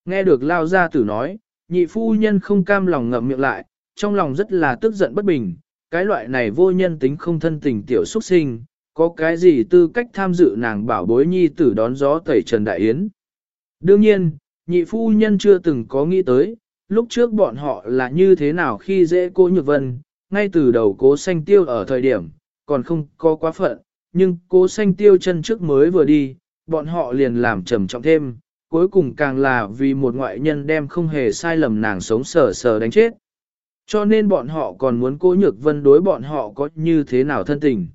[SPEAKER 1] Nghe được lao gia tử nói, nhị phu nhân không cam lòng ngậm miệng lại, trong lòng rất là tức giận bất bình, cái loại này vô nhân tính không thân tình tiểu xuất sinh, có cái gì tư cách tham dự nàng bảo bối nhi tử đón gió tẩy Trần Đại Yến. Đương nhiên, nhị phu nhân chưa từng có nghĩ tới, lúc trước bọn họ là như thế nào khi dễ cô Nhược Vân, ngay từ đầu cố xanh tiêu ở thời điểm, còn không có quá phận, nhưng cố xanh tiêu chân trước mới vừa đi, bọn họ liền làm trầm trọng thêm, cuối cùng càng là vì một ngoại nhân đem không hề sai lầm nàng sống sờ sờ đánh chết. Cho nên bọn họ còn muốn cố nhược vân đối bọn họ có như thế nào thân tình.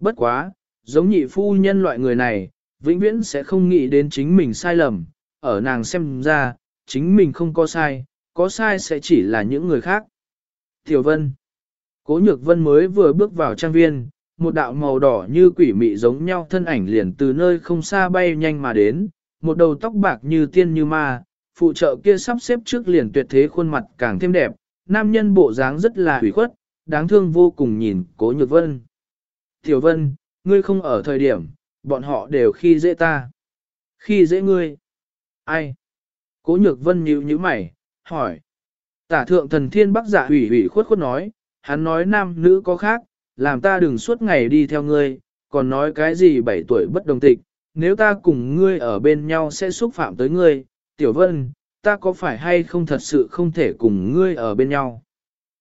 [SPEAKER 1] Bất quá, giống nhị phu nhân loại người này, vĩnh viễn sẽ không nghĩ đến chính mình sai lầm, ở nàng xem ra, chính mình không có sai, có sai sẽ chỉ là những người khác. Tiểu Vân Cố nhược vân mới vừa bước vào trang viên, một đạo màu đỏ như quỷ mị giống nhau thân ảnh liền từ nơi không xa bay nhanh mà đến, một đầu tóc bạc như tiên như ma, phụ trợ kia sắp xếp trước liền tuyệt thế khuôn mặt càng thêm đẹp, nam nhân bộ dáng rất là hủy khuất, đáng thương vô cùng nhìn cố nhược vân. Tiểu vân, ngươi không ở thời điểm, bọn họ đều khi dễ ta. Khi dễ ngươi. Ai? Cố nhược vân nhíu nhíu mày, hỏi. Tả thượng thần thiên bắc giả hủy hủy khuất khuất nói, hắn nói nam nữ có khác, làm ta đừng suốt ngày đi theo ngươi, còn nói cái gì bảy tuổi bất đồng tịch, nếu ta cùng ngươi ở bên nhau sẽ xúc phạm tới ngươi, tiểu vân, ta có phải hay không thật sự không thể cùng ngươi ở bên nhau.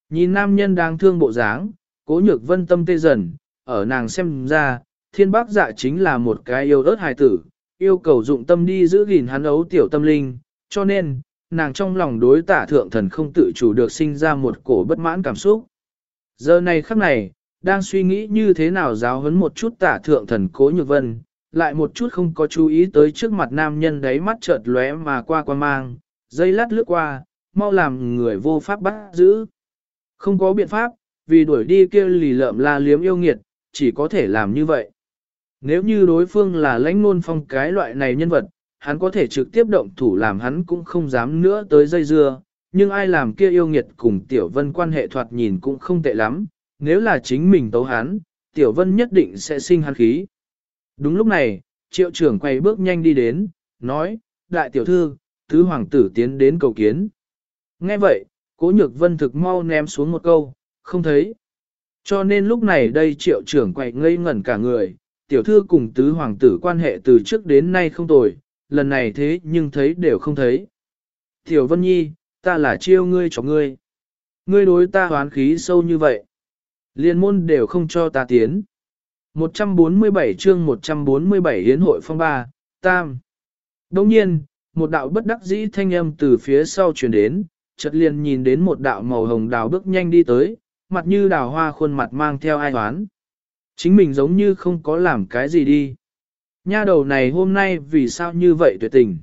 [SPEAKER 1] Nhìn nam nhân đang thương bộ dáng, cố nhược vân tâm tê dần, ở nàng xem ra, thiên bác dạ chính là một cái yêu ớt hài tử, yêu cầu dụng tâm đi giữ gìn hắn ấu tiểu tâm linh, cho nên, nàng trong lòng đối tả thượng thần không tự chủ được sinh ra một cổ bất mãn cảm xúc. Giờ này khắc này, đang suy nghĩ như thế nào giáo huấn một chút tả thượng thần cố nhược vân, lại một chút không có chú ý tới trước mặt nam nhân đấy mắt chợt lóe mà qua qua mang, dây lát lướt qua, mau làm người vô pháp bắt giữ. Không có biện pháp, vì đuổi đi kia lì lợm la liếm yêu nghiệt, chỉ có thể làm như vậy. Nếu như đối phương là lãnh nôn phong cái loại này nhân vật, hắn có thể trực tiếp động thủ làm hắn cũng không dám nữa tới dây dưa, nhưng ai làm kia yêu nghiệt cùng Tiểu Vân quan hệ thoạt nhìn cũng không tệ lắm, nếu là chính mình tấu hắn, Tiểu Vân nhất định sẽ sinh hắn khí. Đúng lúc này, triệu trưởng quay bước nhanh đi đến, nói, đại tiểu thư, tứ hoàng tử tiến đến cầu kiến. Nghe vậy, cố nhược vân thực mau ném xuống một câu, không thấy. Cho nên lúc này đây triệu trưởng quậy ngây ngẩn cả người, tiểu thư cùng tứ hoàng tử quan hệ từ trước đến nay không tồi, lần này thế nhưng thấy đều không thấy. Tiểu Vân Nhi, ta là chiêu ngươi cho ngươi. Ngươi đối ta hoán khí sâu như vậy. Liên môn đều không cho ta tiến. 147 chương 147 Hiến hội phong ba, Tam. Đồng nhiên, một đạo bất đắc dĩ thanh âm từ phía sau truyền đến, chợt liền nhìn đến một đạo màu hồng đào bước nhanh đi tới, mặt như đào hoa khuôn mặt mang theo ai hoán. Chính mình giống như không có làm cái gì đi. Nha đầu này hôm nay vì sao như vậy tuyệt tình.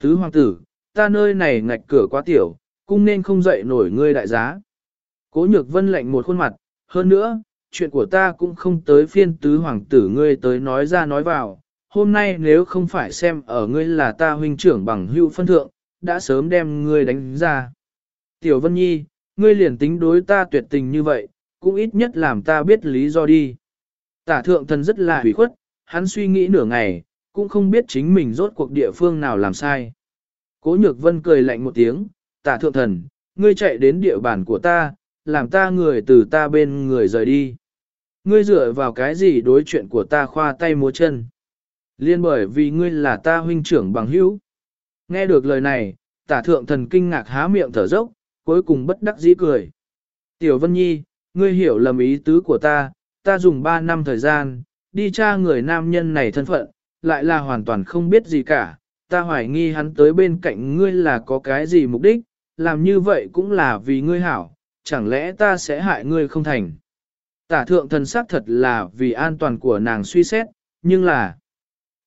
[SPEAKER 1] Tứ hoàng tử, ta nơi này ngạch cửa quá tiểu, cung nên không dậy nổi ngươi đại giá. Cố nhược vân lệnh một khuôn mặt, hơn nữa, chuyện của ta cũng không tới phiên tứ hoàng tử ngươi tới nói ra nói vào. Hôm nay nếu không phải xem ở ngươi là ta huynh trưởng bằng hữu phân thượng, đã sớm đem ngươi đánh ra. Tiểu Vân Nhi, ngươi liền tính đối ta tuyệt tình như vậy, cũng ít nhất làm ta biết lý do đi. Tả thượng thần rất là hủy khuất, hắn suy nghĩ nửa ngày, cũng không biết chính mình rốt cuộc địa phương nào làm sai. Cố nhược vân cười lạnh một tiếng, tả thượng thần, ngươi chạy đến địa bàn của ta, làm ta người từ ta bên người rời đi. Ngươi dựa vào cái gì đối chuyện của ta khoa tay múa chân? Liên bởi vì ngươi là ta huynh trưởng bằng hữu. Nghe được lời này, tả thượng thần kinh ngạc há miệng thở dốc, cuối cùng bất đắc dĩ cười. Tiểu Vân Nhi, ngươi hiểu lầm ý tứ của ta, ta dùng 3 năm thời gian, đi tra người nam nhân này thân phận, lại là hoàn toàn không biết gì cả, ta hoài nghi hắn tới bên cạnh ngươi là có cái gì mục đích, làm như vậy cũng là vì ngươi hảo, chẳng lẽ ta sẽ hại ngươi không thành. Tả thượng thần xác thật là vì an toàn của nàng suy xét, nhưng là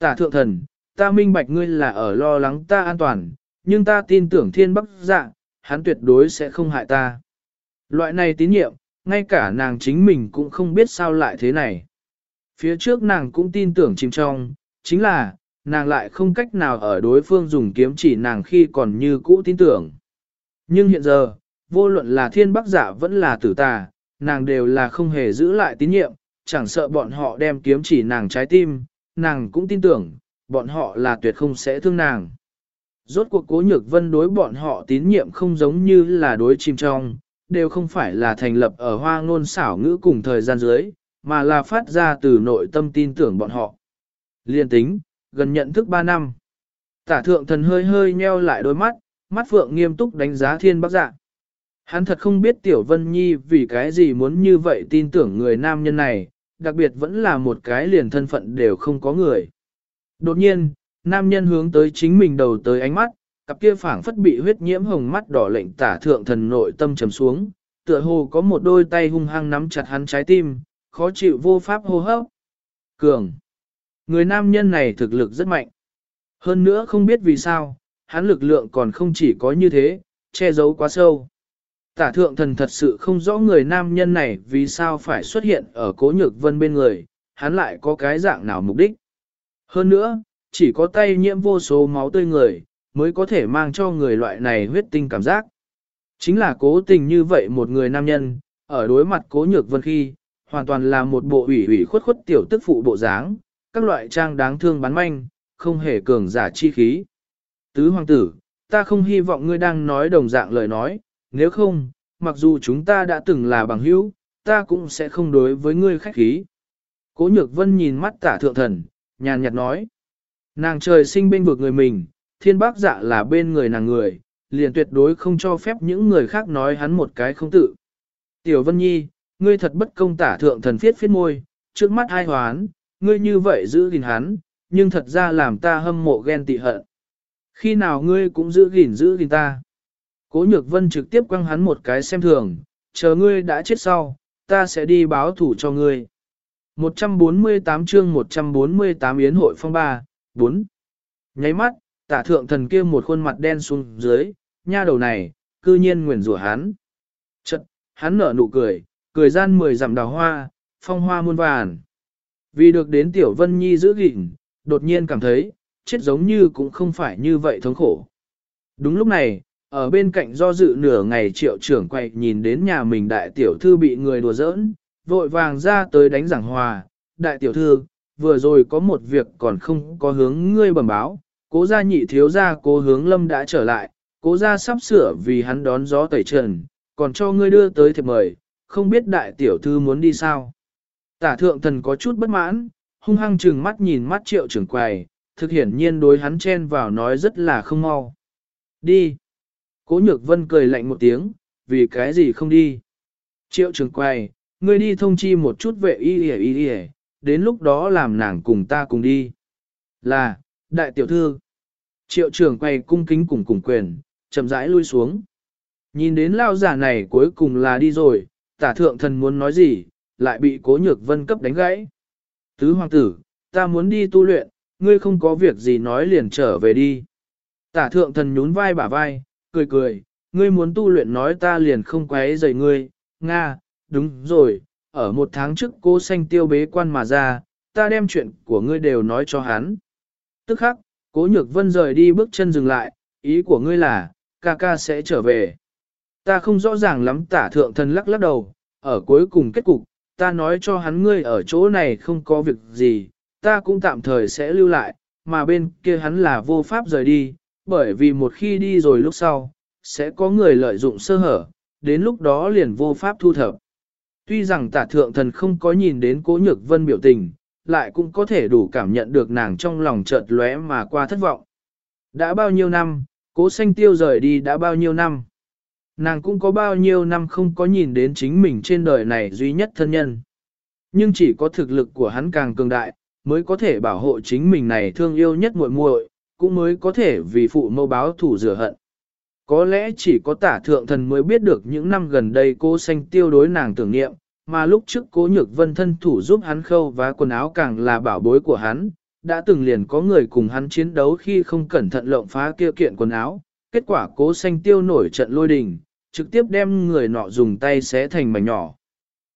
[SPEAKER 1] Tả thượng thần, ta minh bạch ngươi là ở lo lắng ta an toàn, nhưng ta tin tưởng thiên bắc dạ, hắn tuyệt đối sẽ không hại ta. Loại này tín nhiệm, ngay cả nàng chính mình cũng không biết sao lại thế này. Phía trước nàng cũng tin tưởng chìm trong, chính là, nàng lại không cách nào ở đối phương dùng kiếm chỉ nàng khi còn như cũ tin tưởng. Nhưng hiện giờ, vô luận là thiên bắc giả vẫn là tử tà, nàng đều là không hề giữ lại tín nhiệm, chẳng sợ bọn họ đem kiếm chỉ nàng trái tim, nàng cũng tin tưởng, bọn họ là tuyệt không sẽ thương nàng. Rốt cuộc cố nhược vân đối bọn họ tín nhiệm không giống như là đối chim trong, đều không phải là thành lập ở hoa ngôn xảo ngữ cùng thời gian dưới, mà là phát ra từ nội tâm tin tưởng bọn họ. Liên tính, gần nhận thức 3 năm. Tả thượng thần hơi hơi nheo lại đôi mắt, mắt phượng nghiêm túc đánh giá thiên bác dạ. Hắn thật không biết Tiểu Vân Nhi vì cái gì muốn như vậy tin tưởng người nam nhân này, đặc biệt vẫn là một cái liền thân phận đều không có người. Đột nhiên, nam nhân hướng tới chính mình đầu tới ánh mắt, cặp kia phảng phất bị huyết nhiễm hồng mắt đỏ lệnh tả thượng thần nội tâm trầm xuống, tựa hồ có một đôi tay hung hăng nắm chặt hắn trái tim, khó chịu vô pháp hô hấp. Cường. Người nam nhân này thực lực rất mạnh. Hơn nữa không biết vì sao, hắn lực lượng còn không chỉ có như thế, che giấu quá sâu. Tả thượng thần thật sự không rõ người nam nhân này vì sao phải xuất hiện ở cố nhược vân bên người, hắn lại có cái dạng nào mục đích. Hơn nữa, chỉ có tay nhiễm vô số máu tươi người, mới có thể mang cho người loại này huyết tinh cảm giác. Chính là cố tình như vậy một người nam nhân, ở đối mặt cố nhược vân khi, hoàn toàn là một bộ ủy ủy khuất khuất tiểu tức phụ bộ dáng, các loại trang đáng thương bán manh, không hề cường giả chi khí. Tứ hoàng tử, ta không hy vọng ngươi đang nói đồng dạng lời nói, nếu không, mặc dù chúng ta đã từng là bằng hữu, ta cũng sẽ không đối với ngươi khách khí. Cố nhược vân nhìn mắt tả thượng thần, nhàn nhạt nói. Nàng trời sinh bên vực người mình, thiên bác dạ là bên người nàng người, liền tuyệt đối không cho phép những người khác nói hắn một cái không tự. Tiểu Vân Nhi, ngươi thật bất công tả thượng thần phiết phiết môi, trước mắt ai hoán, ngươi như vậy giữ gìn hắn, nhưng thật ra làm ta hâm mộ ghen tị hận. Khi nào ngươi cũng giữ gìn giữ gìn ta. Cố nhược vân trực tiếp quăng hắn một cái xem thường, chờ ngươi đã chết sau, ta sẽ đi báo thủ cho ngươi. 148 chương 148 Yến hội phong ba, 4. Nháy mắt, tả thượng thần kia một khuôn mặt đen xuống dưới, nha đầu này, cư nhiên nguyền rủa hắn. Chật, hắn nở nụ cười, cười gian mười dặm đào hoa, phong hoa muôn vàn. Vì được đến Tiểu Vân Nhi giữ gìn, đột nhiên cảm thấy, chết giống như cũng không phải như vậy thống khổ. Đúng lúc này, ở bên cạnh do dự nửa ngày triệu trưởng quay nhìn đến nhà mình đại tiểu thư bị người đùa giỡn, vội vàng ra tới đánh giảng hòa. Đại tiểu thư, vừa rồi có một việc còn không có hướng ngươi bẩm báo, cố gia nhị thiếu gia cố hướng lâm đã trở lại, cố gia sắp sửa vì hắn đón gió tẩy trần, còn cho ngươi đưa tới thiệp mời, không biết đại tiểu thư muốn đi sao. Tả thượng thần có chút bất mãn, hung hăng trừng mắt nhìn mắt triệu trưởng quầy, thực hiển nhiên đối hắn chen vào nói rất là không mau. Đi. Cố nhược vân cười lạnh một tiếng, vì cái gì không đi. Triệu Trường Quay, ngươi đi thông chi một chút vệ y y y y, đến lúc đó làm nàng cùng ta cùng đi. Là, đại tiểu thư. Triệu Trường quay cung kính cùng cùng quyền, chậm rãi lui xuống. Nhìn đến lao giả này cuối cùng là đi rồi, tả thượng thần muốn nói gì, lại bị cố nhược vân cấp đánh gãy. Tứ hoàng tử, ta muốn đi tu luyện, ngươi không có việc gì nói liền trở về đi. Tả thượng thần nhún vai bả vai, cười cười, ngươi muốn tu luyện nói ta liền không quấy rầy ngươi, Nga, đúng rồi, ở một tháng trước cô sanh tiêu bế quan mà ra, ta đem chuyện của ngươi đều nói cho hắn. Tức khắc, cố nhược vân rời đi bước chân dừng lại, ý của ngươi là, ca ca sẽ trở về. Ta không rõ ràng lắm tả thượng thần lắc lắc đầu, ở cuối cùng kết cục, ta nói cho hắn ngươi ở chỗ này không có việc gì, ta cũng tạm thời sẽ lưu lại, mà bên kia hắn là vô pháp rời đi, bởi vì một khi đi rồi lúc sau, sẽ có người lợi dụng sơ hở, đến lúc đó liền vô pháp thu thập. Tuy rằng tả thượng thần không có nhìn đến cố nhược vân biểu tình, lại cũng có thể đủ cảm nhận được nàng trong lòng chợt lóe mà qua thất vọng. Đã bao nhiêu năm, cố xanh tiêu rời đi đã bao nhiêu năm. Nàng cũng có bao nhiêu năm không có nhìn đến chính mình trên đời này duy nhất thân nhân. Nhưng chỉ có thực lực của hắn càng cường đại, mới có thể bảo hộ chính mình này thương yêu nhất muội muội, cũng mới có thể vì phụ mâu báo thủ rửa hận. Có lẽ chỉ có tả thượng thần mới biết được những năm gần đây cô xanh tiêu đối nàng tưởng niệm, mà lúc trước cố nhược vân thân thủ giúp hắn khâu và quần áo càng là bảo bối của hắn, đã từng liền có người cùng hắn chiến đấu khi không cẩn thận lộng phá kia kiện quần áo, kết quả cố xanh tiêu nổi trận lôi đình, trực tiếp đem người nọ dùng tay xé thành mảnh nhỏ.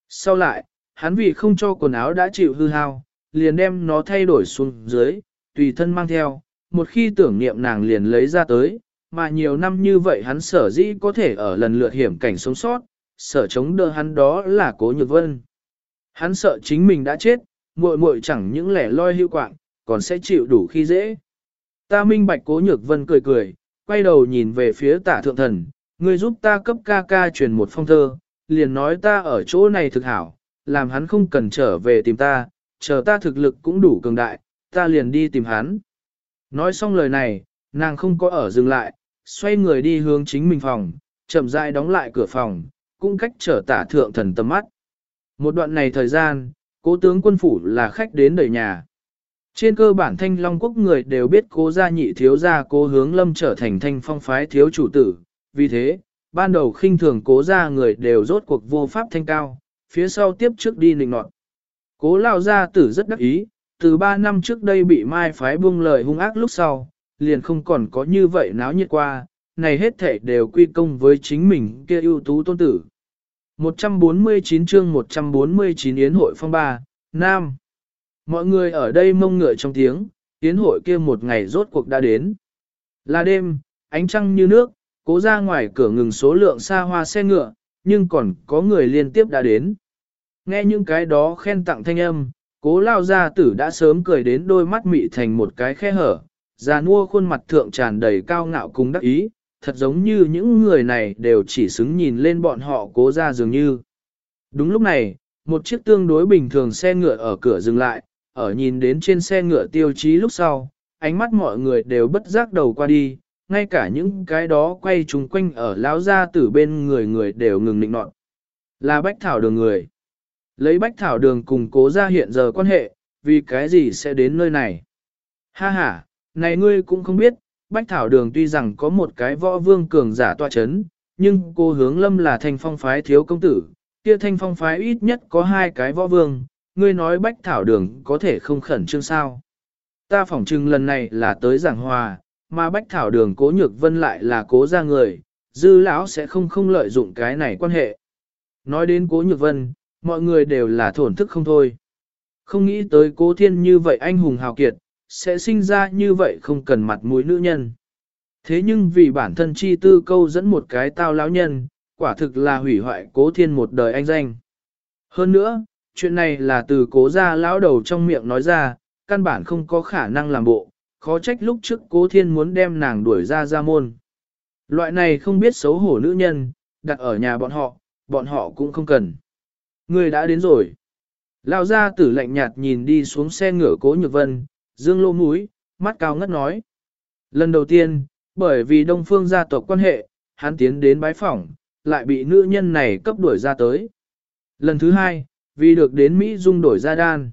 [SPEAKER 1] Sau lại, hắn vì không cho quần áo đã chịu hư hao, liền đem nó thay đổi xuống dưới, tùy thân mang theo, một khi tưởng niệm nàng liền lấy ra tới, mà nhiều năm như vậy hắn sở dĩ có thể ở lần lượt hiểm cảnh sống sót, sở chống đỡ hắn đó là cố nhược vân. Hắn sợ chính mình đã chết, muội muội chẳng những lẻ loi hưu quạng, còn sẽ chịu đủ khi dễ. Ta minh bạch cố nhược vân cười cười, quay đầu nhìn về phía tả thượng thần, người giúp ta cấp ca ca truyền một phong thơ, liền nói ta ở chỗ này thực hảo, làm hắn không cần trở về tìm ta, chờ ta thực lực cũng đủ cường đại, ta liền đi tìm hắn. Nói xong lời này, nàng không có ở dừng lại, xoay người đi hướng chính mình phòng, chậm rãi đóng lại cửa phòng, cũng cách trở tả thượng thần tầm mắt. Một đoạn này thời gian, cố tướng quân phủ là khách đến đời nhà. Trên cơ bản thanh long quốc người đều biết cố gia nhị thiếu gia cố hướng lâm trở thành thanh phong phái thiếu chủ tử, vì thế, ban đầu khinh thường cố gia người đều rốt cuộc vô pháp thanh cao, phía sau tiếp trước đi nịnh nọt. Cố lao gia tử rất đắc ý, từ ba năm trước đây bị mai phái buông lời hung ác lúc sau, liền không còn có như vậy náo nhiệt qua, này hết thể đều quy công với chính mình kia ưu tú tôn tử. 149 chương 149 Yến hội phong ba, Nam. Mọi người ở đây mông ngựa trong tiếng, Yến hội kia một ngày rốt cuộc đã đến. Là đêm, ánh trăng như nước, cố ra ngoài cửa ngừng số lượng xa hoa xe ngựa, nhưng còn có người liên tiếp đã đến. Nghe những cái đó khen tặng thanh âm, cố lao gia tử đã sớm cười đến đôi mắt mị thành một cái khe hở, già nua khuôn mặt thượng tràn đầy cao ngạo cùng đắc ý, thật giống như những người này đều chỉ xứng nhìn lên bọn họ cố ra dường như. Đúng lúc này, một chiếc tương đối bình thường xe ngựa ở cửa dừng lại, ở nhìn đến trên xe ngựa tiêu chí lúc sau, ánh mắt mọi người đều bất giác đầu qua đi, ngay cả những cái đó quay chung quanh ở lão gia tử bên người người đều ngừng định nọt. Là bách thảo đường người. Lấy bách thảo đường cùng cố ra hiện giờ quan hệ, vì cái gì sẽ đến nơi này? Ha ha, này ngươi cũng không biết, Bách Thảo Đường tuy rằng có một cái võ vương cường giả tọa chấn, nhưng cô hướng lâm là thanh phong phái thiếu công tử, kia thanh phong phái ít nhất có hai cái võ vương, ngươi nói bách thảo đường có thể không khẩn trương sao. Ta phỏng chừng lần này là tới giảng hòa, mà bách thảo đường cố nhược vân lại là cố ra người, dư lão sẽ không không lợi dụng cái này quan hệ. Nói đến cố nhược vân, mọi người đều là thổn thức không thôi. Không nghĩ tới cố thiên như vậy anh hùng hào kiệt, sẽ sinh ra như vậy không cần mặt mũi nữ nhân. Thế nhưng vì bản thân chi tư câu dẫn một cái tao lão nhân, quả thực là hủy hoại cố thiên một đời anh danh. Hơn nữa, chuyện này là từ cố gia lão đầu trong miệng nói ra, căn bản không có khả năng làm bộ, khó trách lúc trước cố thiên muốn đem nàng đuổi ra ra môn. Loại này không biết xấu hổ nữ nhân, đặt ở nhà bọn họ, bọn họ cũng không cần. Người đã đến rồi. Lao ra tử lạnh nhạt nhìn đi xuống xe ngựa cố nhược vân, dương lô mũi, mắt cao ngất nói. Lần đầu tiên, bởi vì đông phương gia tộc quan hệ, hắn tiến đến bái phỏng, lại bị nữ nhân này cấp đuổi ra tới. Lần thứ hai, vì được đến Mỹ dung đổi ra đan.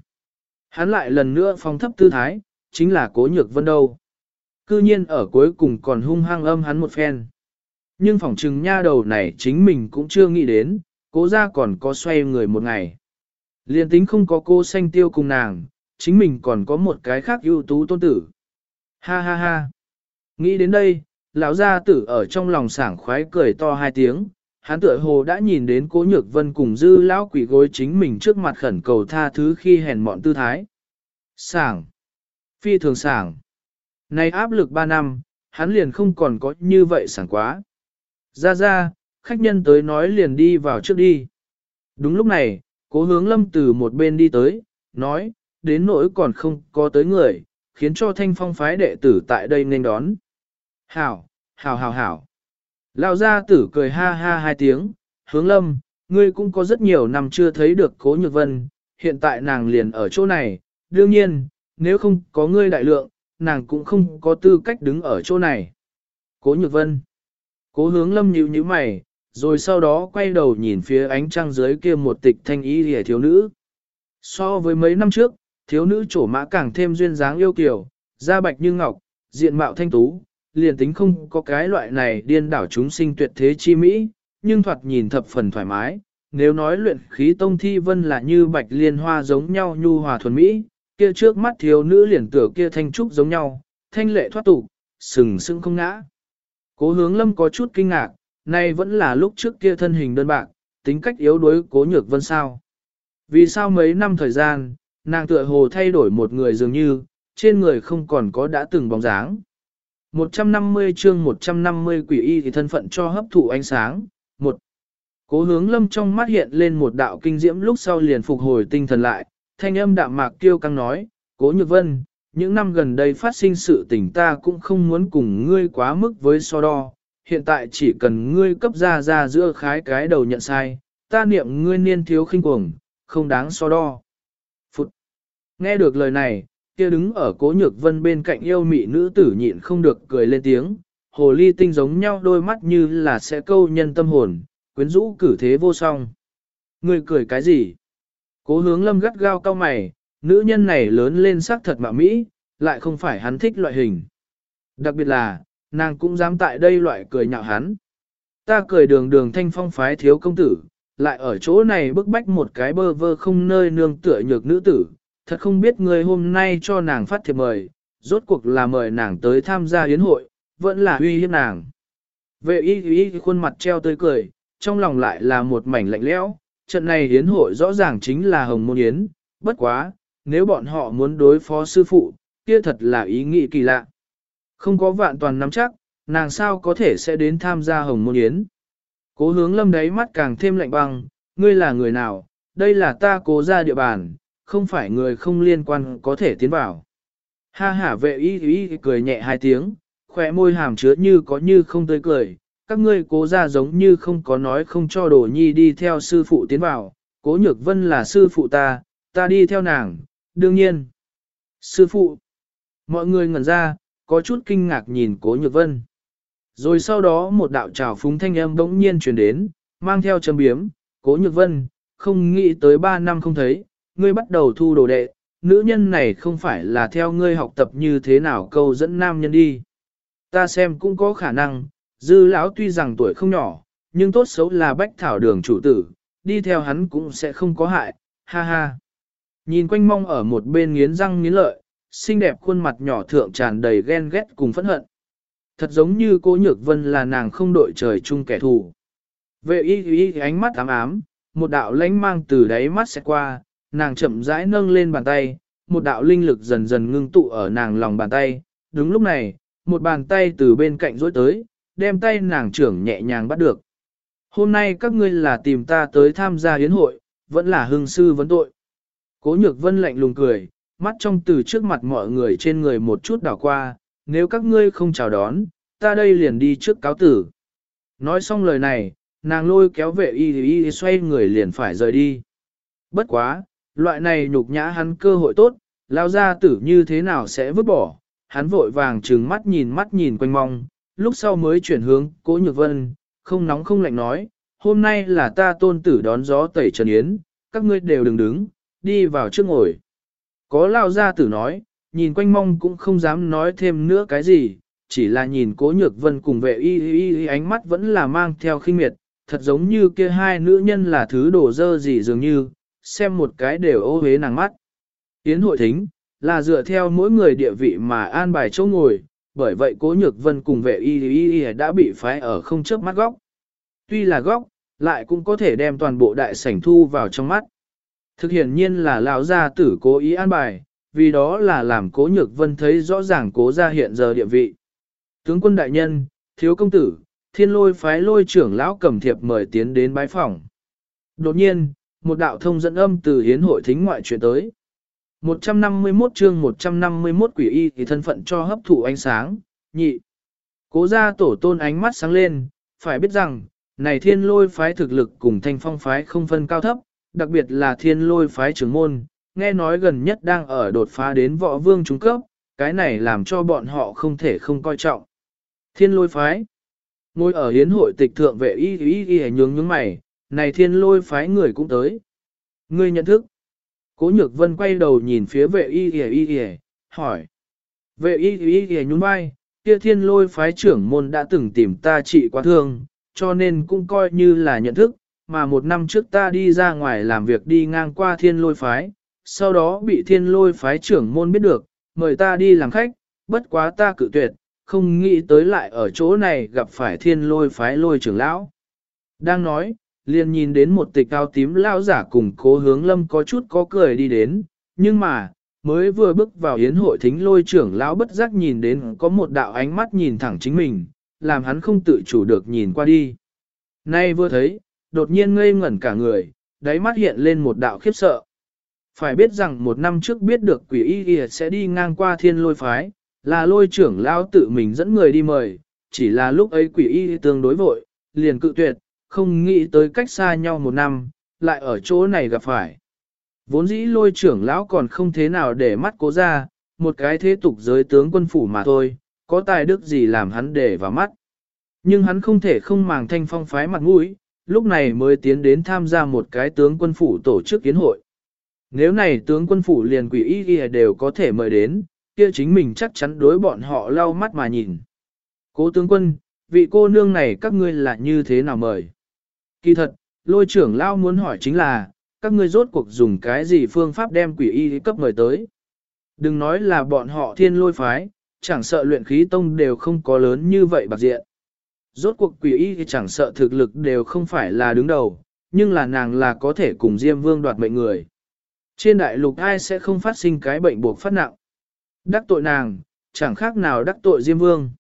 [SPEAKER 1] Hắn lại lần nữa phong thấp tư thái, chính là cố nhược vân đâu. Cư nhiên ở cuối cùng còn hung hăng âm hắn một phen. Nhưng phỏng trừng nha đầu này chính mình cũng chưa nghĩ đến, cố ra còn có xoay người một ngày. Liên tính không có cô xanh tiêu cùng nàng, chính mình còn có một cái khác ưu tú tôn tử. Ha ha ha. Nghĩ đến đây, lão gia tử ở trong lòng sảng khoái cười to hai tiếng, hắn tựa hồ đã nhìn đến cố nhược vân cùng dư lão quỷ gối chính mình trước mặt khẩn cầu tha thứ khi hèn mọn tư thái. Sảng. Phi thường sảng. Nay áp lực ba năm, hắn liền không còn có như vậy sảng quá. Ra ra, khách nhân tới nói liền đi vào trước đi. Đúng lúc này, cố hướng lâm từ một bên đi tới, nói, đến nỗi còn không có tới người, khiến cho thanh phong phái đệ tử tại đây nên đón. Hảo, hảo hảo hảo. Lão gia tử cười ha ha hai tiếng, hướng lâm, ngươi cũng có rất nhiều năm chưa thấy được cố nhược vân, hiện tại nàng liền ở chỗ này, đương nhiên, nếu không có ngươi đại lượng, nàng cũng không có tư cách đứng ở chỗ này. Cố nhược vân, cố hướng lâm nhíu nhíu mày, rồi sau đó quay đầu nhìn phía ánh trăng dưới kia một tịch thanh ý hề thiếu nữ. So với mấy năm trước, thiếu nữ trổ mã càng thêm duyên dáng yêu kiều, da bạch như ngọc, diện mạo thanh tú, liền tính không có cái loại này điên đảo chúng sinh tuyệt thế chi mỹ, nhưng thoạt nhìn thập phần thoải mái. Nếu nói luyện khí tông thi vân là như bạch liên hoa giống nhau nhu hòa thuần mỹ, kia trước mắt thiếu nữ liền tựa kia thanh trúc giống nhau, thanh lệ thoát tục, sừng sững không ngã. Cố hướng lâm có chút kinh ngạc, nay vẫn là lúc trước kia thân hình đơn bạc, tính cách yếu đuối cố nhược vân sao. Vì sao mấy năm thời gian, nàng tựa hồ thay đổi một người dường như, trên người không còn có đã từng bóng dáng. 150 chương 150 quỷ y thì thân phận cho hấp thụ ánh sáng. Một, Cố hướng lâm trong mắt hiện lên một đạo kinh diễm lúc sau liền phục hồi tinh thần lại, thanh âm đạm mạc kêu căng nói, cố nhược vân, những năm gần đây phát sinh sự tình ta cũng không muốn cùng ngươi quá mức với so đo, hiện tại chỉ cần ngươi cấp ra ra giữa khái cái đầu nhận sai, ta niệm ngươi niên thiếu khinh cuồng, không đáng so đo. Phụt! Nghe được lời này, kia đứng ở cố nhược vân bên cạnh yêu mị nữ tử nhịn không được cười lên tiếng, hồ ly tinh giống nhau đôi mắt như là sẽ câu nhân tâm hồn, quyến rũ cử thế vô song. Ngươi cười cái gì? Cố hướng lâm gắt gao cao mày, nữ nhân này lớn lên sắc thật mạ mỹ, lại không phải hắn thích loại hình. Đặc biệt là, nàng cũng dám tại đây loại cười nhạo hắn. Ta cười đường đường thanh phong phái thiếu công tử, lại ở chỗ này bức bách một cái bơ vơ không nơi nương tựa nhược nữ tử, thật không biết người hôm nay cho nàng phát thiệp mời, rốt cuộc là mời nàng tới tham gia yến hội, vẫn là uy hiếp nàng. Vệ y y khuôn mặt treo tươi cười, trong lòng lại là một mảnh lạnh lẽo, trận này yến hội rõ ràng chính là hồng môn yến, bất quá, nếu bọn họ muốn đối phó sư phụ, kia thật là ý nghĩ kỳ lạ. Không có vạn toàn nắm chắc, nàng sao có thể sẽ đến tham gia hồng môn yến. Cố hướng lâm đáy mắt càng thêm lạnh băng, ngươi là người nào, đây là ta cố ra địa bàn, không phải người không liên quan có thể tiến vào. Ha ha vệ y y cười nhẹ hai tiếng, khỏe môi hàm chứa như có như không tươi cười, các ngươi cố ra giống như không có nói không cho đồ nhi đi theo sư phụ tiến vào, cố nhược vân là sư phụ ta, ta đi theo nàng, đương nhiên. Sư phụ, mọi người ngẩn ra, có chút kinh ngạc nhìn cố nhược vân. Rồi sau đó một đạo trào phúng thanh âm bỗng nhiên truyền đến, mang theo châm biếm, cố nhược vân, không nghĩ tới ba năm không thấy, ngươi bắt đầu thu đồ đệ, nữ nhân này không phải là theo ngươi học tập như thế nào câu dẫn nam nhân đi. Ta xem cũng có khả năng, dư lão tuy rằng tuổi không nhỏ, nhưng tốt xấu là bách thảo đường chủ tử, đi theo hắn cũng sẽ không có hại, ha ha. Nhìn quanh mong ở một bên nghiến răng nghiến lợi, xinh đẹp khuôn mặt nhỏ thượng tràn đầy ghen ghét cùng phẫn hận. Thật giống như cô Nhược Vân là nàng không đội trời chung kẻ thù. Vệ y y ánh mắt ám ám, một đạo lánh mang từ đáy mắt sẽ qua, nàng chậm rãi nâng lên bàn tay, một đạo linh lực dần dần ngưng tụ ở nàng lòng bàn tay. Đúng lúc này, một bàn tay từ bên cạnh rối tới, đem tay nàng trưởng nhẹ nhàng bắt được. Hôm nay các ngươi là tìm ta tới tham gia yến hội, vẫn là hưng sư vấn tội. Cố nhược vân lạnh lùng cười, mắt trong từ trước mặt mọi người trên người một chút đảo qua, nếu các ngươi không chào đón, ta đây liền đi trước cáo tử. Nói xong lời này, nàng lôi kéo vệ y y xoay người liền phải rời đi. Bất quá, loại này nhục nhã hắn cơ hội tốt, lao ra tử như thế nào sẽ vứt bỏ, hắn vội vàng trừng mắt nhìn mắt nhìn quanh mong, lúc sau mới chuyển hướng cố nhược vân, không nóng không lạnh nói, hôm nay là ta tôn tử đón gió tẩy trần yến, các ngươi đều đừng đứng, đi vào trước ngồi. Có lao ra tử nói, nhìn quanh mong cũng không dám nói thêm nữa cái gì, chỉ là nhìn cố nhược vân cùng vệ y y y ánh mắt vẫn là mang theo khinh miệt, thật giống như kia hai nữ nhân là thứ đồ dơ gì dường như, xem một cái đều ô hế nàng mắt. Yến hội thính, là dựa theo mỗi người địa vị mà an bài chỗ ngồi, bởi vậy cố nhược vân cùng vệ y y y đã bị phái ở không chớp mắt góc. Tuy là góc, lại cũng có thể đem toàn bộ đại sảnh thu vào trong mắt. Thực hiện nhiên là lão gia tử cố ý an bài, vì đó là làm cố nhược vân thấy rõ ràng cố gia hiện giờ địa vị. Tướng quân đại nhân, thiếu công tử, thiên lôi phái lôi trưởng lão cầm thiệp mời tiến đến bái phòng. Đột nhiên, một đạo thông dẫn âm từ hiến hội thính ngoại chuyển tới. 151 chương 151 quỷ y thì thân phận cho hấp thụ ánh sáng, nhị. Cố gia tổ tôn ánh mắt sáng lên, phải biết rằng, này thiên lôi phái thực lực cùng thanh phong phái không phân cao thấp, đặc biệt là thiên lôi phái trưởng môn, nghe nói gần nhất đang ở đột phá đến võ vương trung cấp, cái này làm cho bọn họ không thể không coi trọng. Thiên lôi phái Ngồi ở hiến hội tịch thượng vệ y y y nhướng nhướng mày, này thiên lôi phái người cũng tới. Ngươi nhận thức. Cố nhược vân quay đầu nhìn phía vệ y y y y, hỏi. Vệ y y y nhún vai, kia thiên lôi phái trưởng môn đã từng tìm ta trị quá thương, cho nên cũng coi như là nhận thức, mà một năm trước ta đi ra ngoài làm việc đi ngang qua thiên lôi phái, sau đó bị thiên lôi phái trưởng môn biết được, mời ta đi làm khách, bất quá ta cự tuyệt, không nghĩ tới lại ở chỗ này gặp phải thiên lôi phái lôi trưởng lão. Đang nói, liền nhìn đến một tịch cao tím lão giả cùng cố hướng lâm có chút có cười đi đến, nhưng mà, mới vừa bước vào yến hội thính lôi trưởng lão bất giác nhìn đến có một đạo ánh mắt nhìn thẳng chính mình, làm hắn không tự chủ được nhìn qua đi. Nay vừa thấy, đột nhiên ngây ngẩn cả người, đáy mắt hiện lên một đạo khiếp sợ. Phải biết rằng một năm trước biết được quỷ y y sẽ đi ngang qua thiên lôi phái, là lôi trưởng lão tự mình dẫn người đi mời, chỉ là lúc ấy quỷ y tương đối vội, liền cự tuyệt, không nghĩ tới cách xa nhau một năm, lại ở chỗ này gặp phải. Vốn dĩ lôi trưởng lão còn không thế nào để mắt cố ra, một cái thế tục giới tướng quân phủ mà thôi, có tài đức gì làm hắn để vào mắt. Nhưng hắn không thể không màng thanh phong phái mặt mũi, lúc này mới tiến đến tham gia một cái tướng quân phủ tổ chức kiến hội. Nếu này tướng quân phủ liền quỷ y ghi đều có thể mời đến, kia chính mình chắc chắn đối bọn họ lau mắt mà nhìn. Cố tướng quân, vị cô nương này các ngươi là như thế nào mời? Kỳ thật, lôi trưởng lao muốn hỏi chính là, các ngươi rốt cuộc dùng cái gì phương pháp đem quỷ y cấp mời tới? Đừng nói là bọn họ thiên lôi phái, chẳng sợ luyện khí tông đều không có lớn như vậy bạc diện. Rốt cuộc quỷ y chẳng sợ thực lực đều không phải là đứng đầu, nhưng là nàng là có thể cùng Diêm Vương đoạt mệnh người. Trên đại lục ai sẽ không phát sinh cái bệnh buộc phát nặng. Đắc tội nàng, chẳng khác nào đắc tội Diêm Vương.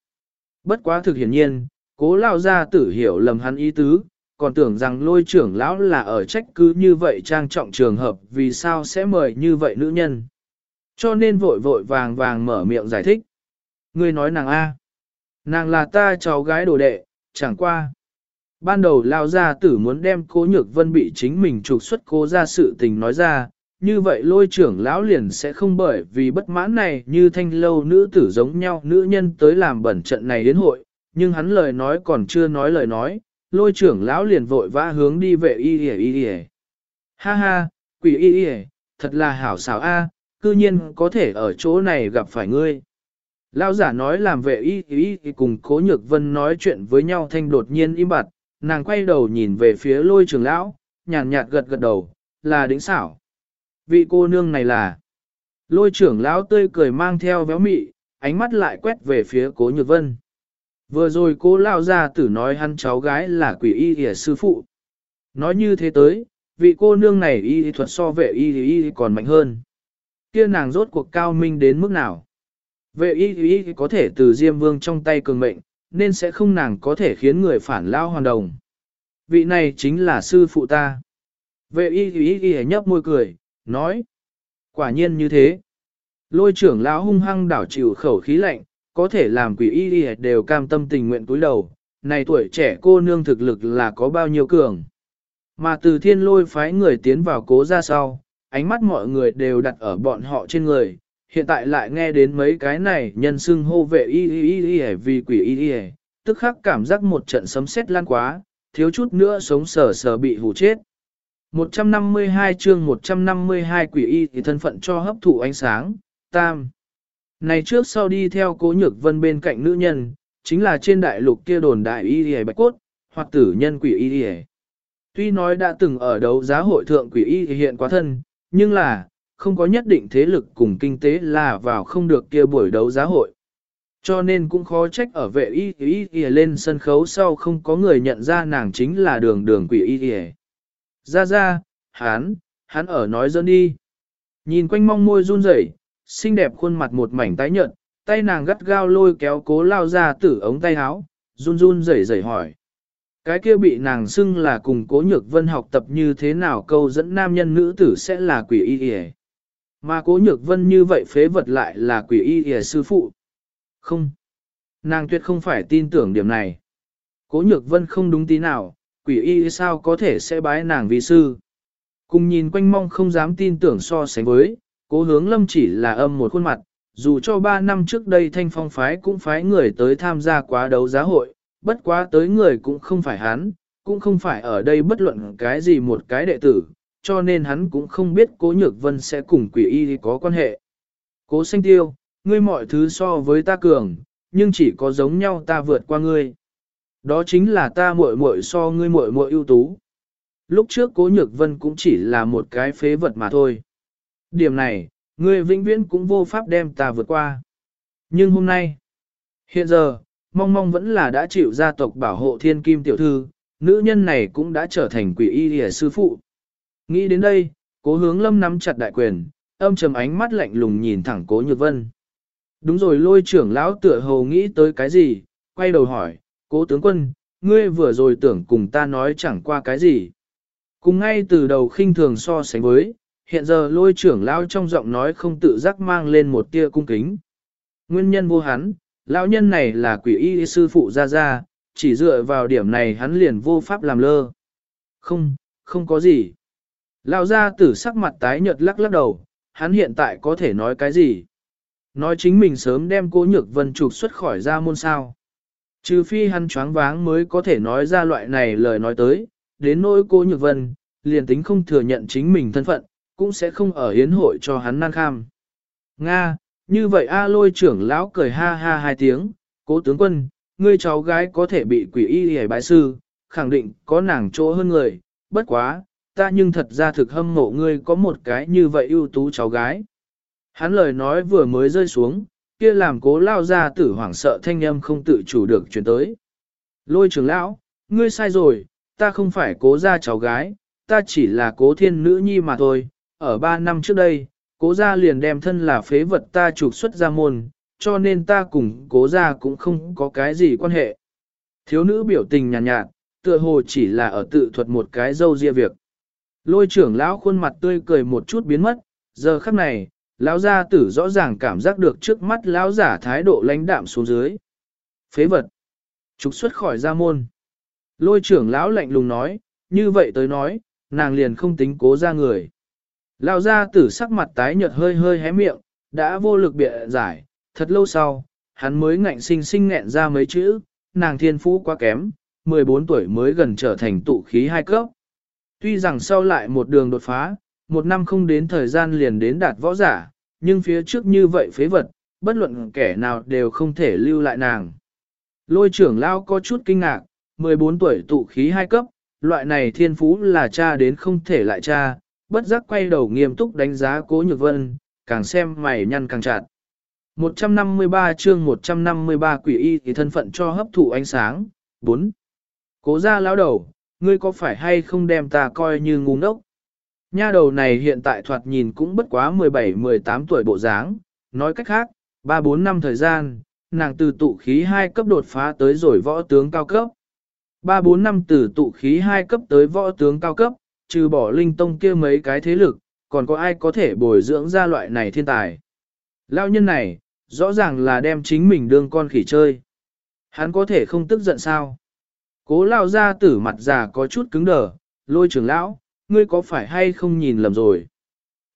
[SPEAKER 1] Bất quá thực hiển nhiên, cố lao ra tử hiểu lầm hắn ý tứ, còn tưởng rằng lôi trưởng lão là ở trách cứ như vậy trang trọng trường hợp vì sao sẽ mời như vậy nữ nhân. Cho nên vội vội vàng vàng mở miệng giải thích. Ngươi nói nàng A. Nàng là ta cháu gái đồ đệ, chẳng qua. Ban đầu lao ra tử muốn đem cố nhược vân bị chính mình trục xuất cố ra sự tình nói ra, như vậy lôi trưởng lão liền sẽ không bởi vì bất mãn này như thanh lâu nữ tử giống nhau nữ nhân tới làm bẩn trận này đến hội, nhưng hắn lời nói còn chưa nói lời nói, lôi trưởng lão liền vội vã hướng đi vệ y y y y. Ha ha, quỷ y y, thật là hảo xảo a, cư nhiên có thể ở chỗ này gặp phải ngươi. Lão giả nói làm vệ y y y cùng cố nhược vân nói chuyện với nhau thanh đột nhiên im bặt, nàng quay đầu nhìn về phía lôi trưởng lão, nhàn nhạt gật gật đầu, là đỉnh xảo. Vị cô nương này là... Lôi trưởng lão tươi cười mang theo véo mị, ánh mắt lại quét về phía cố nhược vân. Vừa rồi cố lao ra tử nói hắn cháu gái là quỷ y y sư phụ. Nói như thế tới, vị cô nương này y thuật so vệ y y còn mạnh hơn. Kia nàng rốt cuộc cao minh đến mức nào? Vệ y y có thể từ Diêm Vương trong tay cường mệnh, nên sẽ không nàng có thể khiến người phản lao hoàn đồng. Vị này chính là sư phụ ta. Vệ y y y nhấp môi cười, nói. Quả nhiên như thế. Lôi trưởng lão hung hăng đảo chịu khẩu khí lạnh, có thể làm quỷ y y đều cam tâm tình nguyện túi đầu. Này tuổi trẻ cô nương thực lực là có bao nhiêu cường. Mà từ thiên lôi phái người tiến vào cố ra sau, ánh mắt mọi người đều đặt ở bọn họ trên người. Hiện tại lại nghe đến mấy cái này nhân xưng hô vệ y y y y vì quỷ y y tức khắc cảm giác một trận sấm sét lan quá, thiếu chút nữa sống sờ sờ bị hù chết. 152 chương 152 quỷ y thì thân phận cho hấp thụ ánh sáng, tam. Này trước sau đi theo cố nhược vân bên cạnh nữ nhân, chính là trên đại lục kia đồn đại y y bạch cốt, hoặc tử nhân quỷ y y. Tuy nói đã từng ở đấu giá hội thượng quỷ y hiện quá thân, nhưng là, không có nhất định thế lực cùng kinh tế là vào không được kia buổi đấu giá hội. Cho nên cũng khó trách ở vệ y y y lên sân khấu sau không có người nhận ra nàng chính là đường đường quỷ y y. Ra ra, hắn, hắn ở nói dơn đi. Nhìn quanh mong môi run rẩy, xinh đẹp khuôn mặt một mảnh tái nhợt, tay nàng gắt gao lôi kéo cố lao ra tử ống tay áo, run run rẩy rẩy hỏi. Cái kia bị nàng xưng là cùng cố nhược vân học tập như thế nào câu dẫn nam nhân nữ tử sẽ là quỷ y y mà cố nhược vân như vậy phế vật lại là quỷ y y sư phụ. Không. Nàng tuyệt không phải tin tưởng điểm này. Cố nhược vân không đúng tí nào, quỷ y sao có thể sẽ bái nàng vì sư. Cùng nhìn quanh mong không dám tin tưởng so sánh với, cố hướng lâm chỉ là âm một khuôn mặt, dù cho ba năm trước đây thanh phong phái cũng phái người tới tham gia quá đấu giá hội, bất quá tới người cũng không phải hắn, cũng không phải ở đây bất luận cái gì một cái đệ tử, cho nên hắn cũng không biết cố nhược vân sẽ cùng quỷ y có quan hệ. Cố xanh tiêu, ngươi mọi thứ so với ta cường, nhưng chỉ có giống nhau ta vượt qua ngươi. Đó chính là ta muội muội so ngươi muội muội ưu tú. Lúc trước cố nhược vân cũng chỉ là một cái phế vật mà thôi. Điểm này, ngươi vĩnh viễn cũng vô pháp đem ta vượt qua. Nhưng hôm nay, hiện giờ, mong mong vẫn là đã chịu gia tộc bảo hộ thiên kim tiểu thư, nữ nhân này cũng đã trở thành quỷ y hề sư phụ. Nghĩ đến đây, cố hướng lâm nắm chặt đại quyền, âm trầm ánh mắt lạnh lùng nhìn thẳng cố nhược vân. Đúng rồi lôi trưởng lão tựa hồ nghĩ tới cái gì, quay đầu hỏi, cố tướng quân, ngươi vừa rồi tưởng cùng ta nói chẳng qua cái gì. Cùng ngay từ đầu khinh thường so sánh với, hiện giờ lôi trưởng lão trong giọng nói không tự giác mang lên một tia cung kính. Nguyên nhân vô hắn, lão nhân này là quỷ y sư phụ ra ra, chỉ dựa vào điểm này hắn liền vô pháp làm lơ. Không, không có gì. Lão gia tử sắc mặt tái nhợt lắc lắc đầu, hắn hiện tại có thể nói cái gì? Nói chính mình sớm đem cố nhược vân trục xuất khỏi ra môn sao. Trừ phi hắn choáng váng mới có thể nói ra loại này lời nói tới, đến nỗi cố nhược vân, liền tính không thừa nhận chính mình thân phận, cũng sẽ không ở hiến hội cho hắn nan kham. Nga, như vậy A lôi trưởng lão cười ha ha hai tiếng, cố tướng quân, ngươi cháu gái có thể bị quỷ y hề bái sư, khẳng định có nàng chỗ hơn người, bất quá, ta nhưng thật ra thực hâm mộ ngươi có một cái như vậy ưu tú cháu gái. Hắn lời nói vừa mới rơi xuống, kia làm cố lao ra tử hoảng sợ thanh âm không tự chủ được chuyển tới. Lôi trưởng lão, ngươi sai rồi, ta không phải cố gia cháu gái, ta chỉ là cố thiên nữ nhi mà thôi, ở ba năm trước đây, cố gia liền đem thân là phế vật ta trục xuất ra môn, cho nên ta cùng cố gia cũng không có cái gì quan hệ. Thiếu nữ biểu tình nhàn nhạt, nhạt, tựa hồ chỉ là ở tự thuật một cái dâu ria việc. Lôi trưởng lão khuôn mặt tươi cười một chút biến mất, giờ khắc này, lão gia tử rõ ràng cảm giác được trước mắt lão giả thái độ lãnh đạm xuống dưới. Phế vật. Trục xuất khỏi gia môn. Lôi trưởng lão lạnh lùng nói, như vậy tới nói, nàng liền không tính cố ra người. Lão gia tử sắc mặt tái nhợt hơi hơi hé miệng, đã vô lực bịa giải, thật lâu sau, hắn mới ngạnh sinh sinh nghẹn ra mấy chữ, nàng thiên phú quá kém, 14 tuổi mới gần trở thành tụ khí hai cấp. Tuy rằng sau lại một đường đột phá, một năm không đến thời gian liền đến đạt võ giả, nhưng phía trước như vậy phế vật, bất luận kẻ nào đều không thể lưu lại nàng. Lôi trưởng lao có chút kinh ngạc, 14 tuổi tụ khí hai cấp, loại này thiên phú là cha đến không thể lại cha, bất giác quay đầu nghiêm túc đánh giá cố nhược vân, càng xem mày nhăn càng chặt. 153 chương 153 quỷ y thì thân phận cho hấp thụ ánh sáng. 4. Cố ra lão đầu, ngươi có phải hay không đem ta coi như ngu ngốc? Nha đầu này hiện tại thoạt nhìn cũng bất quá 17-18 tuổi bộ dáng, nói cách khác, 3-4 năm thời gian, nàng từ tụ khí 2 cấp đột phá tới rồi võ tướng cao cấp. 3-4 năm từ tụ khí 2 cấp tới võ tướng cao cấp, trừ bỏ linh tông kia mấy cái thế lực, còn có ai có thể bồi dưỡng ra loại này thiên tài. Lao nhân này, rõ ràng là đem chính mình đương con khỉ chơi. Hắn có thể không tức giận sao? Cố lao ra tử mặt già có chút cứng đờ, lôi trưởng lão, ngươi có phải hay không nhìn lầm rồi?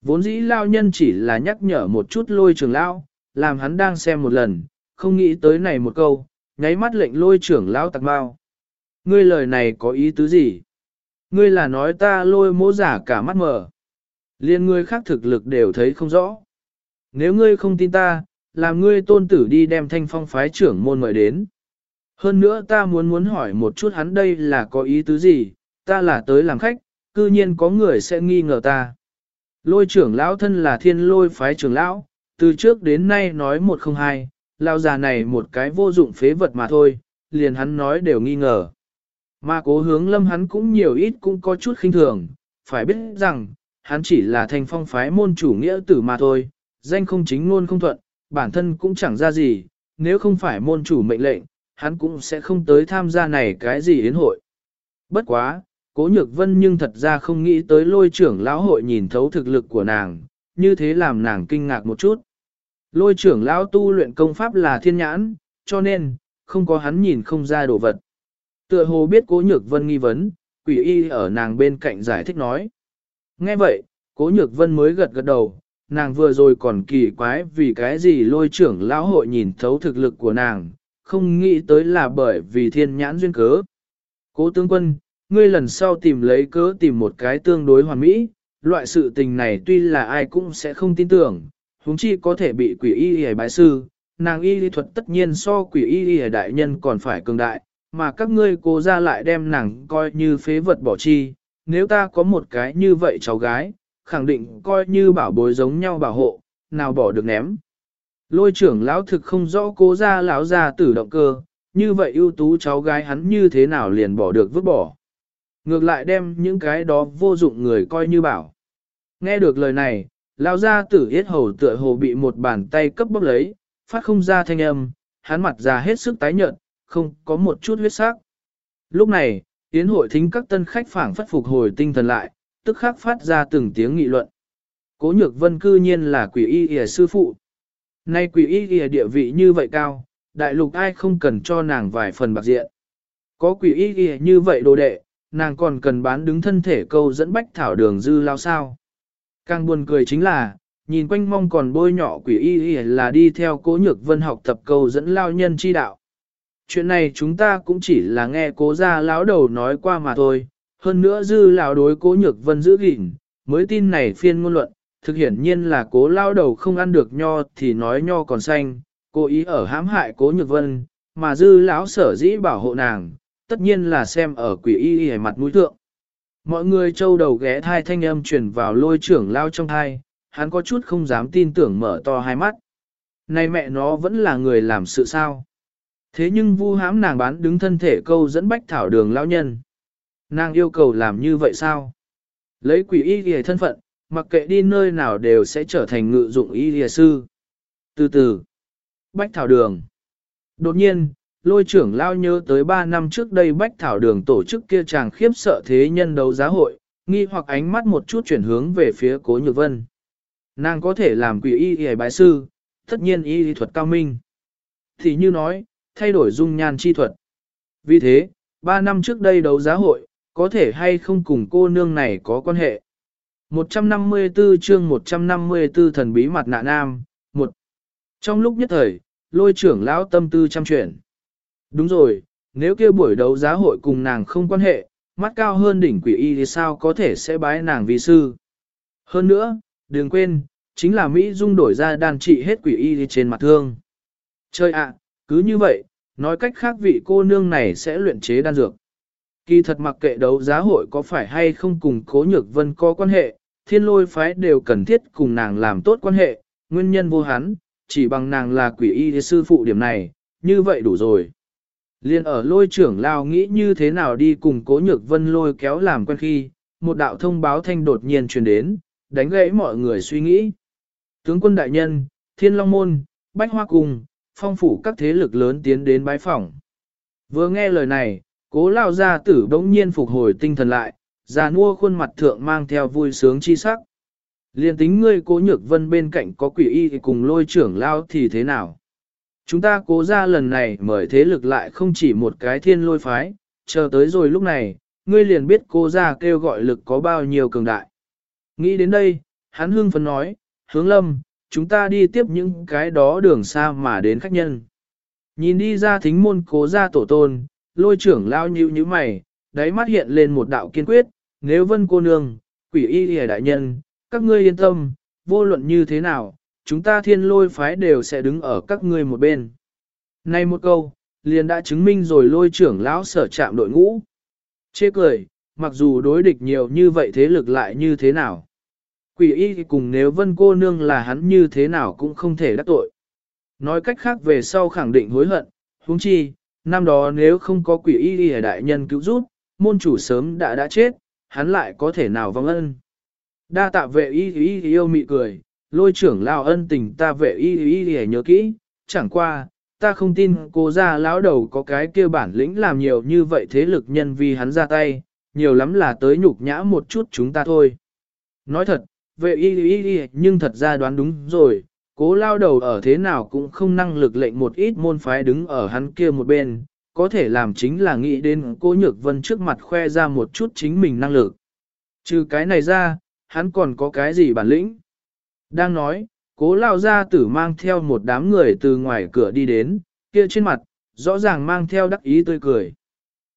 [SPEAKER 1] Vốn dĩ lao nhân chỉ là nhắc nhở một chút lôi trưởng lão, làm hắn đang xem một lần, không nghĩ tới này một câu, nháy mắt lệnh lôi trưởng lão tặc bao. Ngươi lời này có ý tứ gì? Ngươi là nói ta lôi mỗ giả cả mắt mở. Liên ngươi khác thực lực đều thấy không rõ. Nếu ngươi không tin ta, làm ngươi tôn tử đi đem thanh phong phái trưởng môn mời đến. Hơn nữa ta muốn muốn hỏi một chút hắn đây là có ý tứ gì, ta là tới làm khách, cư nhiên có người sẽ nghi ngờ ta. Lôi trưởng lão thân là thiên lôi phái trưởng lão, từ trước đến nay nói một không hai, lão già này một cái vô dụng phế vật mà thôi, liền hắn nói đều nghi ngờ. Mà cố hướng lâm hắn cũng nhiều ít cũng có chút khinh thường, phải biết rằng, hắn chỉ là thành phong phái môn chủ nghĩa tử mà thôi, danh không chính luôn không thuận, bản thân cũng chẳng ra gì, nếu không phải môn chủ mệnh lệnh, hắn cũng sẽ không tới tham gia này cái gì yến hội. Bất quá, cố nhược vân nhưng thật ra không nghĩ tới lôi trưởng lão hội nhìn thấu thực lực của nàng, như thế làm nàng kinh ngạc một chút. Lôi trưởng lão tu luyện công pháp là thiên nhãn, cho nên, không có hắn nhìn không ra đồ vật. Tựa hồ biết cố nhược vân nghi vấn, quỷ y ở nàng bên cạnh giải thích nói. Nghe vậy, cố nhược vân mới gật gật đầu, nàng vừa rồi còn kỳ quái vì cái gì lôi trưởng lão hội nhìn thấu thực lực của nàng, không nghĩ tới là bởi vì thiên nhãn duyên cớ. Cố tướng quân, ngươi lần sau tìm lấy cớ tìm một cái tương đối hoàn mỹ, loại sự tình này tuy là ai cũng sẽ không tin tưởng, huống chi có thể bị quỷ y y bái sư, nàng y lý thuật tất nhiên so quỷ y y đại nhân còn phải cường đại, mà các ngươi cố ra lại đem nàng coi như phế vật bỏ chi, nếu ta có một cái như vậy cháu gái, khẳng định coi như bảo bối giống nhau bảo hộ, nào bỏ được ném. Lôi trưởng lão thực không rõ cố ra lão ra tử động cơ, như vậy ưu tú cháu gái hắn như thế nào liền bỏ được vứt bỏ. Ngược lại đem những cái đó vô dụng người coi như bảo. Nghe được lời này, lão ra tử yết hầu tựa hồ bị một bàn tay cấp bốc lấy, phát không ra thanh âm, hắn mặt ra hết sức tái nhợt, không có một chút huyết sắc. Lúc này, tiến hội thính các tân khách phảng phất phục hồi tinh thần lại, tức khắc phát ra từng tiếng nghị luận. Cố nhược vân cư nhiên là quỷ y y sư phụ. Nay quỷ y ghi địa vị như vậy cao, đại lục ai không cần cho nàng vài phần bạc diện. Có quỷ y ghi như vậy đồ đệ, nàng còn cần bán đứng thân thể câu dẫn bách thảo đường dư lao sao. Càng buồn cười chính là, nhìn quanh mong còn bôi nhỏ quỷ y y là đi theo cố nhược vân học tập câu dẫn lao nhân chi đạo. Chuyện này chúng ta cũng chỉ là nghe cố gia lão đầu nói qua mà thôi, hơn nữa dư lão đối cố nhược vân giữ gìn, mới tin này phiên ngôn luận, thực hiển nhiên là cố lao đầu không ăn được nho thì nói nho còn xanh, cố ý ở hãm hại cố nhược vân, mà dư lão sở dĩ bảo hộ nàng, tất nhiên là xem ở quỷ y y mặt mũi thượng. Mọi người châu đầu ghé thai thanh âm truyền vào lôi trưởng lao trong thai, hắn có chút không dám tin tưởng mở to hai mắt. Này mẹ nó vẫn là người làm sự sao. Thế nhưng vu hãm nàng bán đứng thân thể câu dẫn bách thảo đường lão nhân. Nàng yêu cầu làm như vậy sao? Lấy quỷ y ghi thân phận, mặc kệ đi nơi nào đều sẽ trở thành ngự dụng y lìa sư. Từ từ, bách thảo đường. Đột nhiên, lôi trưởng lao nhớ tới 3 năm trước đây bách thảo đường tổ chức kia chàng khiếp sợ thế nhân đấu giá hội, nghi hoặc ánh mắt một chút chuyển hướng về phía cố nhược vân. Nàng có thể làm quỷ y y bái sư, tất nhiên y thuật cao minh. Thì như nói, thay đổi dung nhan chi thuật. Vì thế, 3 năm trước đây đấu giá hội, có thể hay không cùng cô nương này có quan hệ. 154 chương 154 thần bí mặt nạ nam, một Trong lúc nhất thời, lôi trưởng lão tâm tư chăm chuyển. Đúng rồi, nếu kia buổi đấu giá hội cùng nàng không quan hệ, mắt cao hơn đỉnh quỷ y thì sao có thể sẽ bái nàng vi sư. Hơn nữa, đừng quên, chính là Mỹ dung đổi ra đàn trị hết quỷ y trên mặt thương. Chơi ạ, cứ như vậy, nói cách khác vị cô nương này sẽ luyện chế đan dược. Kỳ thật mặc kệ đấu giá hội có phải hay không cùng cố nhược vân có quan hệ, thiên lôi phái đều cần thiết cùng nàng làm tốt quan hệ, nguyên nhân vô hắn, chỉ bằng nàng là quỷ y sư phụ điểm này, như vậy đủ rồi. Liên ở lôi trưởng lao nghĩ như thế nào đi cùng cố nhược vân lôi kéo làm quen khi, một đạo thông báo thanh đột nhiên truyền đến, đánh gãy mọi người suy nghĩ. Tướng quân đại nhân, thiên long môn, bách hoa cùng, phong phủ các thế lực lớn tiến đến bái phỏng. Vừa nghe lời này, cố lao gia tử đống nhiên phục hồi tinh thần lại, già nua khuôn mặt thượng mang theo vui sướng chi sắc. Liên tính ngươi cố nhược vân bên cạnh có quỷ y cùng lôi trưởng lao thì thế nào? Chúng ta cố ra lần này mời thế lực lại không chỉ một cái thiên lôi phái, chờ tới rồi lúc này, ngươi liền biết cố ra kêu gọi lực có bao nhiêu cường đại. Nghĩ đến đây, hắn hưng phấn nói, hướng lâm, chúng ta đi tiếp những cái đó đường xa mà đến khách nhân. Nhìn đi ra thính môn cố ra tổ tôn, lôi trưởng lao nhíu như mày, đáy mắt hiện lên một đạo kiên quyết, nếu vân cô nương, quỷ y hề đại nhân, các ngươi yên tâm, vô luận như thế nào, chúng ta thiên lôi phái đều sẽ đứng ở các ngươi một bên. Này một câu, liền đã chứng minh rồi lôi trưởng lão sở trạm đội ngũ. Chê cười, mặc dù đối địch nhiều như vậy thế lực lại như thế nào. Quỷ y cùng nếu vân cô nương là hắn như thế nào cũng không thể đắc tội. Nói cách khác về sau khẳng định hối hận, huống chi, năm đó nếu không có quỷ y y đại nhân cứu giúp, môn chủ sớm đã đã chết, hắn lại có thể nào vong ân. Đa tạ vệ y y yêu mị cười, lôi trưởng lao ân tình ta vệ y y y nhớ kỹ, chẳng qua, ta không tin cô ra lão đầu có cái kia bản lĩnh làm nhiều như vậy thế lực nhân vì hắn ra tay, nhiều lắm là tới nhục nhã một chút chúng ta thôi. Nói thật, vệ y y y nhưng thật ra đoán đúng rồi, cố lao đầu ở thế nào cũng không năng lực lệnh một ít môn phái đứng ở hắn kia một bên, có thể làm chính là nghĩ đến cô nhược vân trước mặt khoe ra một chút chính mình năng lực. Trừ cái này ra, hắn còn có cái gì bản lĩnh? Đang nói, cố lao gia tử mang theo một đám người từ ngoài cửa đi đến, kia trên mặt, rõ ràng mang theo đắc ý tươi cười.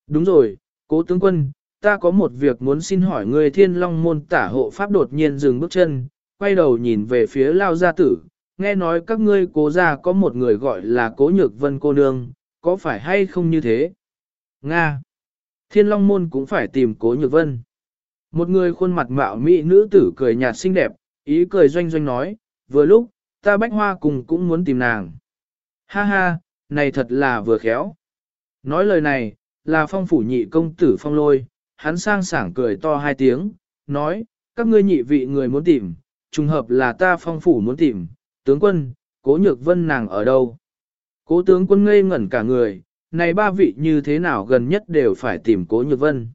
[SPEAKER 1] Đúng rồi, cố tướng quân, ta có một việc muốn xin hỏi người thiên long môn tả hộ pháp đột nhiên dừng bước chân, quay đầu nhìn về phía lao gia tử, nghe nói các ngươi cố gia có một người gọi là cố nhược vân cô nương, có phải hay không như thế? Nga! Thiên long môn cũng phải tìm cố nhược vân. Một người khuôn mặt mạo mỹ nữ tử cười nhạt xinh đẹp, ý cười doanh doanh nói, vừa lúc, ta bách hoa cùng cũng muốn tìm nàng. Ha ha, này thật là vừa khéo. Nói lời này, là phong phủ nhị công tử phong lôi, hắn sang sảng cười to hai tiếng, nói, các ngươi nhị vị người muốn tìm, trùng hợp là ta phong phủ muốn tìm, tướng quân, cố nhược vân nàng ở đâu. Cố tướng quân ngây ngẩn cả người, này ba vị như thế nào gần nhất đều phải tìm cố nhược vân.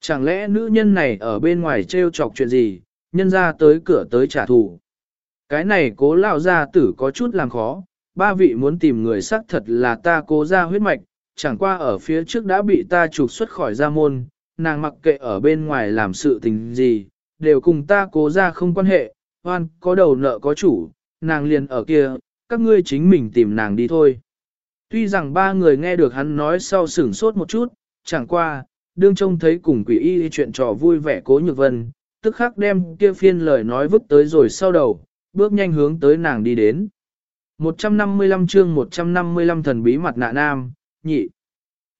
[SPEAKER 1] Chẳng lẽ nữ nhân này ở bên ngoài trêu chọc chuyện gì, nhân ra tới cửa tới trả thù. Cái này cố lao ra tử có chút làm khó, ba vị muốn tìm người xác thật là ta cố ra huyết mạch, chẳng qua ở phía trước đã bị ta trục xuất khỏi gia môn, nàng mặc kệ ở bên ngoài làm sự tình gì, đều cùng ta cố ra không quan hệ, hoan có đầu nợ có chủ, nàng liền ở kia, các ngươi chính mình tìm nàng đi thôi. Tuy rằng ba người nghe được hắn nói sau sửng sốt một chút, chẳng qua, đương trông thấy cùng quỷ y chuyện trò vui vẻ cố nhược vân, tức khắc đem kia phiên lời nói vứt tới rồi sau đầu, bước nhanh hướng tới nàng đi đến. 155 chương 155 thần bí mặt nạ nam, nhị.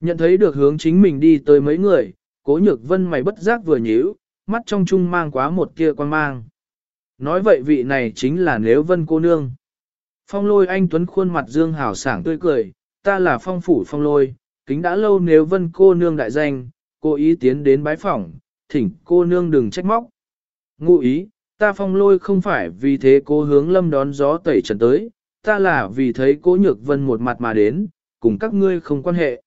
[SPEAKER 1] Nhận thấy được hướng chính mình đi tới mấy người, cố nhược vân mày bất giác vừa nhíu, mắt trong chung mang quá một kia quan mang. Nói vậy vị này chính là nếu vân cô nương. Phong lôi anh tuấn khuôn mặt dương hào sảng tươi cười, ta là phong phủ phong lôi, kính đã lâu nếu vân cô nương đại danh, cô ý tiến đến bái phỏng, thỉnh cô nương đừng trách móc. Ngụ ý, ta phong lôi không phải vì thế cô hướng lâm đón gió tẩy trần tới, ta là vì thấy cố nhược vân một mặt mà đến, cùng các ngươi không quan hệ.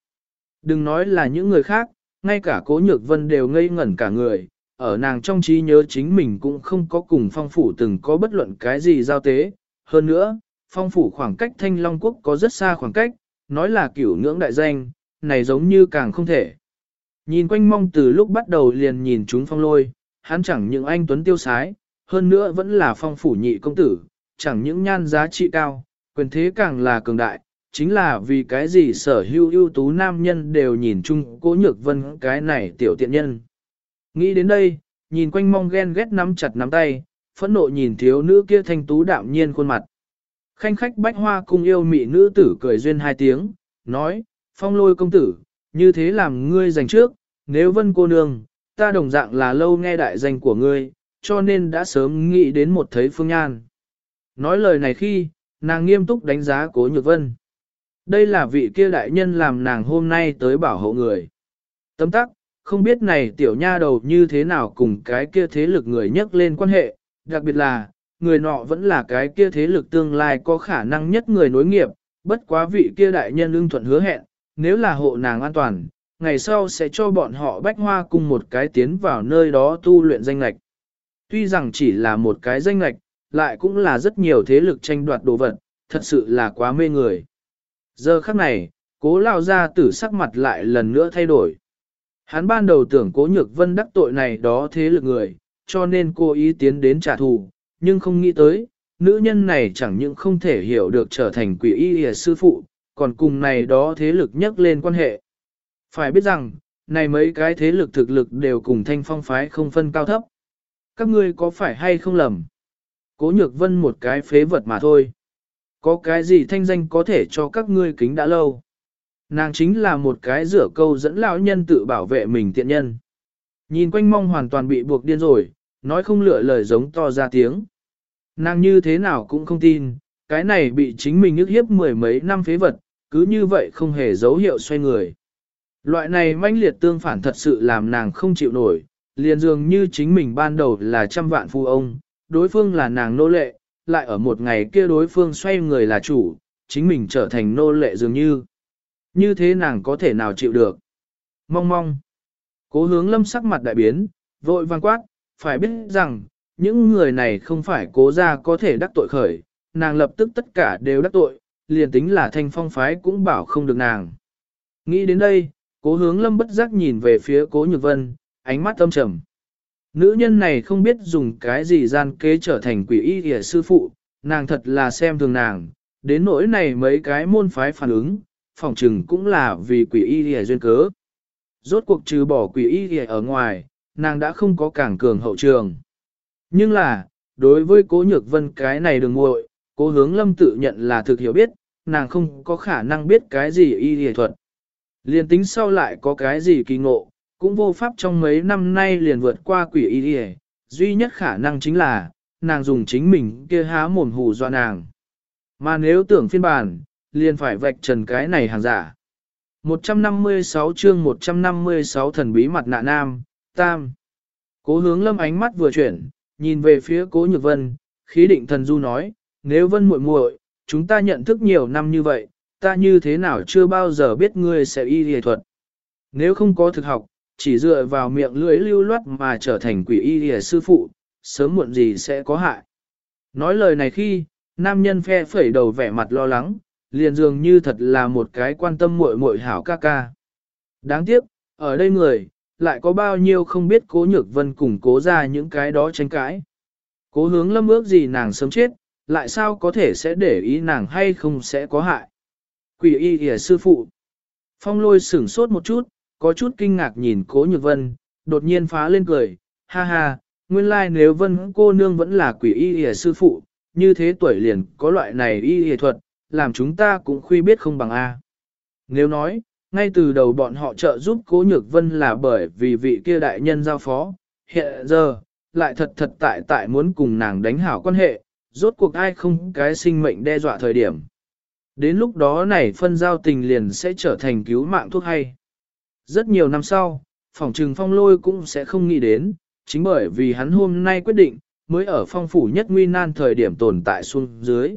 [SPEAKER 1] Đừng nói là những người khác, ngay cả cố nhược vân đều ngây ngẩn cả người, ở nàng trong trí nhớ chính mình cũng không có cùng phong phủ từng có bất luận cái gì giao tế. Hơn nữa, phong phủ khoảng cách thanh long quốc có rất xa khoảng cách, nói là cửu ngưỡng đại danh, này giống như càng không thể. Nhìn quanh mong từ lúc bắt đầu liền nhìn chúng phong lôi, hắn chẳng những anh tuấn tiêu sái, hơn nữa vẫn là phong phủ nhị công tử, chẳng những nhan giá trị cao, quyền thế càng là cường đại, chính là vì cái gì sở hữu ưu tú nam nhân đều nhìn chung cố nhược vân cái này tiểu tiện nhân. Nghĩ đến đây, nhìn quanh mong ghen ghét nắm chặt nắm tay, phẫn nộ nhìn thiếu nữ kia thanh tú đạm nhiên khuôn mặt. Khanh khách bách hoa cùng yêu mị nữ tử cười duyên hai tiếng, nói, phong lôi công tử, như thế làm ngươi giành trước, nếu vân cô nương, ta đồng dạng là lâu nghe đại danh của ngươi, cho nên đã sớm nghĩ đến một thấy phương nhan. Nói lời này khi, nàng nghiêm túc đánh giá cố nhược vân. Đây là vị kia đại nhân làm nàng hôm nay tới bảo hộ người. Tấm tắc, không biết này tiểu nha đầu như thế nào cùng cái kia thế lực người nhắc lên quan hệ, đặc biệt là, người nọ vẫn là cái kia thế lực tương lai có khả năng nhất người nối nghiệp, bất quá vị kia đại nhân ưng thuận hứa hẹn, nếu là hộ nàng an toàn, ngày sau sẽ cho bọn họ bách hoa cùng một cái tiến vào nơi đó tu luyện danh lạch. Tuy rằng chỉ là một cái danh lạch, lại cũng là rất nhiều thế lực tranh đoạt đồ vật, thật sự là quá mê người. Giờ khắc này, cố lao ra tử sắc mặt lại lần nữa thay đổi. Hắn ban đầu tưởng cố nhược vân đắc tội này đó thế lực người, cho nên cô ý tiến đến trả thù, nhưng không nghĩ tới, nữ nhân này chẳng những không thể hiểu được trở thành quỷ y y sư phụ, còn cùng này đó thế lực nhắc lên quan hệ. Phải biết rằng, này mấy cái thế lực thực lực đều cùng thanh phong phái không phân cao thấp. Các ngươi có phải hay không lầm? Cố nhược vân một cái phế vật mà thôi. Có cái gì thanh danh có thể cho các ngươi kính đã lâu? Nàng chính là một cái rửa câu dẫn lão nhân tự bảo vệ mình tiện nhân. Nhìn quanh mong hoàn toàn bị buộc điên rồi, nói không lựa lời giống to ra tiếng. Nàng như thế nào cũng không tin, cái này bị chính mình ức hiếp mười mấy năm phế vật, cứ như vậy không hề dấu hiệu xoay người. Loại này manh liệt tương phản thật sự làm nàng không chịu nổi, liền dường như chính mình ban đầu là trăm vạn phu ông, đối phương là nàng nô lệ, lại ở một ngày kia đối phương xoay người là chủ, chính mình trở thành nô lệ dường như. Như thế nàng có thể nào chịu được? Mong mong. Cố hướng lâm sắc mặt đại biến, vội vang quát, phải biết rằng, những người này không phải cố ra có thể đắc tội khởi, nàng lập tức tất cả đều đắc tội, liền tính là thanh phong phái cũng bảo không được nàng. Nghĩ đến đây, cố hướng lâm bất giác nhìn về phía cố nhược vân, ánh mắt âm trầm. Nữ nhân này không biết dùng cái gì gian kế trở thành quỷ y hề sư phụ, nàng thật là xem thường nàng, đến nỗi này mấy cái môn phái phản ứng, phòng trừng cũng là vì quỷ y hề duyên cớ. Rốt cuộc trừ bỏ quỷ y hề ở ngoài, nàng đã không có cảng cường hậu trường. Nhưng là, đối với cố nhược vân cái này đừng muội, cố hướng lâm tự nhận là thực hiểu biết, nàng không có khả năng biết cái gì y hề thuật. Liền tính sau lại có cái gì kỳ ngộ, cũng vô pháp trong mấy năm nay liền vượt qua quỷ y hề, duy nhất khả năng chính là, nàng dùng chính mình kia há mồm hù dọa nàng. Mà nếu tưởng phiên bản, liền phải vạch trần cái này hàng giả. 156 chương 156 thần bí mặt nạ nam, tam. Cố hướng lâm ánh mắt vừa chuyển, nhìn về phía cố nhược vân, khí định thần du nói, nếu vân muội muội, chúng ta nhận thức nhiều năm như vậy, ta như thế nào chưa bao giờ biết ngươi sẽ y y thuật. Nếu không có thực học, chỉ dựa vào miệng lưỡi lưu loát mà trở thành quỷ y y sư phụ, sớm muộn gì sẽ có hại. Nói lời này khi, nam nhân phe phẩy đầu vẻ mặt lo lắng, liền dường như thật là một cái quan tâm muội muội hảo ca ca. Đáng tiếc, ở đây người, lại có bao nhiêu không biết cố nhược vân cùng cố ra những cái đó tranh cãi. Cố hướng lâm ước gì nàng sớm chết, lại sao có thể sẽ để ý nàng hay không sẽ có hại. Quỷ y kìa sư phụ. Phong lôi sửng sốt một chút, có chút kinh ngạc nhìn cố nhược vân, đột nhiên phá lên cười, ha ha, nguyên lai like nếu vân cô nương vẫn là quỷ y kìa sư phụ, như thế tuổi liền có loại này y y thuật, làm chúng ta cũng khuy biết không bằng A. Nếu nói, ngay từ đầu bọn họ trợ giúp Cố Nhược Vân là bởi vì vị kia đại nhân giao phó, hiện giờ, lại thật thật tại tại muốn cùng nàng đánh hảo quan hệ, rốt cuộc ai không cái sinh mệnh đe dọa thời điểm. Đến lúc đó này phân giao tình liền sẽ trở thành cứu mạng thuốc hay. Rất nhiều năm sau, phòng trừng phong lôi cũng sẽ không nghĩ đến, chính bởi vì hắn hôm nay quyết định, mới ở phong phủ nhất nguy nan thời điểm tồn tại xuống dưới.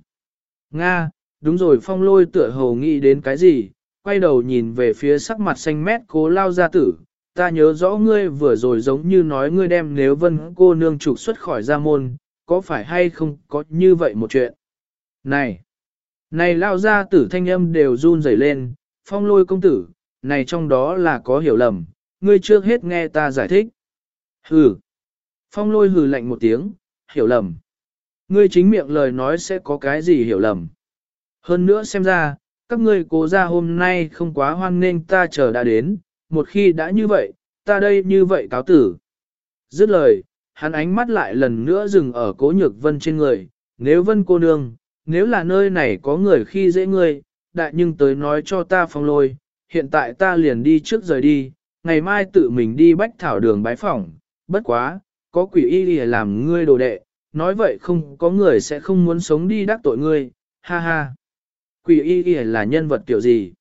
[SPEAKER 1] Nga, đúng rồi phong lôi tựa hồ nghĩ đến cái gì, quay đầu nhìn về phía sắc mặt xanh mét cố lao gia tử, ta nhớ rõ ngươi vừa rồi giống như nói ngươi đem nếu vân cô nương trục xuất khỏi gia môn, có phải hay không có như vậy một chuyện. Này, này lao gia tử thanh âm đều run rẩy lên, phong lôi công tử, này trong đó là có hiểu lầm, ngươi trước hết nghe ta giải thích. Hừ, phong lôi hừ lạnh một tiếng, hiểu lầm. Ngươi chính miệng lời nói sẽ có cái gì hiểu lầm. Hơn nữa xem ra, các ngươi cố ra hôm nay không quá hoan nghênh ta chờ đã đến, một khi đã như vậy, ta đây như vậy cáo tử. Dứt lời, hắn ánh mắt lại lần nữa dừng ở cố nhược vân trên người, nếu vân cô nương, nếu là nơi này có người khi dễ ngươi, đại nhưng tới nói cho ta phong lôi, hiện tại ta liền đi trước rời đi, ngày mai tự mình đi bách thảo đường bái phỏng, bất quá, có quỷ y lìa làm ngươi đồ đệ, nói vậy không có người sẽ không muốn sống đi đắc tội ngươi, ha ha. Quỷ y y là nhân vật kiểu gì?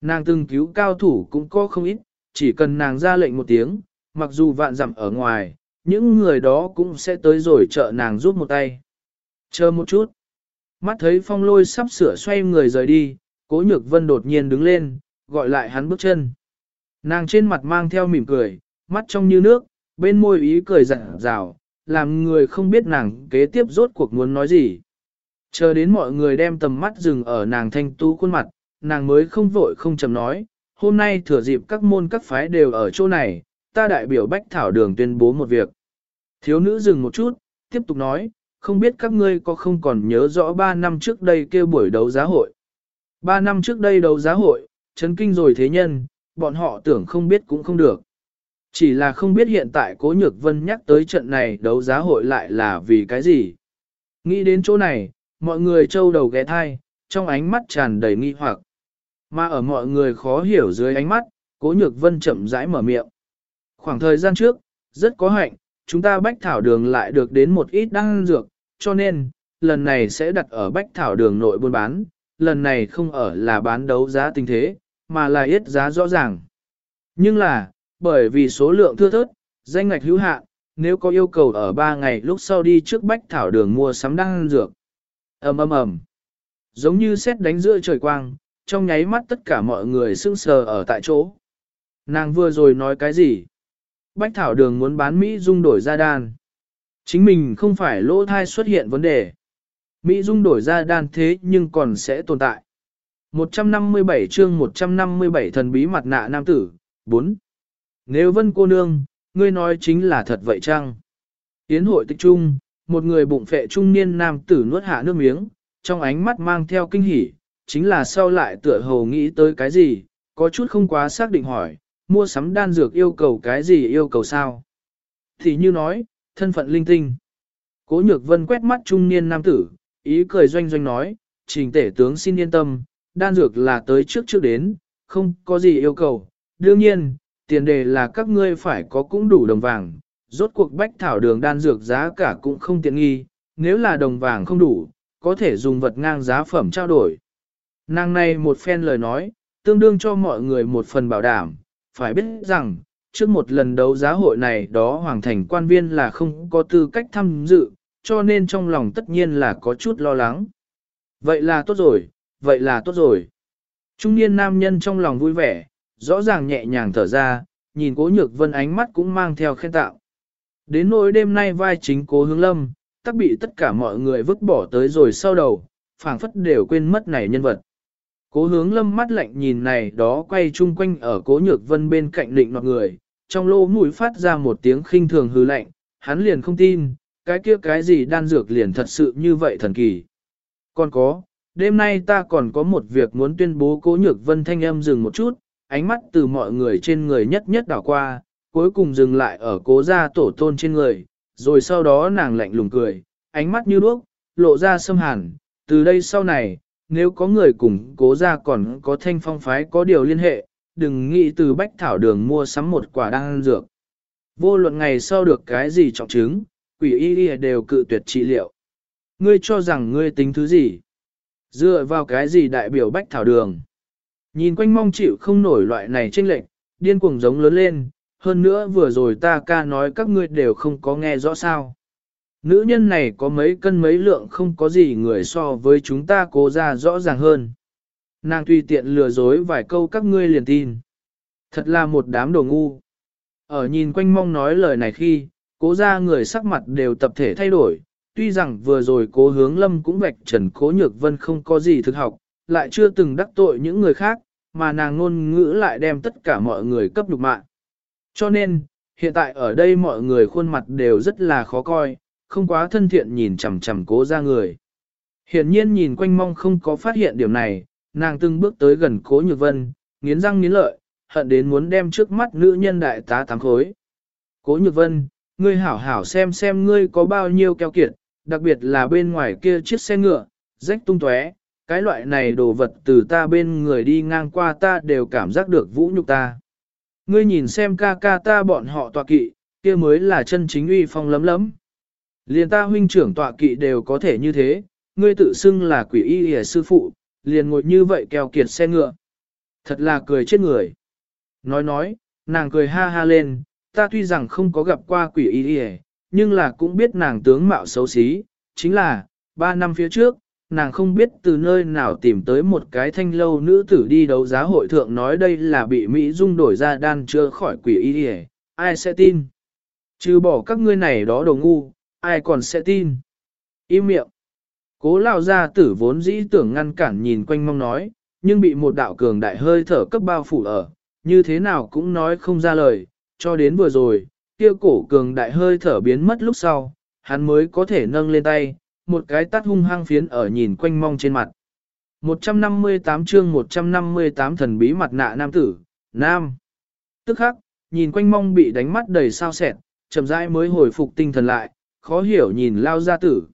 [SPEAKER 1] Nàng từng cứu cao thủ cũng có không ít, chỉ cần nàng ra lệnh một tiếng, mặc dù vạn dặm ở ngoài, những người đó cũng sẽ tới rồi trợ nàng giúp một tay. Chờ một chút. Mắt thấy phong lôi sắp sửa xoay người rời đi, cố nhược vân đột nhiên đứng lên, gọi lại hắn bước chân. Nàng trên mặt mang theo mỉm cười, mắt trong như nước, bên môi ý cười rạng rào, làm người không biết nàng kế tiếp rốt cuộc muốn nói gì. Chờ đến mọi người đem tầm mắt dừng ở nàng thanh tú khuôn mặt, nàng mới không vội không chầm nói, hôm nay thừa dịp các môn các phái đều ở chỗ này, ta đại biểu Bách Thảo Đường tuyên bố một việc. Thiếu nữ dừng một chút, tiếp tục nói, không biết các ngươi có không còn nhớ rõ 3 năm trước đây kêu buổi đấu giá hội. 3 năm trước đây đấu giá hội, chấn kinh rồi thế nhân, bọn họ tưởng không biết cũng không được. Chỉ là không biết hiện tại Cố Nhược Vân nhắc tới trận này đấu giá hội lại là vì cái gì. Nghĩ đến chỗ này, mọi người trâu đầu ghé thai, trong ánh mắt tràn đầy nghi hoặc. Mà ở mọi người khó hiểu dưới ánh mắt, Cố Nhược Vân chậm rãi mở miệng. Khoảng thời gian trước, rất có hạnh, chúng ta bách thảo đường lại được đến một ít đăng dược, cho nên, lần này sẽ đặt ở bách thảo đường nội buôn bán, lần này không ở là bán đấu giá tình thế, mà là yết giá rõ ràng. Nhưng là, bởi vì số lượng thưa thớt, danh ngạch hữu hạn, nếu có yêu cầu ở 3 ngày lúc sau đi trước bách thảo đường mua sắm đăng dược ầm ầm ầm, Giống như xét đánh giữa trời quang, trong nháy mắt tất cả mọi người sững sờ ở tại chỗ. Nàng vừa rồi nói cái gì? Bách thảo đường muốn bán Mỹ dung đổi ra đan. Chính mình không phải lỗ thai xuất hiện vấn đề. Mỹ dung đổi ra đan thế nhưng còn sẽ tồn tại. 157 chương 157 thần bí mặt nạ nam tử, 4. Nếu vân cô nương, ngươi nói chính là thật vậy chăng? Yến hội tịch trung, một người bụng phệ trung niên nam tử nuốt hạ nước miếng, trong ánh mắt mang theo kinh hỉ, chính là sau lại tựa hồ nghĩ tới cái gì, có chút không quá xác định hỏi, mua sắm đan dược yêu cầu cái gì yêu cầu sao? Thì như nói, thân phận linh tinh. Cố nhược vân quét mắt trung niên nam tử, ý cười doanh doanh nói, trình tể tướng xin yên tâm, đan dược là tới trước trước đến, không có gì yêu cầu. Đương nhiên, tiền đề là các ngươi phải có cũng đủ đồng vàng, rốt cuộc bách thảo đường đan dược giá cả cũng không tiện nghi, nếu là đồng vàng không đủ, có thể dùng vật ngang giá phẩm trao đổi. Nàng này một phen lời nói, tương đương cho mọi người một phần bảo đảm, phải biết rằng, trước một lần đấu giá hội này đó hoàng thành quan viên là không có tư cách tham dự, cho nên trong lòng tất nhiên là có chút lo lắng. Vậy là tốt rồi, vậy là tốt rồi. Trung niên nam nhân trong lòng vui vẻ, rõ ràng nhẹ nhàng thở ra, nhìn cố nhược vân ánh mắt cũng mang theo khen tạo. Đến nỗi đêm nay vai chính cố hướng lâm, tắc bị tất cả mọi người vứt bỏ tới rồi sau đầu, phảng phất đều quên mất này nhân vật. Cố hướng lâm mắt lạnh nhìn này đó quay chung quanh ở cố nhược vân bên cạnh định nọt người, trong lỗ mũi phát ra một tiếng khinh thường hư lạnh, hắn liền không tin, cái kia cái gì đan dược liền thật sự như vậy thần kỳ. Còn có, đêm nay ta còn có một việc muốn tuyên bố cố nhược vân thanh âm dừng một chút, ánh mắt từ mọi người trên người nhất nhất đảo qua, cuối cùng dừng lại ở cố gia tổ tôn trên người, rồi sau đó nàng lạnh lùng cười, ánh mắt như đuốc, lộ ra sâm hàn, từ đây sau này, nếu có người cùng cố gia còn có thanh phong phái có điều liên hệ, đừng nghĩ từ bách thảo đường mua sắm một quả đan dược. Vô luận ngày sau được cái gì trọng chứng, quỷ y y đều cự tuyệt trị liệu. Ngươi cho rằng ngươi tính thứ gì? Dựa vào cái gì đại biểu bách thảo đường? Nhìn quanh mong chịu không nổi loại này tranh lệnh, điên cuồng giống lớn lên, hơn nữa vừa rồi ta ca nói các ngươi đều không có nghe rõ sao. Nữ nhân này có mấy cân mấy lượng không có gì người so với chúng ta cố ra rõ ràng hơn. Nàng tùy tiện lừa dối vài câu các ngươi liền tin. Thật là một đám đồ ngu. Ở nhìn quanh mong nói lời này khi, cố ra người sắc mặt đều tập thể thay đổi. Tuy rằng vừa rồi cố hướng lâm cũng vạch trần cố nhược vân không có gì thực học, lại chưa từng đắc tội những người khác, mà nàng ngôn ngữ lại đem tất cả mọi người cấp nhục mạng. Cho nên, hiện tại ở đây mọi người khuôn mặt đều rất là khó coi, không quá thân thiện nhìn chằm chằm cố ra người. Hiển nhiên nhìn quanh mong không có phát hiện điểm này, nàng từng bước tới gần cố nhược vân, nghiến răng nghiến lợi, hận đến muốn đem trước mắt nữ nhân đại tá tám khối. Cố nhược vân, ngươi hảo hảo xem xem ngươi có bao nhiêu keo kiệt, đặc biệt là bên ngoài kia chiếc xe ngựa, rách tung tóe, cái loại này đồ vật từ ta bên người đi ngang qua ta đều cảm giác được vũ nhục ta. Ngươi nhìn xem ca ca ta bọn họ tọa kỵ, kia mới là chân chính uy phong lấm lấm. Liền ta huynh trưởng tọa kỵ đều có thể như thế, ngươi tự xưng là quỷ y hề sư phụ, liền ngồi như vậy kèo kiệt xe ngựa. Thật là cười chết người. Nói nói, nàng cười ha ha lên, ta tuy rằng không có gặp qua quỷ y hề, nhưng là cũng biết nàng tướng mạo xấu xí, chính là, ba năm phía trước, nàng không biết từ nơi nào tìm tới một cái thanh lâu nữ tử đi đấu giá hội thượng nói đây là bị Mỹ Dung đổi ra đan chưa khỏi quỷ y đi ai sẽ tin? Trừ bỏ các ngươi này đó đồ ngu, ai còn sẽ tin? Im miệng. Cố lao ra tử vốn dĩ tưởng ngăn cản nhìn quanh mong nói, nhưng bị một đạo cường đại hơi thở cấp bao phủ ở, như thế nào cũng nói không ra lời, cho đến vừa rồi, kia cổ cường đại hơi thở biến mất lúc sau, hắn mới có thể nâng lên tay, một cái tắt hung hăng phiến ở nhìn quanh mong trên mặt. 158 chương 158 thần bí mặt nạ nam tử, nam. Tức khắc, nhìn quanh mong bị đánh mắt đầy sao sẹt, chậm rãi mới hồi phục tinh thần lại, khó hiểu nhìn lao gia tử.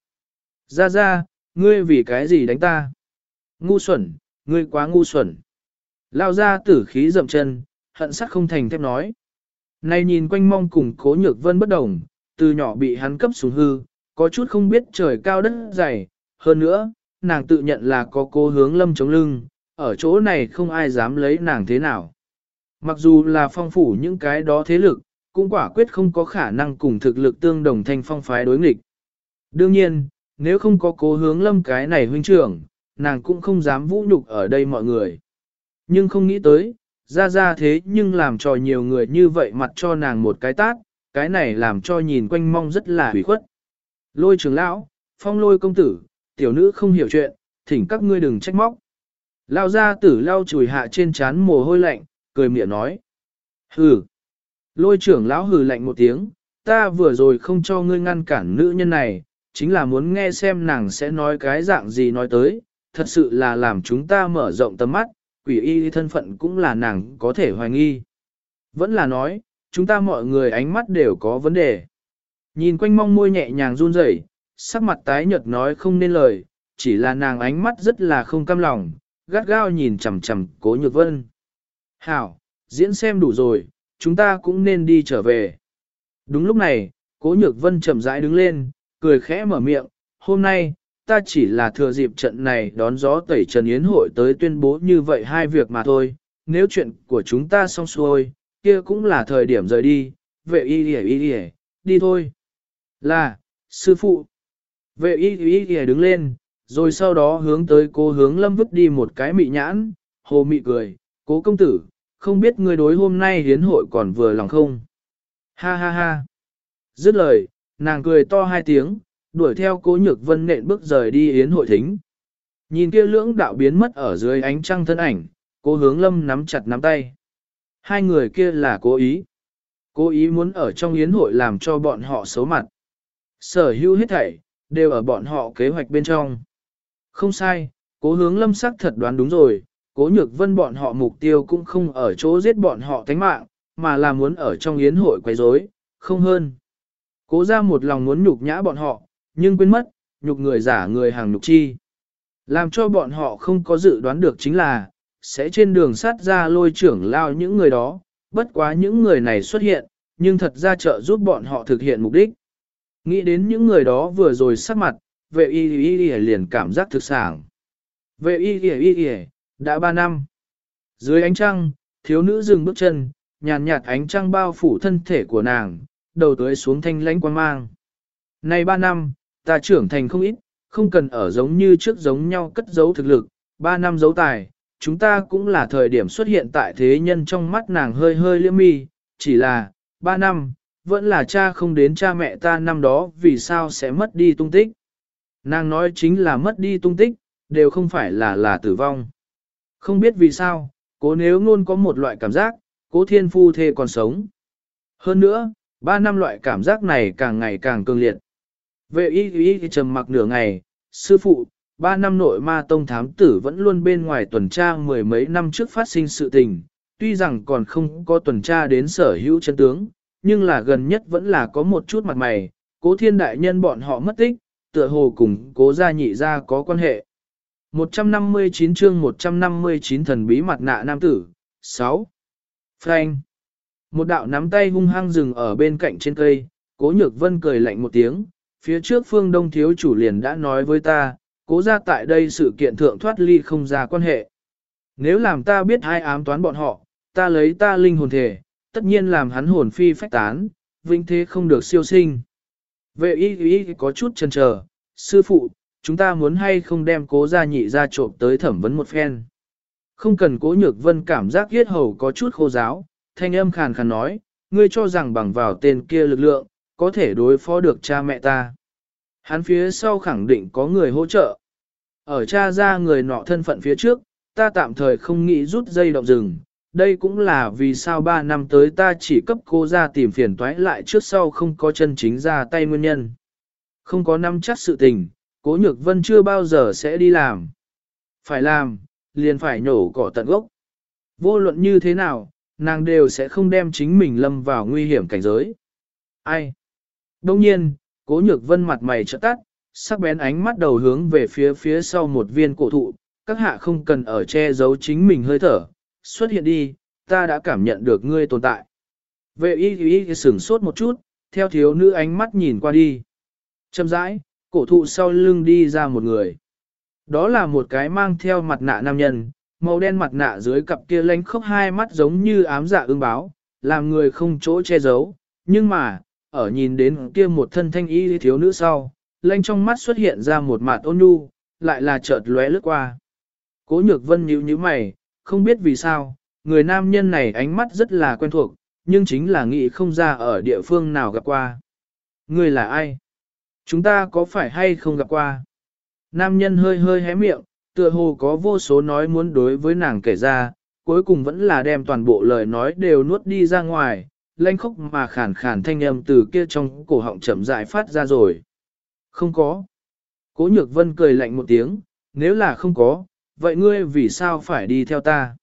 [SPEAKER 1] Ra ra, ngươi vì cái gì đánh ta? Ngu xuẩn, ngươi quá ngu xuẩn. Lao gia tử khí dậm chân, hận sắc không thành thép nói. Này nhìn quanh mong cùng cố nhược vân bất đồng, từ nhỏ bị hắn cấp xuống hư, có chút không biết trời cao đất dày, hơn nữa, nàng tự nhận là có cố hướng lâm chống lưng, ở chỗ này không ai dám lấy nàng thế nào. Mặc dù là phong phủ những cái đó thế lực, cũng quả quyết không có khả năng cùng thực lực tương đồng thanh phong phái đối nghịch. Đương nhiên, nếu không có cố hướng lâm cái này huynh trưởng, nàng cũng không dám vũ nhục ở đây mọi người. Nhưng không nghĩ tới, ra ra thế nhưng làm cho nhiều người như vậy mặt cho nàng một cái tát, cái này làm cho nhìn quanh mong rất là hủy khuất. Lôi trưởng lão, phong lôi công tử, tiểu nữ không hiểu chuyện, thỉnh các ngươi đừng trách móc. Lao ra tử lao chùi hạ trên chán mồ hôi lạnh, cười miệng nói. Hừ. Lôi trưởng lão hừ lạnh một tiếng, ta vừa rồi không cho ngươi ngăn cản nữ nhân này, chính là muốn nghe xem nàng sẽ nói cái dạng gì nói tới, thật sự là làm chúng ta mở rộng tầm mắt, quỷ y thân phận cũng là nàng có thể hoài nghi. Vẫn là nói, chúng ta mọi người ánh mắt đều có vấn đề. Nhìn quanh mong môi nhẹ nhàng run rẩy, sắc mặt tái nhợt nói không nên lời, chỉ là nàng ánh mắt rất là không cam lòng, gắt gao nhìn chằm chằm cố nhược vân. Hảo, diễn xem đủ rồi, chúng ta cũng nên đi trở về. Đúng lúc này, cố nhược vân chậm rãi đứng lên, cười khẽ mở miệng, hôm nay, ta chỉ là thừa dịp trận này đón gió tẩy trần yến hội tới tuyên bố như vậy hai việc mà thôi, nếu chuyện của chúng ta xong xuôi, kia cũng là thời điểm rời đi, vệ y đi y đi đi thôi. Là, sư phụ. Vệ y y y đứng lên, rồi sau đó hướng tới cô hướng lâm vứt đi một cái mị nhãn, hồ mị cười, cố công tử, không biết người đối hôm nay hiến hội còn vừa lòng không? Ha ha ha. Dứt lời, nàng cười to hai tiếng, đuổi theo cố nhược vân nện bước rời đi yến hội thính. Nhìn kia lưỡng đạo biến mất ở dưới ánh trăng thân ảnh, cố hướng lâm nắm chặt nắm tay. Hai người kia là cố ý. Cố ý muốn ở trong yến hội làm cho bọn họ xấu mặt. Sở hữu hết thảy, đều ở bọn họ kế hoạch bên trong. Không sai, cố hướng lâm sắc thật đoán đúng rồi, cố nhược vân bọn họ mục tiêu cũng không ở chỗ giết bọn họ tánh mạng, mà là muốn ở trong yến hội quấy rối, không hơn. Cố ra một lòng muốn nhục nhã bọn họ, nhưng quên mất, nhục người giả người hàng nhục chi. Làm cho bọn họ không có dự đoán được chính là, sẽ trên đường sát ra lôi trưởng lao những người đó, bất quá những người này xuất hiện, nhưng thật ra trợ giúp bọn họ thực hiện mục đích. Nghĩ đến những người đó vừa rồi sắc mặt, vệ y y y liền cảm giác thực sảng. Vệ y y y y, đã ba năm. Dưới ánh trăng, thiếu nữ dừng bước chân, nhàn nhạt ánh trăng bao phủ thân thể của nàng, đầu tới xuống thanh lãnh quan mang. Này ba năm, ta trưởng thành không ít, không cần ở giống như trước giống nhau cất giấu thực lực, ba năm giấu tài, chúng ta cũng là thời điểm xuất hiện tại thế nhân trong mắt nàng hơi hơi liễm mi, chỉ là, ba năm, vẫn là cha không đến cha mẹ ta năm đó vì sao sẽ mất đi tung tích. Nàng nói chính là mất đi tung tích, đều không phải là là tử vong. Không biết vì sao, cố nếu luôn có một loại cảm giác, cố thiên phu thê còn sống. Hơn nữa, ba năm loại cảm giác này càng ngày càng cường liệt. Vệ y y trầm mặc nửa ngày, sư phụ, ba năm nội ma tông thám tử vẫn luôn bên ngoài tuần tra mười mấy năm trước phát sinh sự tình, tuy rằng còn không có tuần tra đến sở hữu chân tướng, nhưng là gần nhất vẫn là có một chút mặt mày, cố thiên đại nhân bọn họ mất tích, tựa hồ cùng cố gia nhị gia có quan hệ. 159 chương 159 thần bí mặt nạ nam tử, 6. Frank. Một đạo nắm tay hung hăng dừng ở bên cạnh trên cây, cố nhược vân cười lạnh một tiếng, phía trước phương đông thiếu chủ liền đã nói với ta, cố ra tại đây sự kiện thượng thoát ly không ra quan hệ. Nếu làm ta biết hai ám toán bọn họ, ta lấy ta linh hồn thể, tất nhiên làm hắn hồn phi phách tán, vinh thế không được siêu sinh. Vệ y y có chút chần chờ, sư phụ, chúng ta muốn hay không đem cố gia nhị ra trộm tới thẩm vấn một phen. Không cần cố nhược vân cảm giác yết hầu có chút khô giáo, thanh âm khàn khàn nói, ngươi cho rằng bằng vào tên kia lực lượng, có thể đối phó được cha mẹ ta. Hắn phía sau khẳng định có người hỗ trợ. Ở cha ra người nọ thân phận phía trước, ta tạm thời không nghĩ rút dây động rừng. Đây cũng là vì sao ba năm tới ta chỉ cấp cô ra tìm phiền toái lại trước sau không có chân chính ra tay nguyên nhân. Không có năm chắc sự tình, cố nhược vân chưa bao giờ sẽ đi làm. Phải làm, liền phải nhổ cỏ tận gốc. Vô luận như thế nào, nàng đều sẽ không đem chính mình lâm vào nguy hiểm cảnh giới. Ai? Đông nhiên, cố nhược vân mặt mày trợ tắt, sắc bén ánh mắt đầu hướng về phía phía sau một viên cổ thụ, các hạ không cần ở che giấu chính mình hơi thở, xuất hiện đi, ta đã cảm nhận được ngươi tồn tại. Vệ y y sửng sốt một chút, theo thiếu nữ ánh mắt nhìn qua đi. Châm rãi, cổ thụ sau lưng đi ra một người. Đó là một cái mang theo mặt nạ nam nhân, màu đen mặt nạ dưới cặp kia lánh khóc hai mắt giống như ám dạ ương báo, làm người không chỗ che giấu. Nhưng mà, ở nhìn đến kia một thân thanh y thiếu nữ sau, lanh trong mắt xuất hiện ra một mặt ôn nhu, lại là chợt lóe lướt qua. Cố nhược vân nhíu nhíu mày, không biết vì sao, người nam nhân này ánh mắt rất là quen thuộc, nhưng chính là nghĩ không ra ở địa phương nào gặp qua. Người là ai? Chúng ta có phải hay không gặp qua? Nam nhân hơi hơi hé miệng, tựa hồ có vô số nói muốn đối với nàng kể ra, cuối cùng vẫn là đem toàn bộ lời nói đều nuốt đi ra ngoài, lanh khốc mà khản khản thanh âm từ kia trong cổ họng chậm rãi phát ra rồi. Không có. Cố nhược vân cười lạnh một tiếng, nếu là không có, vậy ngươi vì sao phải đi theo ta?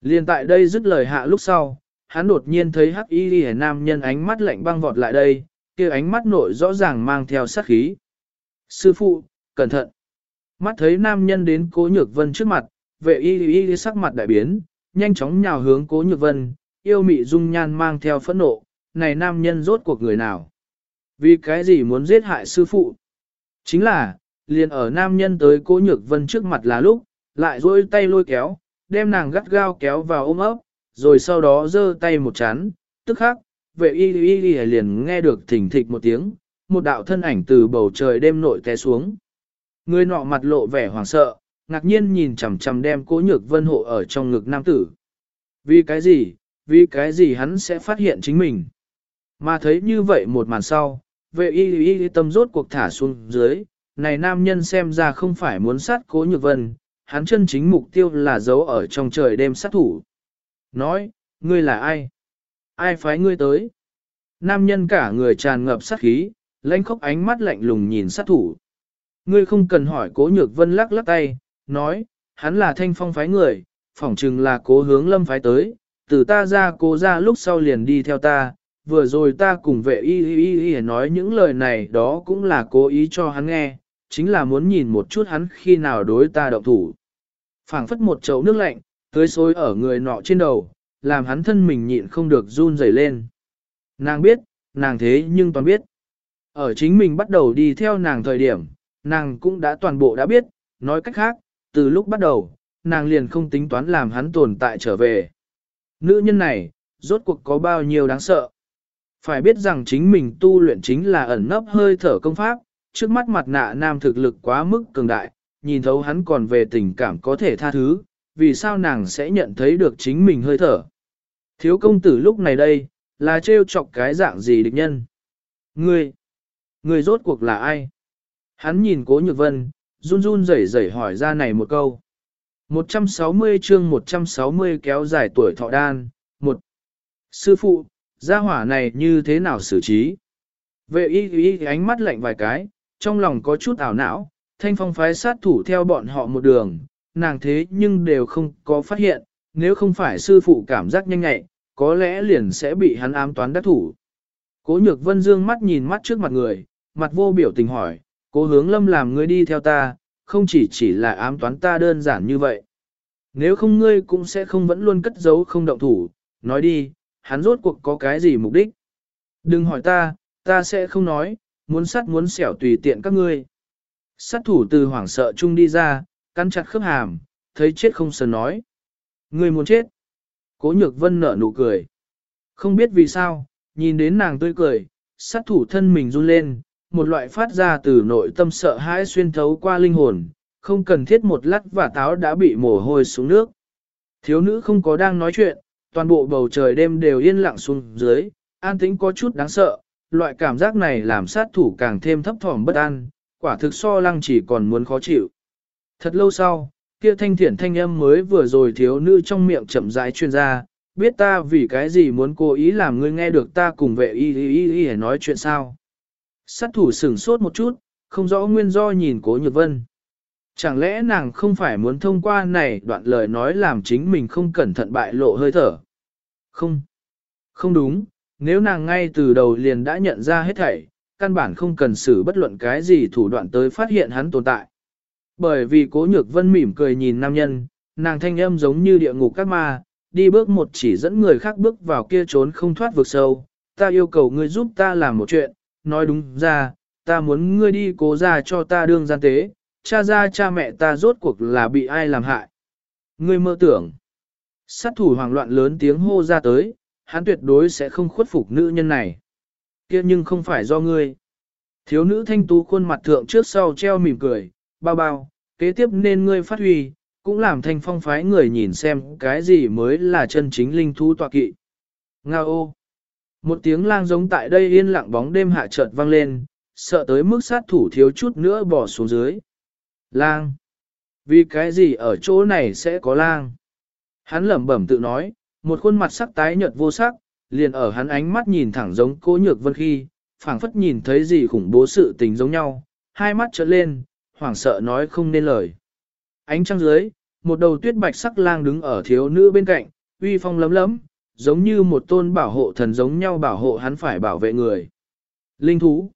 [SPEAKER 1] Liên tại đây dứt lời hạ lúc sau, hắn đột nhiên thấy hắc y ghi nam nhân ánh mắt lạnh băng vọt lại đây, kia ánh mắt nội rõ ràng mang theo sát khí. Sư phụ, cẩn thận. Mắt thấy nam nhân đến cố nhược vân trước mặt, vệ y y sắc mặt đại biến, nhanh chóng nhào hướng cố nhược vân, yêu mị dung nhan mang theo phẫn nộ, này nam nhân rốt cuộc người nào? Vì cái gì muốn giết hại sư phụ? Chính là, liền ở nam nhân tới cố nhược vân trước mặt là lúc, lại duỗi tay lôi kéo, đem nàng gắt gao kéo vào ôm ấp, rồi sau đó giơ tay một chán, tức khắc, vệ y y y liền nghe được thỉnh thịch một tiếng, một đạo thân ảnh từ bầu trời đêm nội té xuống. Người nọ mặt lộ vẻ hoảng sợ, ngạc nhiên nhìn chằm chằm đem cố nhược vân hộ ở trong ngực nam tử. Vì cái gì, vì cái gì hắn sẽ phát hiện chính mình. Mà thấy như vậy một màn sau, vệ y y tâm rốt cuộc thả xuống dưới, này nam nhân xem ra không phải muốn sát cố nhược vân, hắn chân chính mục tiêu là giấu ở trong trời đêm sát thủ. Nói, ngươi là ai? Ai phái ngươi tới? Nam nhân cả người tràn ngập sát khí, lãnh khốc ánh mắt lạnh lùng nhìn sát thủ. Ngươi không cần hỏi cố nhược vân lắc lắc tay, nói, hắn là thanh phong phái người, phỏng chừng là cố hướng lâm phái tới, từ ta ra cố ra lúc sau liền đi theo ta, vừa rồi ta cùng vệ y y y y nói những lời này đó cũng là cố ý cho hắn nghe, chính là muốn nhìn một chút hắn khi nào đối ta động thủ. phảng phất một chậu nước lạnh, tưới xối ở người nọ trên đầu, làm hắn thân mình nhịn không được run rẩy lên. Nàng biết, nàng thế nhưng toàn biết. Ở chính mình bắt đầu đi theo nàng thời điểm, nàng cũng đã toàn bộ đã biết, nói cách khác, từ lúc bắt đầu, nàng liền không tính toán làm hắn tồn tại trở về. Nữ nhân này, rốt cuộc có bao nhiêu đáng sợ. Phải biết rằng chính mình tu luyện chính là ẩn nấp hơi thở công pháp, trước mắt mặt nạ nam thực lực quá mức cường đại, nhìn thấu hắn còn về tình cảm có thể tha thứ, vì sao nàng sẽ nhận thấy được chính mình hơi thở. Thiếu công tử lúc này đây, là trêu chọc cái dạng gì địch nhân? Ngươi, ngươi rốt cuộc là ai? Hắn nhìn cố nhược vân, run run rẩy rẩy hỏi ra này một câu. 160 chương 160 kéo dài tuổi thọ đan, một Sư phụ, gia hỏa này như thế nào xử trí? Vệ y y ánh mắt lạnh vài cái, trong lòng có chút ảo não, thanh phong phái sát thủ theo bọn họ một đường, nàng thế nhưng đều không có phát hiện, nếu không phải sư phụ cảm giác nhanh nhạy, có lẽ liền sẽ bị hắn ám toán đắc thủ. Cố nhược vân dương mắt nhìn mắt trước mặt người, mặt vô biểu tình hỏi, cố hướng lâm làm ngươi đi theo ta, không chỉ chỉ là ám toán ta đơn giản như vậy. Nếu không ngươi cũng sẽ không vẫn luôn cất giấu không động thủ, nói đi, hắn rốt cuộc có cái gì mục đích. Đừng hỏi ta, ta sẽ không nói, muốn sắt muốn xẻo tùy tiện các ngươi. Sát thủ từ hoảng sợ chung đi ra, căn chặt khớp hàm, thấy chết không sờn nói. Ngươi muốn chết. Cố nhược vân nở nụ cười. Không biết vì sao, nhìn đến nàng tươi cười, sát thủ thân mình run lên, một loại phát ra từ nội tâm sợ hãi xuyên thấu qua linh hồn, không cần thiết một lát và táo đã bị mồ hôi xuống nước. Thiếu nữ không có đang nói chuyện, toàn bộ bầu trời đêm đều yên lặng xuống dưới, an tĩnh có chút đáng sợ, loại cảm giác này làm sát thủ càng thêm thấp thỏm bất an, quả thực so lăng chỉ còn muốn khó chịu. Thật lâu sau, kia thanh thiển thanh âm mới vừa rồi thiếu nữ trong miệng chậm rãi chuyên ra, biết ta vì cái gì muốn cố ý làm ngươi nghe được ta cùng vệ y y y y nói chuyện sao. Sát thủ sửng sốt một chút, không rõ nguyên do nhìn cố nhược vân. Chẳng lẽ nàng không phải muốn thông qua này đoạn lời nói làm chính mình không cẩn thận bại lộ hơi thở? Không. Không đúng, nếu nàng ngay từ đầu liền đã nhận ra hết thảy, căn bản không cần xử bất luận cái gì thủ đoạn tới phát hiện hắn tồn tại. Bởi vì cố nhược vân mỉm cười nhìn nam nhân, nàng thanh âm giống như địa ngục các ma, đi bước một chỉ dẫn người khác bước vào kia trốn không thoát vực sâu. Ta yêu cầu ngươi giúp ta làm một chuyện, nói đúng ra, ta muốn ngươi đi cố ra cho ta đương gian tế, cha ra cha mẹ ta rốt cuộc là bị ai làm hại. Ngươi mơ tưởng, sát thủ hoảng loạn lớn tiếng hô ra tới, hắn tuyệt đối sẽ không khuất phục nữ nhân này. kia nhưng không phải do ngươi. Thiếu nữ thanh tú khuôn mặt thượng trước sau treo mỉm cười, bao bao, kế tiếp nên ngươi phát huy, cũng làm thanh phong phái người nhìn xem cái gì mới là chân chính linh thú tọa kỵ. Nga ô! Một tiếng lang giống tại đây yên lặng bóng đêm hạ chợt vang lên, sợ tới mức sát thủ thiếu chút nữa bỏ xuống dưới. Lang! Vì cái gì ở chỗ này sẽ có lang? Hắn lẩm bẩm tự nói, một khuôn mặt sắc tái nhợt vô sắc, liền ở hắn ánh mắt nhìn thẳng giống cố nhược vân khi, phảng phất nhìn thấy gì khủng bố sự tình giống nhau, hai mắt trợn lên, hoảng sợ nói không nên lời. Ánh trăng dưới, một đầu tuyết bạch sắc lang đứng ở thiếu nữ bên cạnh, uy phong lấm lấm, giống như một tôn bảo hộ thần giống nhau bảo hộ hắn phải bảo vệ người. Linh thú.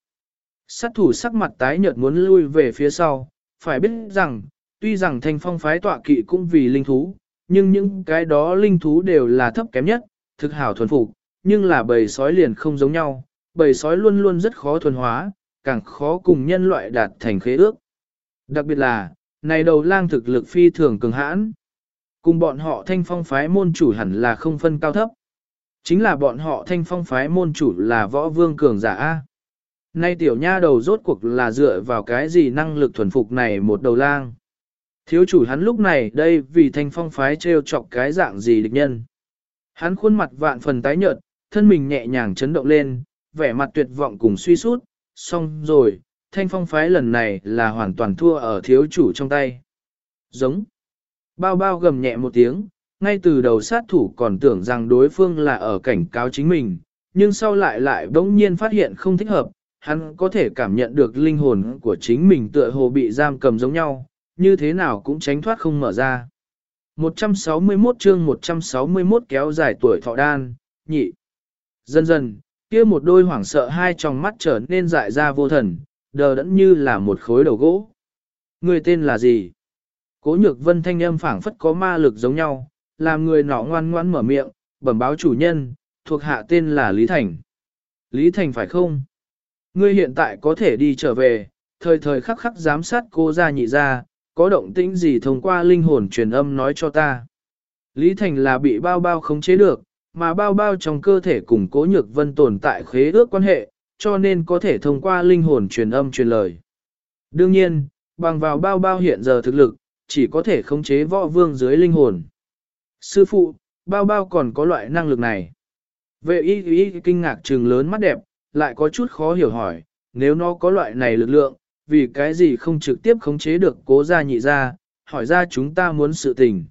[SPEAKER 1] Sát thủ sắc mặt tái nhợt muốn lui về phía sau, phải biết rằng, tuy rằng thanh phong phái tọa kỵ cũng vì linh thú, nhưng những cái đó linh thú đều là thấp kém nhất, thực hảo thuần phục, nhưng là bầy sói liền không giống nhau, bầy sói luôn luôn rất khó thuần hóa, càng khó cùng nhân loại đạt thành khế ước. Đặc biệt là, này đầu lang thực lực phi thường cường hãn. Cùng bọn họ thanh phong phái môn chủ hẳn là không phân cao thấp. Chính là bọn họ thanh phong phái môn chủ là võ vương cường giả A. Nay tiểu nha đầu rốt cuộc là dựa vào cái gì năng lực thuần phục này một đầu lang. Thiếu chủ hắn lúc này đây vì thanh phong phái trêu chọc cái dạng gì địch nhân. Hắn khuôn mặt vạn phần tái nhợt, thân mình nhẹ nhàng chấn động lên, vẻ mặt tuyệt vọng cùng suy sút, xong rồi, thanh phong phái lần này là hoàn toàn thua ở thiếu chủ trong tay. Giống. Bao bao gầm nhẹ một tiếng, ngay từ đầu sát thủ còn tưởng rằng đối phương là ở cảnh cáo chính mình, nhưng sau lại lại bỗng nhiên phát hiện không thích hợp, hắn có thể cảm nhận được linh hồn của chính mình tựa hồ bị giam cầm giống nhau, như thế nào cũng tránh thoát không mở ra. 161 chương 161 kéo dài tuổi thọ đan, nhị. Dần dần, kia một đôi hoảng sợ hai tròng mắt trở nên dại ra vô thần, đờ đẫn như là một khối đầu gỗ. Người tên là gì? Cố nhược vân thanh âm phảng phất có ma lực giống nhau, làm người nọ ngoan ngoan mở miệng, bẩm báo chủ nhân, thuộc hạ tên là Lý Thành. Lý Thành phải không? Ngươi hiện tại có thể đi trở về, thời thời khắc khắc giám sát cô ra nhị ra, có động tĩnh gì thông qua linh hồn truyền âm nói cho ta. Lý Thành là bị bao bao khống chế được, mà bao bao trong cơ thể cùng cố nhược vân tồn tại khế ước quan hệ, cho nên có thể thông qua linh hồn truyền âm truyền lời. Đương nhiên, bằng vào bao bao hiện giờ thực lực, chỉ có thể khống chế võ vương dưới linh hồn. Sư phụ, bao bao còn có loại năng lực này. Vệ y y kinh ngạc trừng lớn mắt đẹp, lại có chút khó hiểu hỏi, nếu nó có loại này lực lượng, vì cái gì không trực tiếp khống chế được cố gia nhị gia hỏi ra chúng ta muốn sự tình.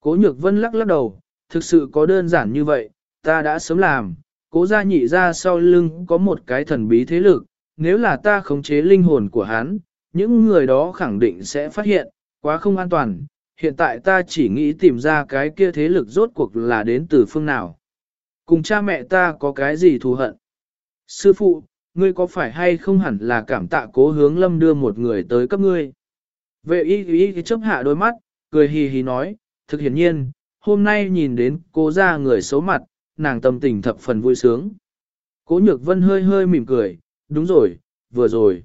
[SPEAKER 1] Cố nhược vân lắc lắc đầu, thực sự có đơn giản như vậy, ta đã sớm làm, cố gia nhị gia sau lưng có một cái thần bí thế lực, nếu là ta khống chế linh hồn của hắn, những người đó khẳng định sẽ phát hiện, quá không an toàn, hiện tại ta chỉ nghĩ tìm ra cái kia thế lực rốt cuộc là đến từ phương nào. Cùng cha mẹ ta có cái gì thù hận? Sư phụ, ngươi có phải hay không hẳn là cảm tạ cố hướng lâm đưa một người tới cấp ngươi? Vệ y y chấp hạ đôi mắt, cười hì hì nói, thực hiển nhiên, hôm nay nhìn đến cố ra người xấu mặt, nàng tâm tình thập phần vui sướng. Cố nhược vân hơi hơi mỉm cười, đúng rồi, vừa rồi.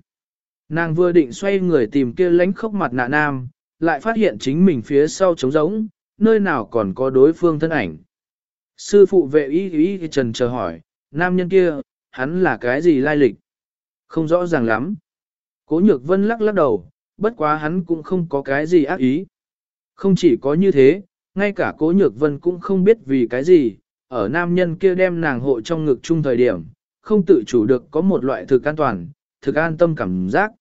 [SPEAKER 1] Nàng vừa định xoay người tìm kia lánh khóc mặt nạ nam, lại phát hiện chính mình phía sau trống rỗng, nơi nào còn có đối phương thân ảnh. Sư phụ vệ y y trần chờ hỏi, nam nhân kia, hắn là cái gì lai lịch? Không rõ ràng lắm. Cố nhược vân lắc lắc đầu, bất quá hắn cũng không có cái gì ác ý. Không chỉ có như thế, ngay cả cố nhược vân cũng không biết vì cái gì, ở nam nhân kia đem nàng hộ trong ngực chung thời điểm, không tự chủ được có một loại thực an toàn, thực an tâm cảm giác.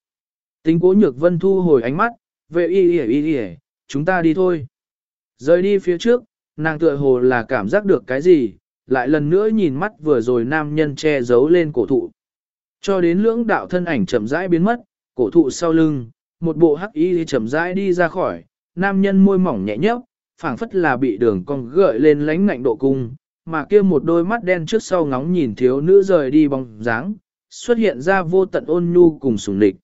[SPEAKER 1] Tính cố nhược vân thu hồi ánh mắt, về y y y y, chúng ta đi thôi. Rời đi phía trước, nàng tựa hồ là cảm giác được cái gì, lại lần nữa nhìn mắt vừa rồi nam nhân che giấu lên cổ thụ. Cho đến lưỡng đạo thân ảnh chậm rãi biến mất, cổ thụ sau lưng, một bộ hắc y chậm rãi đi ra khỏi, nam nhân môi mỏng nhẹ nhấp, phảng phất là bị đường cong gợi lên lánh ngạnh độ cung, mà kia một đôi mắt đen trước sau ngóng nhìn thiếu nữ rời đi bóng dáng, xuất hiện ra vô tận ôn nhu cùng sùng địch.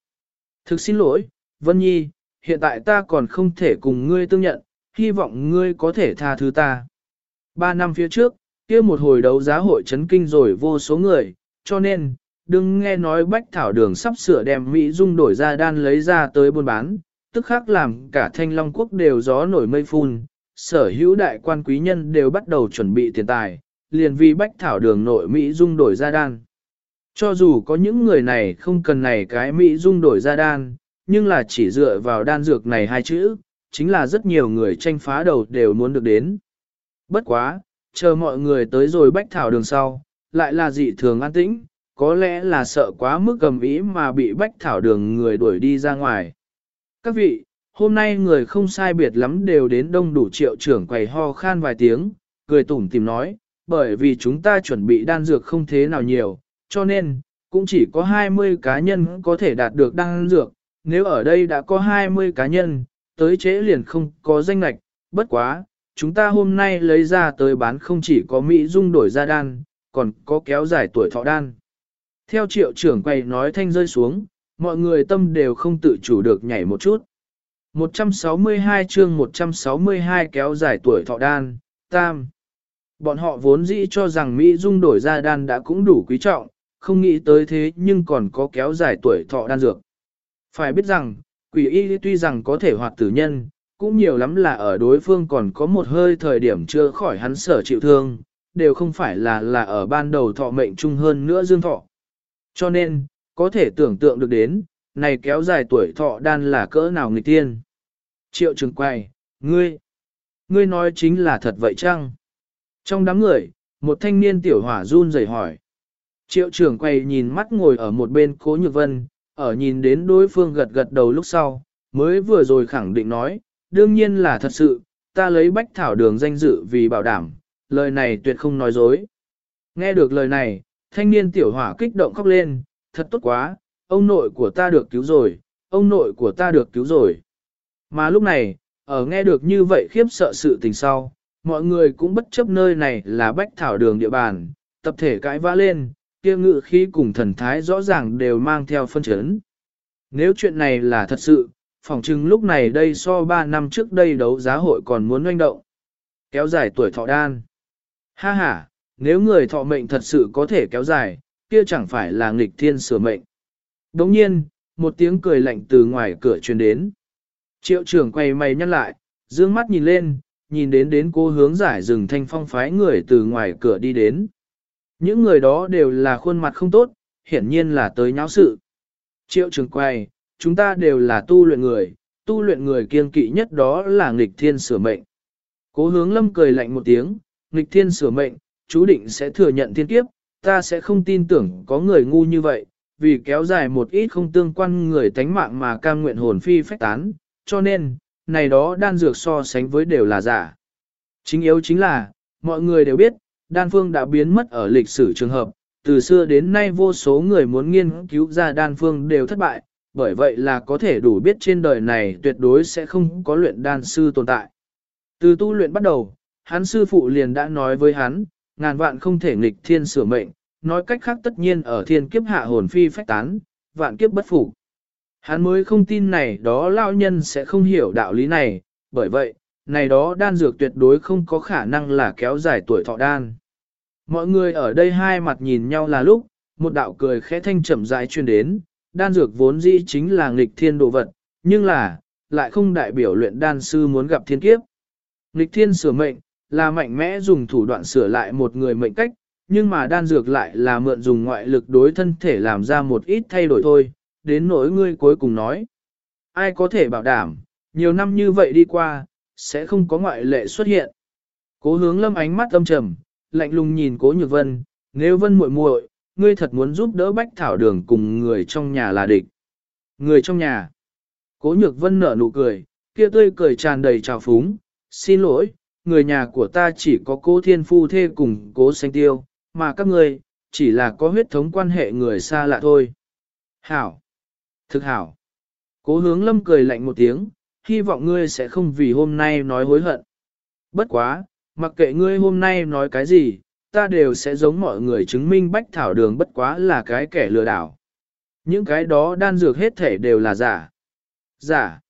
[SPEAKER 1] Thực xin lỗi, Vân Nhi, hiện tại ta còn không thể cùng ngươi tương nhận, hy vọng ngươi có thể tha thứ ta. Ba năm phía trước, kia một hồi đấu giá hội chấn kinh rồi vô số người, cho nên, đừng nghe nói bách thảo đường sắp sửa đem Mỹ Dung đổi ra đan lấy ra tới buôn bán, tức khác làm cả thanh long quốc đều gió nổi mây phun, sở hữu đại quan quý nhân đều bắt đầu chuẩn bị tiền tài, liền vì bách thảo đường nội Mỹ Dung đổi ra đan. Cho dù có những người này không cần này cái Mỹ Dung đổi ra đan, nhưng là chỉ dựa vào đan dược này hai chữ, chính là rất nhiều người tranh phá đầu đều muốn được đến. Bất quá, chờ mọi người tới rồi bách thảo đường sau, lại là dị thường an tĩnh, có lẽ là sợ quá mức cầm ý mà bị bách thảo đường người đuổi đi ra ngoài. Các vị, hôm nay người không sai biệt lắm đều đến đông đủ triệu trưởng quầy ho khan vài tiếng, cười tủm tìm nói, bởi vì chúng ta chuẩn bị đan dược không thế nào nhiều, cho nên, cũng chỉ có 20 cá nhân có thể đạt được đan dược, nếu ở đây đã có 20 cá nhân, tới chế liền không có danh lạch, bất quá, chúng ta hôm nay lấy ra tới bán không chỉ có Mỹ dung đổi ra đan, còn có kéo dài tuổi thọ đan. Theo triệu trưởng quầy nói thanh rơi xuống, mọi người tâm đều không tự chủ được nhảy một chút. 162 chương 162 kéo dài tuổi thọ đan, tam. Bọn họ vốn dĩ cho rằng Mỹ dung đổi ra đan đã cũng đủ quý trọng, không nghĩ tới thế nhưng còn có kéo dài tuổi thọ đan dược. Phải biết rằng, quỷ y tuy rằng có thể hoạt tử nhân, cũng nhiều lắm là ở đối phương còn có một hơi thời điểm chưa khỏi hắn sở chịu thương, đều không phải là là ở ban đầu thọ mệnh chung hơn nữa dương thọ. Cho nên, có thể tưởng tượng được đến, này kéo dài tuổi thọ đan là cỡ nào người tiên. Triệu trường quay, ngươi, ngươi nói chính là thật vậy chăng? Trong đám người, một thanh niên tiểu hỏa run rẩy hỏi. Triệu trưởng quay nhìn mắt ngồi ở một bên cố nhược vân, ở nhìn đến đối phương gật gật đầu lúc sau, mới vừa rồi khẳng định nói, đương nhiên là thật sự, ta lấy bách thảo đường danh dự vì bảo đảm, lời này tuyệt không nói dối. Nghe được lời này, thanh niên tiểu hỏa kích động khóc lên, thật tốt quá, ông nội của ta được cứu rồi, ông nội của ta được cứu rồi. Mà lúc này, ở nghe được như vậy khiếp sợ sự tình sau, mọi người cũng bất chấp nơi này là bách thảo đường địa bàn, tập thể cãi vã lên, kia ngự khí cùng thần thái rõ ràng đều mang theo phân chấn. Nếu chuyện này là thật sự, phỏng chừng lúc này đây so 3 năm trước đây đấu giá hội còn muốn doanh động. Kéo dài tuổi thọ đan. Ha ha, nếu người thọ mệnh thật sự có thể kéo dài, kia chẳng phải là nghịch thiên sửa mệnh. Đồng nhiên, một tiếng cười lạnh từ ngoài cửa truyền đến. Triệu trưởng quay mày nhăn lại, dương mắt nhìn lên, nhìn đến đến cô hướng giải rừng thanh phong phái người từ ngoài cửa đi đến. Những người đó đều là khuôn mặt không tốt, hiển nhiên là tới nháo sự. Triệu trưởng quay, chúng ta đều là tu luyện người, tu luyện người kiên kỵ nhất đó là nghịch thiên sửa mệnh. Cố hướng lâm cười lạnh một tiếng, nghịch thiên sửa mệnh, chú định sẽ thừa nhận thiên kiếp, ta sẽ không tin tưởng có người ngu như vậy, vì kéo dài một ít không tương quan người tánh mạng mà cam nguyện hồn phi phách tán, cho nên, này đó đan dược so sánh với đều là giả. Chính yếu chính là, mọi người đều biết, đan phương đã biến mất ở lịch sử trường hợp, từ xưa đến nay vô số người muốn nghiên cứu ra đan phương đều thất bại, bởi vậy là có thể đủ biết trên đời này tuyệt đối sẽ không có luyện đan sư tồn tại. Từ tu luyện bắt đầu, hắn sư phụ liền đã nói với hắn, ngàn vạn không thể nghịch thiên sửa mệnh, nói cách khác tất nhiên ở thiên kiếp hạ hồn phi phách tán, vạn kiếp bất phục. Hắn mới không tin này đó lao nhân sẽ không hiểu đạo lý này, bởi vậy, này đó đan dược tuyệt đối không có khả năng là kéo dài tuổi thọ đan. Mọi người ở đây hai mặt nhìn nhau là lúc, một đạo cười khẽ thanh chậm rãi truyền đến, đan dược vốn dĩ chính là nghịch thiên đồ vật, nhưng là, lại không đại biểu luyện đan sư muốn gặp thiên kiếp. Nghịch thiên sửa mệnh, là mạnh mẽ dùng thủ đoạn sửa lại một người mệnh cách, nhưng mà đan dược lại là mượn dùng ngoại lực đối thân thể làm ra một ít thay đổi thôi, đến nỗi ngươi cuối cùng nói. Ai có thể bảo đảm, nhiều năm như vậy đi qua, sẽ không có ngoại lệ xuất hiện. Cố hướng lâm ánh mắt âm trầm, lạnh lùng nhìn cố nhược vân, nếu vân muội muội, ngươi thật muốn giúp đỡ bách thảo đường cùng người trong nhà là địch. Người trong nhà. Cố nhược vân nở nụ cười, kia tươi cười tràn đầy trào phúng, xin lỗi, người nhà của ta chỉ có cố thiên phu thê cùng cố xanh tiêu, mà các ngươi, chỉ là có huyết thống quan hệ người xa lạ thôi. Hảo. Thực hảo. Cố hướng lâm cười lạnh một tiếng, hy vọng ngươi sẽ không vì hôm nay nói hối hận. Bất quá, mặc kệ ngươi hôm nay nói cái gì, ta đều sẽ giống mọi người chứng minh bách thảo đường bất quá là cái kẻ lừa đảo. Những cái đó đan dược hết thể đều là giả. Giả.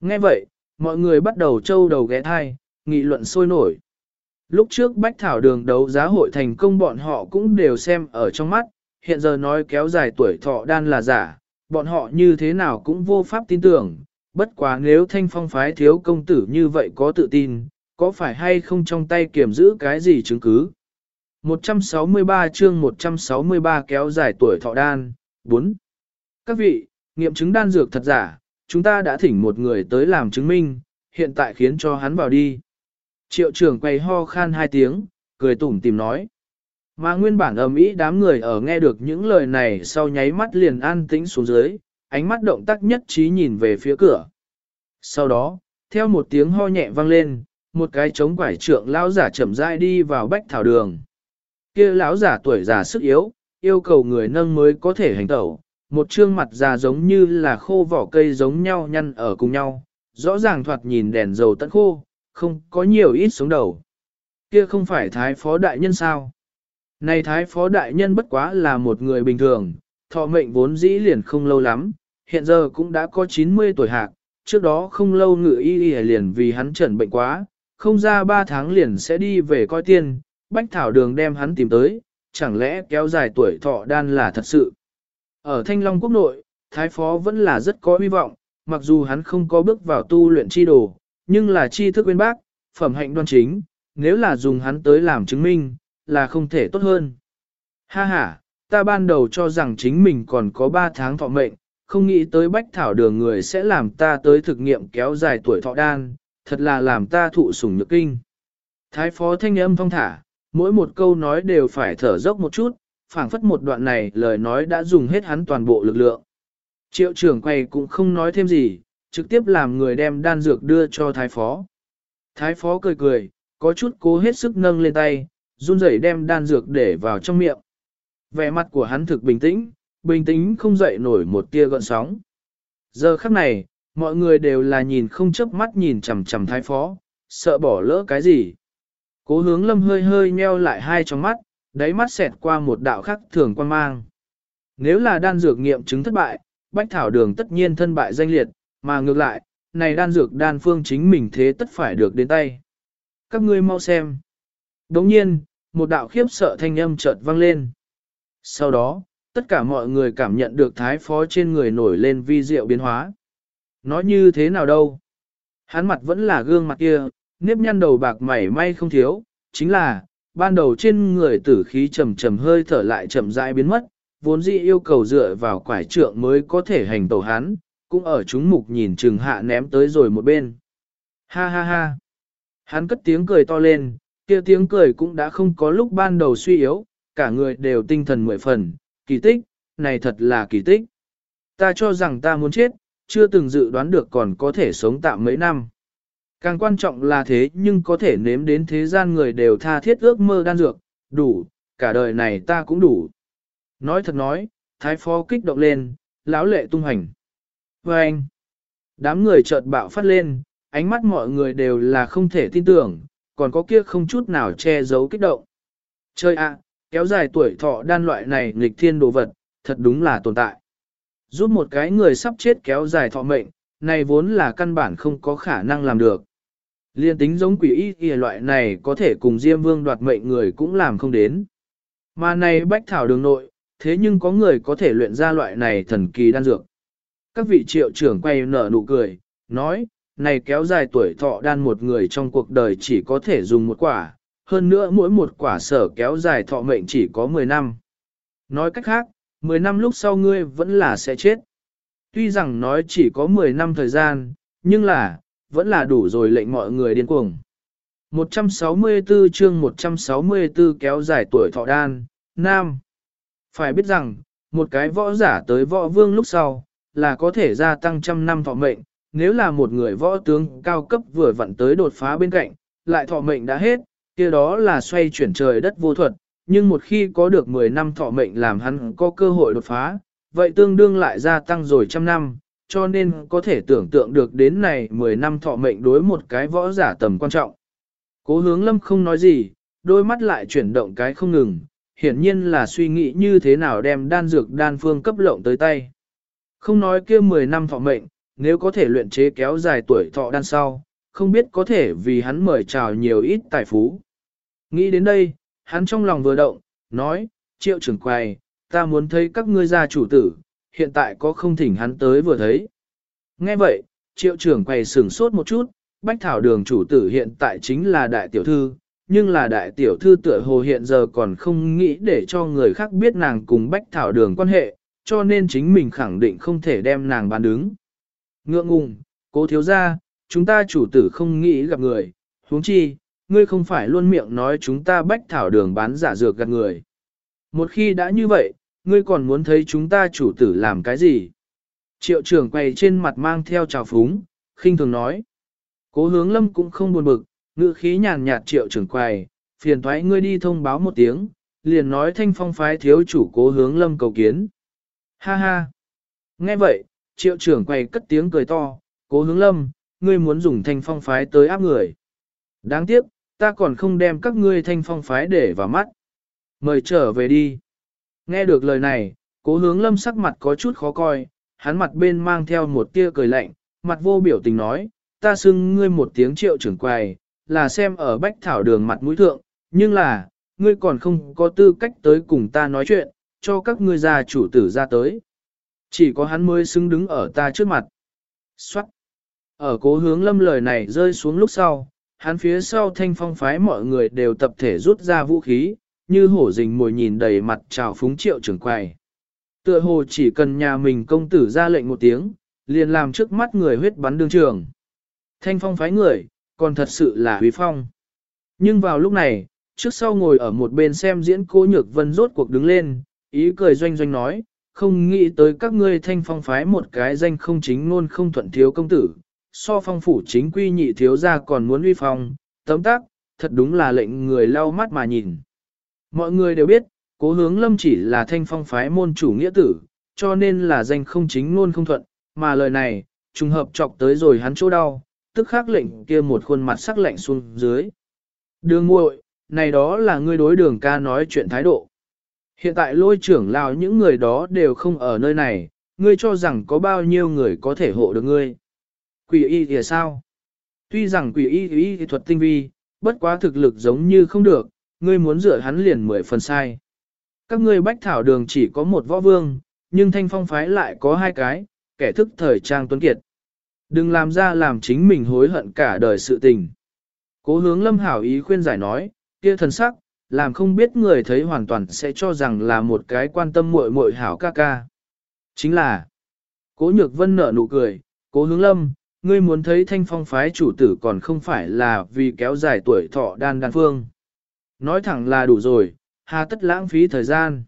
[SPEAKER 1] Nghe vậy, mọi người bắt đầu trâu đầu ghé thai, nghị luận sôi nổi. Lúc trước bách thảo đường đấu giá hội thành công bọn họ cũng đều xem ở trong mắt, hiện giờ nói kéo dài tuổi thọ đan là giả, bọn họ như thế nào cũng vô pháp tin tưởng, bất quá nếu thanh phong phái thiếu công tử như vậy có tự tin, có phải hay không trong tay kiểm giữ cái gì chứng cứ. 163 chương 163 kéo dài tuổi thọ đan, 4. Các vị, nghiệm chứng đan dược thật giả, chúng ta đã thỉnh một người tới làm chứng minh, hiện tại khiến cho hắn vào đi. Triệu trưởng quay ho khan hai tiếng, cười tủm tìm nói. Mà nguyên bản ầm ĩ đám người ở nghe được những lời này sau nháy mắt liền an tĩnh xuống dưới, ánh mắt động tác nhất trí nhìn về phía cửa. Sau đó, theo một tiếng ho nhẹ vang lên, một cái trống quải trượng lão giả chậm rãi đi vào bách thảo đường. Kia lão giả tuổi già sức yếu, yêu cầu người nâng mới có thể hành tẩu, một trương mặt già giống như là khô vỏ cây giống nhau nhăn ở cùng nhau, rõ ràng thoạt nhìn đèn dầu tận khô, không có nhiều ít sống đầu. Kia không phải thái phó đại nhân sao? Này thái phó đại nhân bất quá là một người bình thường, thọ mệnh vốn dĩ liền không lâu lắm, hiện giờ cũng đã có 90 tuổi hạc, trước đó không lâu ngự y y liền vì hắn trần bệnh quá, không ra 3 tháng liền sẽ đi về coi tiên, bách thảo đường đem hắn tìm tới, chẳng lẽ kéo dài tuổi thọ đan là thật sự. Ở Thanh Long quốc nội, thái phó vẫn là rất có hy vọng, mặc dù hắn không có bước vào tu luyện chi đồ, nhưng là chi thức bên bác, phẩm hạnh đoan chính, nếu là dùng hắn tới làm chứng minh, là không thể tốt hơn. Ha ha, ta ban đầu cho rằng chính mình còn có 3 tháng thọ mệnh, không nghĩ tới bách thảo đường người sẽ làm ta tới thực nghiệm kéo dài tuổi thọ đan, thật là làm ta thụ sủng nhược kinh. Thái phó thanh âm phong thả, mỗi một câu nói đều phải thở dốc một chút, phảng phất một đoạn này lời nói đã dùng hết hắn toàn bộ lực lượng. Triệu trưởng quay cũng không nói thêm gì, trực tiếp làm người đem đan dược đưa cho thái phó. Thái phó cười cười, có chút cố hết sức nâng lên tay, run rẩy đem đan dược để vào trong miệng. Vẻ mặt của hắn thực bình tĩnh, bình tĩnh không dậy nổi một tia gợn sóng. Giờ khắc này, mọi người đều là nhìn không chớp mắt nhìn chằm chằm thái phó, sợ bỏ lỡ cái gì. Cố hướng lâm hơi hơi nheo lại hai trong mắt, đáy mắt xẹt qua một đạo khắc thường quan mang. Nếu là đan dược nghiệm chứng thất bại, bách thảo đường tất nhiên thân bại danh liệt, mà ngược lại, này đan dược đan phương chính mình thế tất phải được đến tay. Các ngươi mau xem. Đồng nhiên, một đạo khiếp sợ thanh âm chợt vang lên. Sau đó, tất cả mọi người cảm nhận được thái phó trên người nổi lên vi diệu biến hóa. Nói như thế nào đâu? Hắn mặt vẫn là gương mặt kia, nếp nhăn đầu bạc mảy may không thiếu, chính là, ban đầu trên người tử khí trầm trầm hơi thở lại chậm rãi biến mất, vốn dĩ yêu cầu dựa vào quải trượng mới có thể hành tẩu hắn, cũng ở chúng mục nhìn chừng hạ ném tới rồi một bên. Ha ha ha! Hắn cất tiếng cười to lên, kia tiếng cười cũng đã không có lúc ban đầu suy yếu, cả người đều tinh thần mười phần, kỳ tích, này thật là kỳ tích. Ta cho rằng ta muốn chết, chưa từng dự đoán được còn có thể sống tạm mấy năm. Càng quan trọng là thế nhưng có thể nếm đến thế gian người đều tha thiết ước mơ đan dược, đủ, cả đời này ta cũng đủ. Nói thật nói, thái phó kích động lên, lão lệ tung hành. Và anh, đám người chợt bạo phát lên, ánh mắt mọi người đều là không thể tin tưởng, còn có kia không chút nào che giấu kích động. Chơi ạ, kéo dài tuổi thọ đan loại này nghịch thiên đồ vật, thật đúng là tồn tại. Giúp một cái người sắp chết kéo dài thọ mệnh, này vốn là căn bản không có khả năng làm được. Liên tính giống quỷ y y loại này có thể cùng Diêm Vương đoạt mệnh người cũng làm không đến. Mà này bách thảo đường nội, thế nhưng có người có thể luyện ra loại này thần kỳ đan dược. Các vị triệu trưởng quay nở nụ cười, nói, này kéo dài tuổi thọ đan một người trong cuộc đời chỉ có thể dùng một quả, hơn nữa mỗi một quả sở kéo dài thọ mệnh chỉ có 10 năm. Nói cách khác, 10 năm lúc sau ngươi vẫn là sẽ chết. Tuy rằng nói chỉ có 10 năm thời gian, nhưng là, vẫn là đủ rồi lệnh mọi người điên cuồng. 164 chương 164 kéo dài tuổi thọ đan, Nam. Phải biết rằng, một cái võ giả tới võ vương lúc sau, là có thể gia tăng trăm năm thọ mệnh, nếu là một người võ tướng cao cấp vừa vặn tới đột phá bên cạnh, lại thọ mệnh đã hết, kia đó là xoay chuyển trời đất vô thuật, nhưng một khi có được 10 năm thọ mệnh làm hắn có cơ hội đột phá, vậy tương đương lại gia tăng rồi trăm năm, cho nên có thể tưởng tượng được đến này 10 năm thọ mệnh đối một cái võ giả tầm quan trọng. Cố hướng lâm không nói gì, đôi mắt lại chuyển động cái không ngừng, hiển nhiên là suy nghĩ như thế nào đem đan dược đan phương cấp lộng tới tay. Không nói kia 10 năm thọ mệnh, nếu có thể luyện chế kéo dài tuổi thọ đan sau, không biết có thể vì hắn mời chào nhiều ít tài phú. Nghĩ đến đây, hắn trong lòng vừa động, nói, triệu trưởng quầy, ta muốn thấy các ngươi gia chủ tử, hiện tại có không thỉnh hắn tới vừa thấy. Nghe vậy, triệu trưởng quầy sửng sốt một chút, bách thảo đường chủ tử hiện tại chính là đại tiểu thư, nhưng là đại tiểu thư tựa hồ hiện giờ còn không nghĩ để cho người khác biết nàng cùng bách thảo đường quan hệ, cho nên chính mình khẳng định không thể đem nàng bán đứng. Ngượng ngùng, cố thiếu ra, chúng ta chủ tử không nghĩ gặp người, huống chi, ngươi không phải luôn miệng nói chúng ta bách thảo đường bán giả dược gạt người. Một khi đã như vậy, ngươi còn muốn thấy chúng ta chủ tử làm cái gì? Triệu trưởng quay trên mặt mang theo trào phúng, khinh thường nói. Cố hướng lâm cũng không buồn bực, ngữ khí nhàn nhạt triệu trưởng quầy, phiền thoái ngươi đi thông báo một tiếng, liền nói thanh phong phái thiếu chủ cố hướng lâm cầu kiến. Ha ha! Nghe vậy, triệu trưởng quầy cất tiếng cười to, cố hướng lâm, ngươi muốn dùng thanh phong phái tới áp người. Đáng tiếc, ta còn không đem các ngươi thanh phong phái để vào mắt. Mời trở về đi. Nghe được lời này, cố hướng lâm sắc mặt có chút khó coi, hắn mặt bên mang theo một tia cười lạnh, mặt vô biểu tình nói, ta xưng ngươi một tiếng triệu trưởng quầy, là xem ở bách thảo đường mặt mũi thượng, nhưng là, ngươi còn không có tư cách tới cùng ta nói chuyện, cho các ngươi già chủ tử ra tới. Chỉ có hắn mới xứng đứng ở ta trước mặt. Xoát! Ở cố hướng lâm lời này rơi xuống lúc sau, hắn phía sau thanh phong phái mọi người đều tập thể rút ra vũ khí, như hổ rình mồi nhìn đầy mặt trào phúng triệu trưởng quầy. Tựa hồ chỉ cần nhà mình công tử ra lệnh một tiếng, liền làm trước mắt người huyết bắn đương trường. Thanh phong phái người, còn thật sự là huy phong. Nhưng vào lúc này, trước sau ngồi ở một bên xem diễn cố nhược vân rốt cuộc đứng lên, ý cười doanh doanh nói, không nghĩ tới các ngươi thanh phong phái một cái danh không chính ngôn không thuận thiếu công tử, so phong phủ chính quy nhị thiếu ra còn muốn uy phong, tấm tác, thật đúng là lệnh người lau mắt mà nhìn. Mọi người đều biết, cố hướng lâm chỉ là thanh phong phái môn chủ nghĩa tử, cho nên là danh không chính luôn không thuận, mà lời này, trùng hợp chọc tới rồi hắn chỗ đau, tức khắc lệnh kia một khuôn mặt sắc lạnh xuống dưới. Đường muội, này đó là ngươi đối đường ca nói chuyện thái độ. Hiện tại lôi trưởng lao những người đó đều không ở nơi này, ngươi cho rằng có bao nhiêu người có thể hộ được ngươi. Quỷ y thì sao? Tuy rằng quỷ y y thuật tinh vi, bất quá thực lực giống như không được, ngươi muốn rửa hắn liền mười phần sai. Các ngươi bách thảo đường chỉ có một võ vương, nhưng thanh phong phái lại có hai cái, kẻ thức thời trang tuấn kiệt. Đừng làm ra làm chính mình hối hận cả đời sự tình. Cố hướng lâm hảo ý khuyên giải nói, kia thần sắc, làm không biết người thấy hoàn toàn sẽ cho rằng là một cái quan tâm muội muội hảo ca ca. Chính là, cố nhược vân nở nụ cười, cố hướng lâm, ngươi muốn thấy thanh phong phái chủ tử còn không phải là vì kéo dài tuổi thọ đan đan phương. Nói thẳng là đủ rồi, hà tất lãng phí thời gian.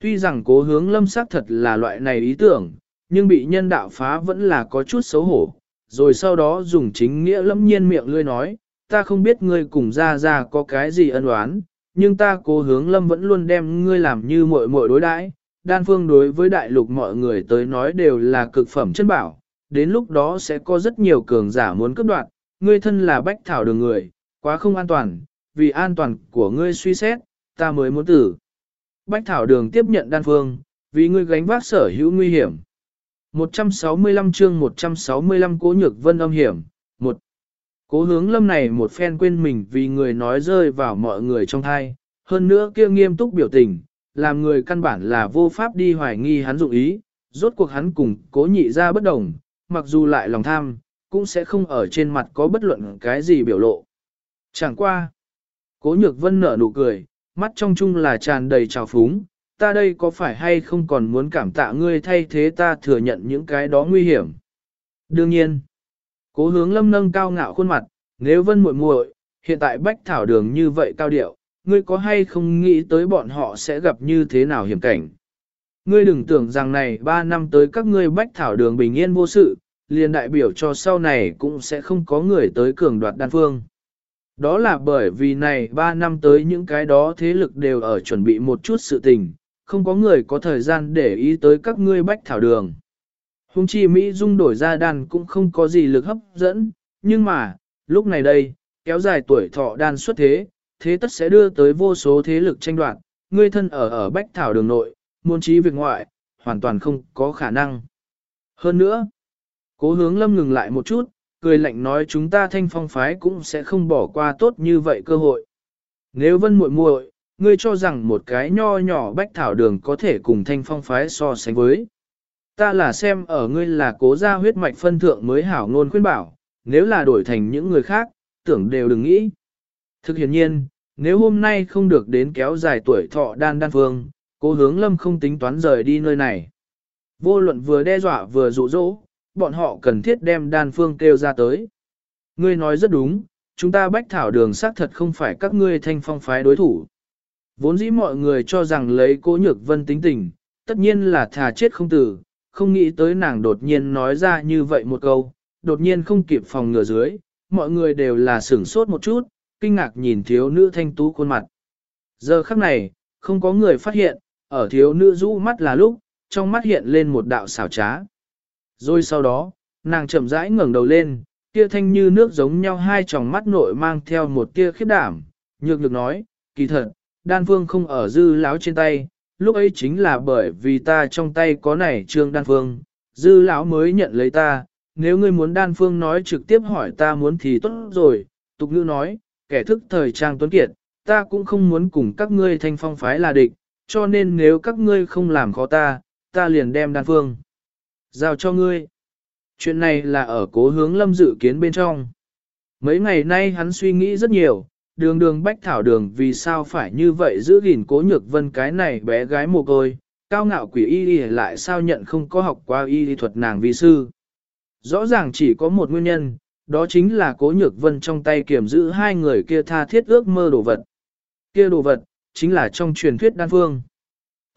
[SPEAKER 1] Tuy rằng cố hướng lâm sắc thật là loại này ý tưởng, nhưng bị nhân đạo phá vẫn là có chút xấu hổ, rồi sau đó dùng chính nghĩa lâm nhiên miệng lươi nói, ta không biết ngươi cùng ra ra có cái gì ân oán, nhưng ta cố hướng lâm vẫn luôn đem ngươi làm như muội muội đối đãi. Đan phương đối với đại lục mọi người tới nói đều là cực phẩm chân bảo, đến lúc đó sẽ có rất nhiều cường giả muốn cướp đoạt, ngươi thân là bách thảo đường người, quá không an toàn, vì an toàn của ngươi suy xét, ta mới muốn tử. Bách thảo đường tiếp nhận đan phương, vì ngươi gánh vác sở hữu nguy hiểm. 165 chương 165 cố nhược vân âm hiểm, một Cố hướng lâm này một phen quên mình vì người nói rơi vào mọi người trong thai, hơn nữa kia nghiêm túc biểu tình, làm người căn bản là vô pháp đi hoài nghi hắn dụng ý, rốt cuộc hắn cùng cố nhị ra bất đồng, mặc dù lại lòng tham, cũng sẽ không ở trên mặt có bất luận cái gì biểu lộ. Chẳng qua. Cố nhược vân nở nụ cười, mắt trong chung là tràn đầy trào phúng, ta đây có phải hay không còn muốn cảm tạ ngươi thay thế ta thừa nhận những cái đó nguy hiểm. Đương nhiên, cố hướng lâm nâng cao ngạo khuôn mặt, nếu vân muội muội hiện tại bách thảo đường như vậy cao điệu, ngươi có hay không nghĩ tới bọn họ sẽ gặp như thế nào hiểm cảnh. Ngươi đừng tưởng rằng này 3 năm tới các ngươi bách thảo đường bình yên vô sự, liền đại biểu cho sau này cũng sẽ không có người tới cường đoạt đan phương. Đó là bởi vì này 3 năm tới những cái đó thế lực đều ở chuẩn bị một chút sự tình, không có người có thời gian để ý tới các ngươi bách thảo đường. Hùng chi Mỹ dung đổi ra đan cũng không có gì lực hấp dẫn, nhưng mà, lúc này đây, kéo dài tuổi thọ đan xuất thế, thế tất sẽ đưa tới vô số thế lực tranh đoạt, ngươi thân ở ở bách thảo đường nội, muôn trí việc ngoại, hoàn toàn không có khả năng. Hơn nữa, cố hướng lâm ngừng lại một chút, cười lạnh nói chúng ta thanh phong phái cũng sẽ không bỏ qua tốt như vậy cơ hội. Nếu vân muội muội, ngươi cho rằng một cái nho nhỏ bách thảo đường có thể cùng thanh phong phái so sánh với. Ta là xem ở ngươi là cố gia huyết mạch phân thượng mới hảo ngôn khuyên bảo, nếu là đổi thành những người khác, tưởng đều đừng nghĩ. Thực hiện nhiên, nếu hôm nay không được đến kéo dài tuổi thọ đan đan phương, cố hướng lâm không tính toán rời đi nơi này. Vô luận vừa đe dọa vừa dụ dỗ, bọn họ cần thiết đem đan phương kêu ra tới. Ngươi nói rất đúng, chúng ta bách thảo đường xác thật không phải các ngươi thanh phong phái đối thủ. Vốn dĩ mọi người cho rằng lấy cố nhược vân tính tình, tất nhiên là thà chết không tử, không nghĩ tới nàng đột nhiên nói ra như vậy một câu, đột nhiên không kịp phòng ngừa dưới, mọi người đều là sửng sốt một chút, kinh ngạc nhìn thiếu nữ thanh tú khuôn mặt. Giờ khắc này, không có người phát hiện, ở thiếu nữ rũ mắt là lúc, trong mắt hiện lên một đạo xảo trá. Rồi sau đó, nàng chậm rãi ngẩng đầu lên, kia thanh như nước giống nhau hai tròng mắt nội mang theo một tia khiếp đảm, nhược nhược nói, kỳ thật, đan phương không ở dư lão trên tay, lúc ấy chính là bởi vì ta trong tay có này trương đan phương, dư lão mới nhận lấy ta, nếu ngươi muốn đan phương nói trực tiếp hỏi ta muốn thì tốt rồi, tục ngữ nói, kẻ thức thời trang tuấn kiệt, ta cũng không muốn cùng các ngươi thanh phong phái là địch, cho nên nếu các ngươi không làm khó ta, ta liền đem đan phương. Giao cho ngươi. Chuyện này là ở cố hướng lâm dự kiến bên trong. Mấy ngày nay hắn suy nghĩ rất nhiều, đường đường bách thảo đường vì sao phải như vậy giữ gìn cố nhược vân cái này bé gái mồ côi, cao ngạo quỷ y y lại sao nhận không có học qua y y thuật nàng vi sư. Rõ ràng chỉ có một nguyên nhân, đó chính là cố nhược vân trong tay kiểm giữ hai người kia tha thiết ước mơ đồ vật. Kia đồ vật, chính là trong truyền thuyết đan phương.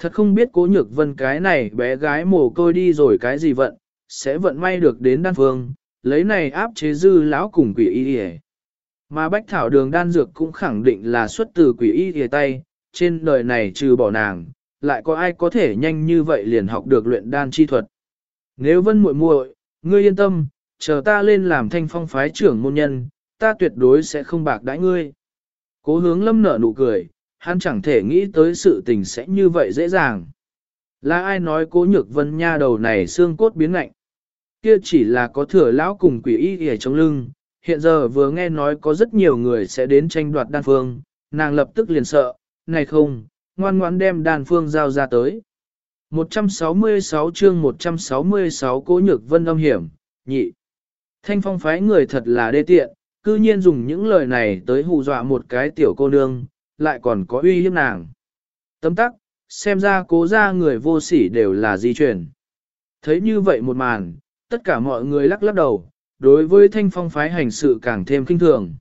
[SPEAKER 1] Thật không biết cố nhược vân cái này bé gái mồ côi đi rồi cái gì vận, sẽ vận may được đến đan phương, lấy này áp chế dư lão cùng quỷ y y Mà bách thảo đường đan dược cũng khẳng định là xuất từ quỷ y y tay, trên đời này trừ bỏ nàng, lại có ai có thể nhanh như vậy liền học được luyện đan chi thuật. Nếu vân muội muội, ngươi yên tâm, chờ ta lên làm thanh phong phái trưởng môn nhân, ta tuyệt đối sẽ không bạc đãi ngươi. Cố hướng lâm nở nụ cười, hắn chẳng thể nghĩ tới sự tình sẽ như vậy dễ dàng. Là ai nói cố nhược vân nha đầu này xương cốt biến ngạnh. Kia chỉ là có thừa lão cùng quỷ y ở trong lưng, hiện giờ vừa nghe nói có rất nhiều người sẽ đến tranh đoạt đan phương, nàng lập tức liền sợ, này không, ngoan ngoãn đem đan phương giao ra tới. 166 chương 166 cố nhược vân âm hiểm, nhị. Thanh phong phái người thật là đê tiện, cư nhiên dùng những lời này tới hù dọa một cái tiểu cô nương, lại còn có uy hiếp nàng. Tấm tắc, xem ra cố ra người vô sỉ đều là di chuyển. Thấy như vậy một màn, tất cả mọi người lắc lắc đầu, đối với thanh phong phái hành sự càng thêm kinh thường.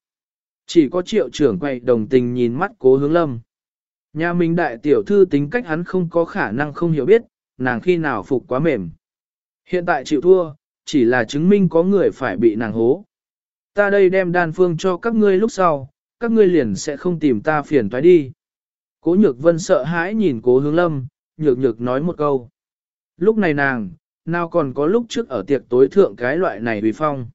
[SPEAKER 1] Chỉ có triệu trưởng quay đồng tình nhìn mắt cố hướng lâm. Nhà mình đại tiểu thư tính cách hắn không có khả năng không hiểu biết, nàng khi nào phục quá mềm. Hiện tại chịu thua, chỉ là chứng minh có người phải bị nàng hố. Ta đây đem đan phương cho các ngươi lúc sau, các ngươi liền sẽ không tìm ta phiền toái đi. Cố nhược vân sợ hãi nhìn cố hướng lâm, nhược nhược nói một câu. Lúc này nàng, nào còn có lúc trước ở tiệc tối thượng cái loại này vì phong.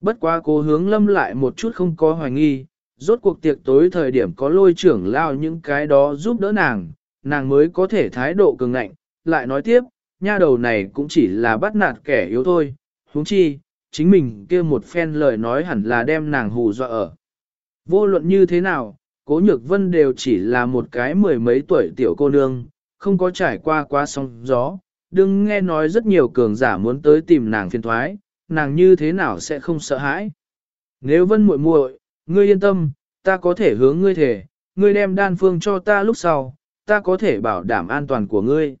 [SPEAKER 1] Bất quá cố hướng lâm lại một chút không có hoài nghi, rốt cuộc tiệc tối thời điểm có lôi trưởng lao những cái đó giúp đỡ nàng, nàng mới có thể thái độ cường ngạnh, lại nói tiếp, nha đầu này cũng chỉ là bắt nạt kẻ yếu thôi, huống chi, chính mình kia một phen lời nói hẳn là đem nàng hù dọa ở. Vô luận như thế nào, cố nhược vân đều chỉ là một cái mười mấy tuổi tiểu cô nương, không có trải qua quá sóng gió, đừng nghe nói rất nhiều cường giả muốn tới tìm nàng phiền thoái, nàng như thế nào sẽ không sợ hãi. Nếu vân muội muội, ngươi yên tâm, ta có thể hướng ngươi thể, ngươi đem đan phương cho ta lúc sau, ta có thể bảo đảm an toàn của ngươi.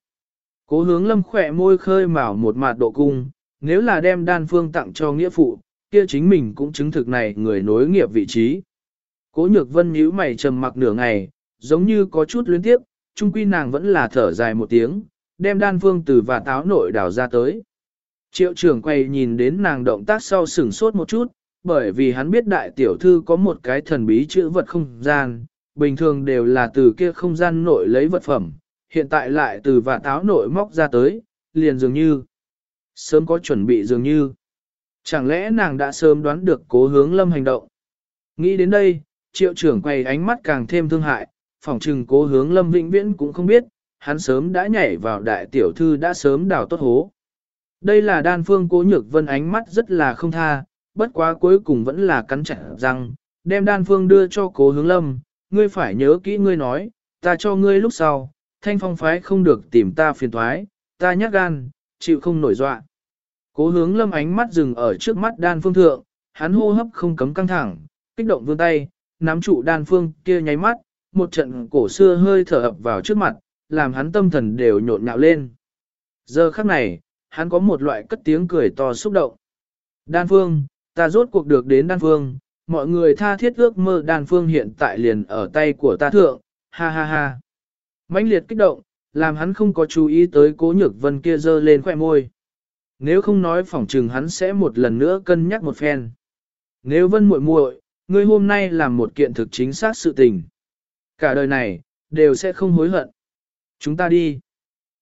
[SPEAKER 1] Cố hướng lâm khỏe môi khơi mào một mặt độ cung, nếu là đem đan phương tặng cho nghĩa phụ, kia chính mình cũng chứng thực này người nối nghiệp vị trí. Cố nhược vân nhíu mày trầm mặc nửa ngày, giống như có chút luyến tiếp, trung quy nàng vẫn là thở dài một tiếng, đem đan phương từ và táo nội đảo ra tới. Triệu trưởng quay nhìn đến nàng động tác sau sửng sốt một chút, bởi vì hắn biết đại tiểu thư có một cái thần bí chữ vật không gian, bình thường đều là từ kia không gian nội lấy vật phẩm, hiện tại lại từ và táo nội móc ra tới, liền dường như, sớm có chuẩn bị dường như. Chẳng lẽ nàng đã sớm đoán được cố hướng lâm hành động? Nghĩ đến đây, triệu trưởng quay ánh mắt càng thêm thương hại, phòng trừng cố hướng lâm vĩnh viễn cũng không biết, hắn sớm đã nhảy vào đại tiểu thư đã sớm đào tốt hố. Đây là đan phương cố nhược vân ánh mắt rất là không tha, bất quá cuối cùng vẫn là cắn chặt rằng, đem đan phương đưa cho cố hướng lâm, ngươi phải nhớ kỹ ngươi nói, ta cho ngươi lúc sau, thanh phong phái không được tìm ta phiền thoái, ta nhát gan, chịu không nổi dọa. Cố hướng lâm ánh mắt dừng ở trước mắt đan phương thượng, hắn hô hấp không cấm căng thẳng, kích động vươn tay, nắm trụ đan phương kia nháy mắt, một trận cổ xưa hơi thở ập vào trước mặt, làm hắn tâm thần đều nhộn nhạo lên. Giờ khắc này, hắn có một loại cất tiếng cười to xúc động. Đan phương, ta rốt cuộc được đến đan phương, mọi người tha thiết ước mơ đan phương hiện tại liền ở tay của ta thượng, ha ha ha. mãnh liệt kích động, làm hắn không có chú ý tới cố nhược vân kia dơ lên khỏe môi. Nếu không nói phỏng trừng hắn sẽ một lần nữa cân nhắc một phen. Nếu vân muội muội, ngươi hôm nay làm một kiện thực chính xác sự tình. Cả đời này, đều sẽ không hối hận. Chúng ta đi.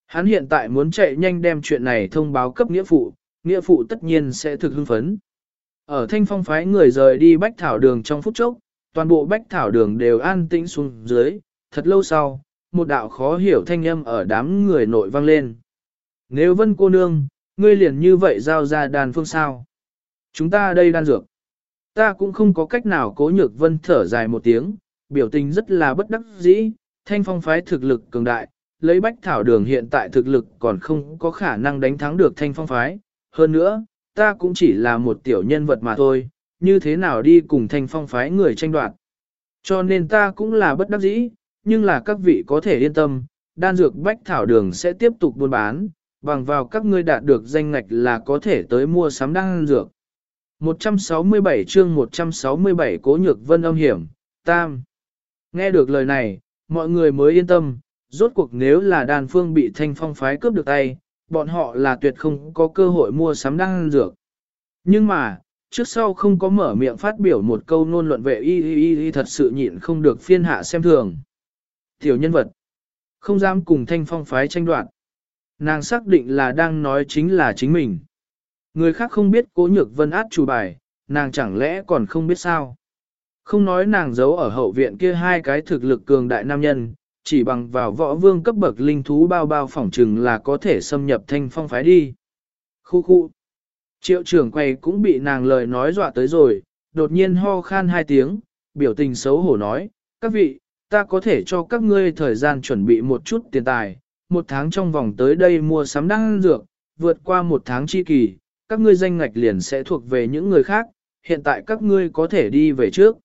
[SPEAKER 1] Hắn hiện tại muốn chạy nhanh đem chuyện này thông báo cấp nghĩa phụ, nghĩa phụ tất nhiên sẽ thực hưng phấn. Ở thanh phong phái người rời đi bách thảo đường trong phút chốc, toàn bộ bách thảo đường đều an tĩnh xuống dưới, thật lâu sau, một đạo khó hiểu thanh âm ở đám người nội vang lên. Nếu vân cô nương, ngươi liền như vậy giao ra đàn phương sao? Chúng ta đây đan dược. Ta cũng không có cách nào cố nhược vân thở dài một tiếng, biểu tình rất là bất đắc dĩ, thanh phong phái thực lực cường đại, lấy bách thảo đường hiện tại thực lực còn không có khả năng đánh thắng được thanh phong phái. Hơn nữa, ta cũng chỉ là một tiểu nhân vật mà thôi, như thế nào đi cùng thanh phong phái người tranh đoạt. Cho nên ta cũng là bất đắc dĩ, nhưng là các vị có thể yên tâm, đan dược bách thảo đường sẽ tiếp tục buôn bán, bằng vào các ngươi đạt được danh ngạch là có thể tới mua sắm đan dược. 167 chương 167 Cố Nhược Vân âm hiểm, Tam. Nghe được lời này, mọi người mới yên tâm, rốt cuộc nếu là đàn phương bị thanh phong phái cướp được tay, bọn họ là tuyệt không có cơ hội mua sắm đan dược. Nhưng mà, trước sau không có mở miệng phát biểu một câu nôn luận vệ y y y, y thật sự nhịn không được phiên hạ xem thường. Tiểu nhân vật, không dám cùng thanh phong phái tranh đoạt. Nàng xác định là đang nói chính là chính mình. Người khác không biết cố nhược vân át chủ bài, nàng chẳng lẽ còn không biết sao. Không nói nàng giấu ở hậu viện kia hai cái thực lực cường đại nam nhân, chỉ bằng vào võ vương cấp bậc linh thú bao bao phỏng trừng là có thể xâm nhập thanh phong phái đi. Khu khu. Triệu trưởng quay cũng bị nàng lời nói dọa tới rồi, đột nhiên ho khan hai tiếng, biểu tình xấu hổ nói, các vị, ta có thể cho các ngươi thời gian chuẩn bị một chút tiền tài, một tháng trong vòng tới đây mua sắm đăng dược, vượt qua một tháng chi kỳ, các ngươi danh ngạch liền sẽ thuộc về những người khác, hiện tại các ngươi có thể đi về trước.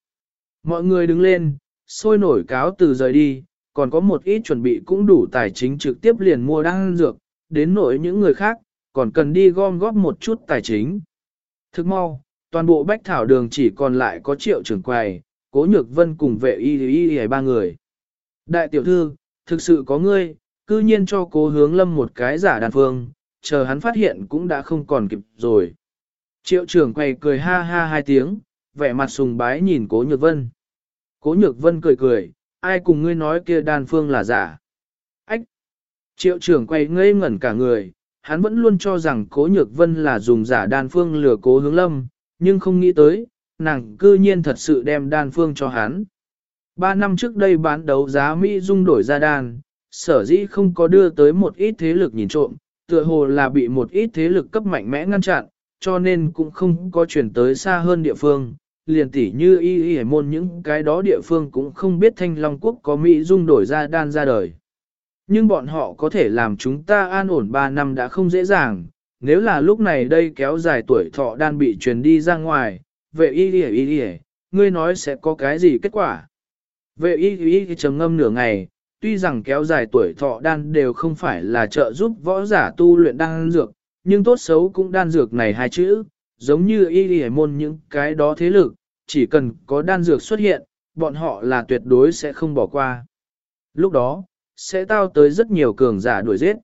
[SPEAKER 1] Mọi người đứng lên, sôi nổi cáo từ rời đi, còn có một ít chuẩn bị cũng đủ tài chính trực tiếp liền mua đan dược, đến nỗi những người khác, còn cần đi gom góp một chút tài chính. Thức mau, toàn bộ bách thảo đường chỉ còn lại có triệu trưởng quầy, cố nhược vân cùng vệ y y y ba người. Đại tiểu thư, thực sự có ngươi, cư nhiên cho cố hướng lâm một cái giả đàn phương, chờ hắn phát hiện cũng đã không còn kịp rồi. Triệu trưởng quay cười ha ha hai tiếng, vẻ mặt sùng bái nhìn cố nhược vân. Cố nhược vân cười cười, ai cùng ngươi nói kia đan phương là giả. Ách! Triệu trưởng quay ngây ngẩn cả người, hắn vẫn luôn cho rằng cố nhược vân là dùng giả đan phương lừa cố hướng lâm, nhưng không nghĩ tới, nàng cư nhiên thật sự đem đan phương cho hắn. Ba năm trước đây bán đấu giá Mỹ dung đổi ra đan, sở dĩ không có đưa tới một ít thế lực nhìn trộm, tựa hồ là bị một ít thế lực cấp mạnh mẽ ngăn chặn, cho nên cũng không có chuyển tới xa hơn địa phương. Liền tỉ như y y môn những cái đó địa phương cũng không biết thanh long quốc có Mỹ dung đổi ra đan ra đời. Nhưng bọn họ có thể làm chúng ta an ổn 3 năm đã không dễ dàng, nếu là lúc này đây kéo dài tuổi thọ đan bị truyền đi ra ngoài, vệ y y y y, ngươi nói sẽ có cái gì kết quả? Vệ y y y trầm ngâm nửa ngày, tuy rằng kéo dài tuổi thọ đan đều không phải là trợ giúp võ giả tu luyện đan dược, nhưng tốt xấu cũng đan dược này hai chữ, giống như y y môn những cái đó thế lực, chỉ cần có đan dược xuất hiện, bọn họ là tuyệt đối sẽ không bỏ qua. Lúc đó, sẽ tao tới rất nhiều cường giả đuổi giết.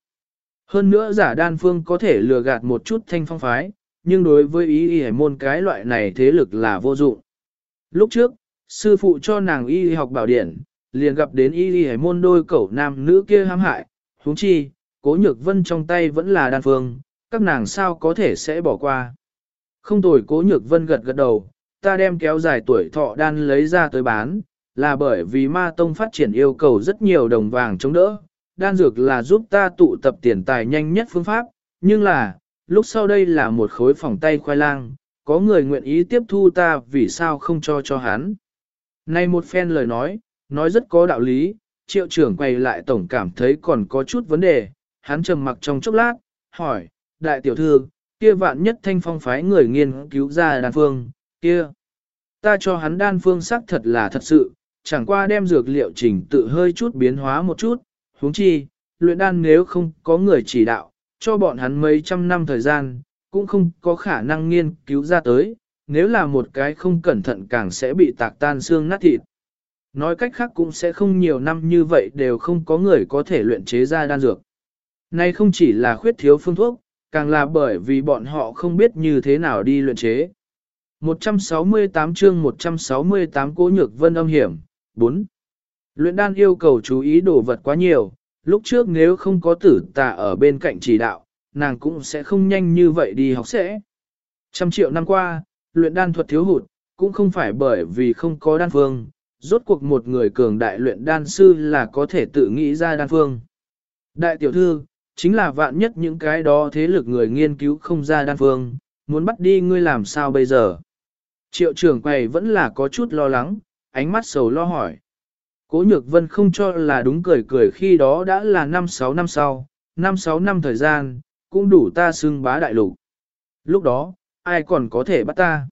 [SPEAKER 1] Hơn nữa giả đan phương có thể lừa gạt một chút thanh phong phái, nhưng đối với ý y môn cái loại này thế lực là vô dụng. Lúc trước, sư phụ cho nàng y học bảo điển, liền gặp đến y y môn đôi cẩu nam nữ kia hãm hại, huống chi, cố nhược vân trong tay vẫn là đan phương, các nàng sao có thể sẽ bỏ qua. Không tồi cố nhược vân gật gật đầu, ta đem kéo dài tuổi thọ đan lấy ra tới bán, là bởi vì ma tông phát triển yêu cầu rất nhiều đồng vàng chống đỡ, đan dược là giúp ta tụ tập tiền tài nhanh nhất phương pháp, nhưng là, lúc sau đây là một khối phòng tay khoai lang, có người nguyện ý tiếp thu ta vì sao không cho cho hắn. Này một phen lời nói, nói rất có đạo lý, triệu trưởng quay lại tổng cảm thấy còn có chút vấn đề, hắn trầm mặc trong chốc lát, hỏi, đại tiểu thư, kia vạn nhất thanh phong phái người nghiên cứu ra đan phương, kia. Ta cho hắn đan phương sắc thật là thật sự, chẳng qua đem dược liệu trình tự hơi chút biến hóa một chút, huống chi, luyện đan nếu không có người chỉ đạo, cho bọn hắn mấy trăm năm thời gian, cũng không có khả năng nghiên cứu ra tới, nếu là một cái không cẩn thận càng sẽ bị tạc tan xương nát thịt. Nói cách khác cũng sẽ không nhiều năm như vậy đều không có người có thể luyện chế ra đan dược. Nay không chỉ là khuyết thiếu phương thuốc, càng là bởi vì bọn họ không biết như thế nào đi luyện chế. 168 chương 168 Cố Nhược Vân âm hiểm, 4. Luyện đan yêu cầu chú ý đồ vật quá nhiều, lúc trước nếu không có tử tà ở bên cạnh chỉ đạo, nàng cũng sẽ không nhanh như vậy đi học sẽ. Trăm triệu năm qua, luyện đan thuật thiếu hụt, cũng không phải bởi vì không có đan phương, rốt cuộc một người cường đại luyện đan sư là có thể tự nghĩ ra đan phương. Đại tiểu thư, chính là vạn nhất những cái đó thế lực người nghiên cứu không ra đan phương, muốn bắt đi ngươi làm sao bây giờ. Triệu trưởng quầy vẫn là có chút lo lắng, ánh mắt sầu lo hỏi. Cố nhược vân không cho là đúng cười cười khi đó đã là 5-6 năm sau, 5-6 năm thời gian, cũng đủ ta xưng bá đại lục. Lúc đó, ai còn có thể bắt ta?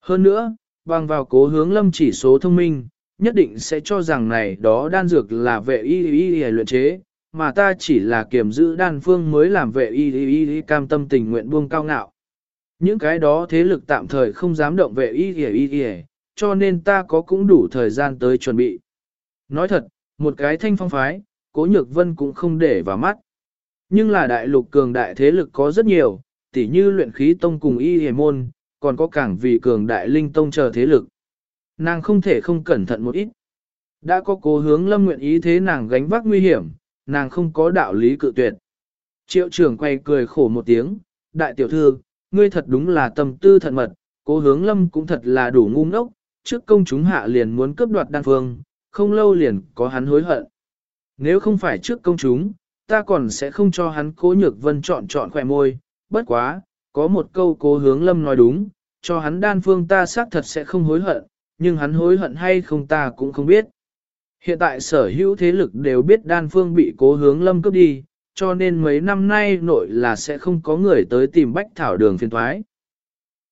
[SPEAKER 1] Hơn nữa, bằng vào cố hướng lâm chỉ số thông minh, nhất định sẽ cho rằng này đó đan dược là vệ y y y luyện chế, mà ta chỉ là kiểm giữ đan phương mới làm vệ y y y cam tâm tình nguyện buông cao ngạo. Những cái đó thế lực tạm thời không dám động vệ y y y y, cho nên ta có cũng đủ thời gian tới chuẩn bị. Nói thật, một cái thanh phong phái, cố nhược vân cũng không để vào mắt. Nhưng là đại lục cường đại thế lực có rất nhiều, tỉ như luyện khí tông cùng y hề môn, còn có cảng vì cường đại linh tông chờ thế lực. Nàng không thể không cẩn thận một ít. Đã có cố hướng lâm nguyện ý thế nàng gánh vác nguy hiểm, nàng không có đạo lý cự tuyệt. Triệu trưởng quay cười khổ một tiếng, đại tiểu thư, ngươi thật đúng là tâm tư thận mật, cố hướng lâm cũng thật là đủ ngu ngốc, trước công chúng hạ liền muốn cướp đoạt đan phương, không lâu liền có hắn hối hận. Nếu không phải trước công chúng, ta còn sẽ không cho hắn cố nhược vân chọn chọn khỏe môi, bất quá, có một câu cố hướng lâm nói đúng, cho hắn đan phương ta xác thật sẽ không hối hận, nhưng hắn hối hận hay không ta cũng không biết. Hiện tại sở hữu thế lực đều biết đan phương bị cố hướng lâm cướp đi, cho nên mấy năm nay nội là sẽ không có người tới tìm bách thảo đường phiền thoái.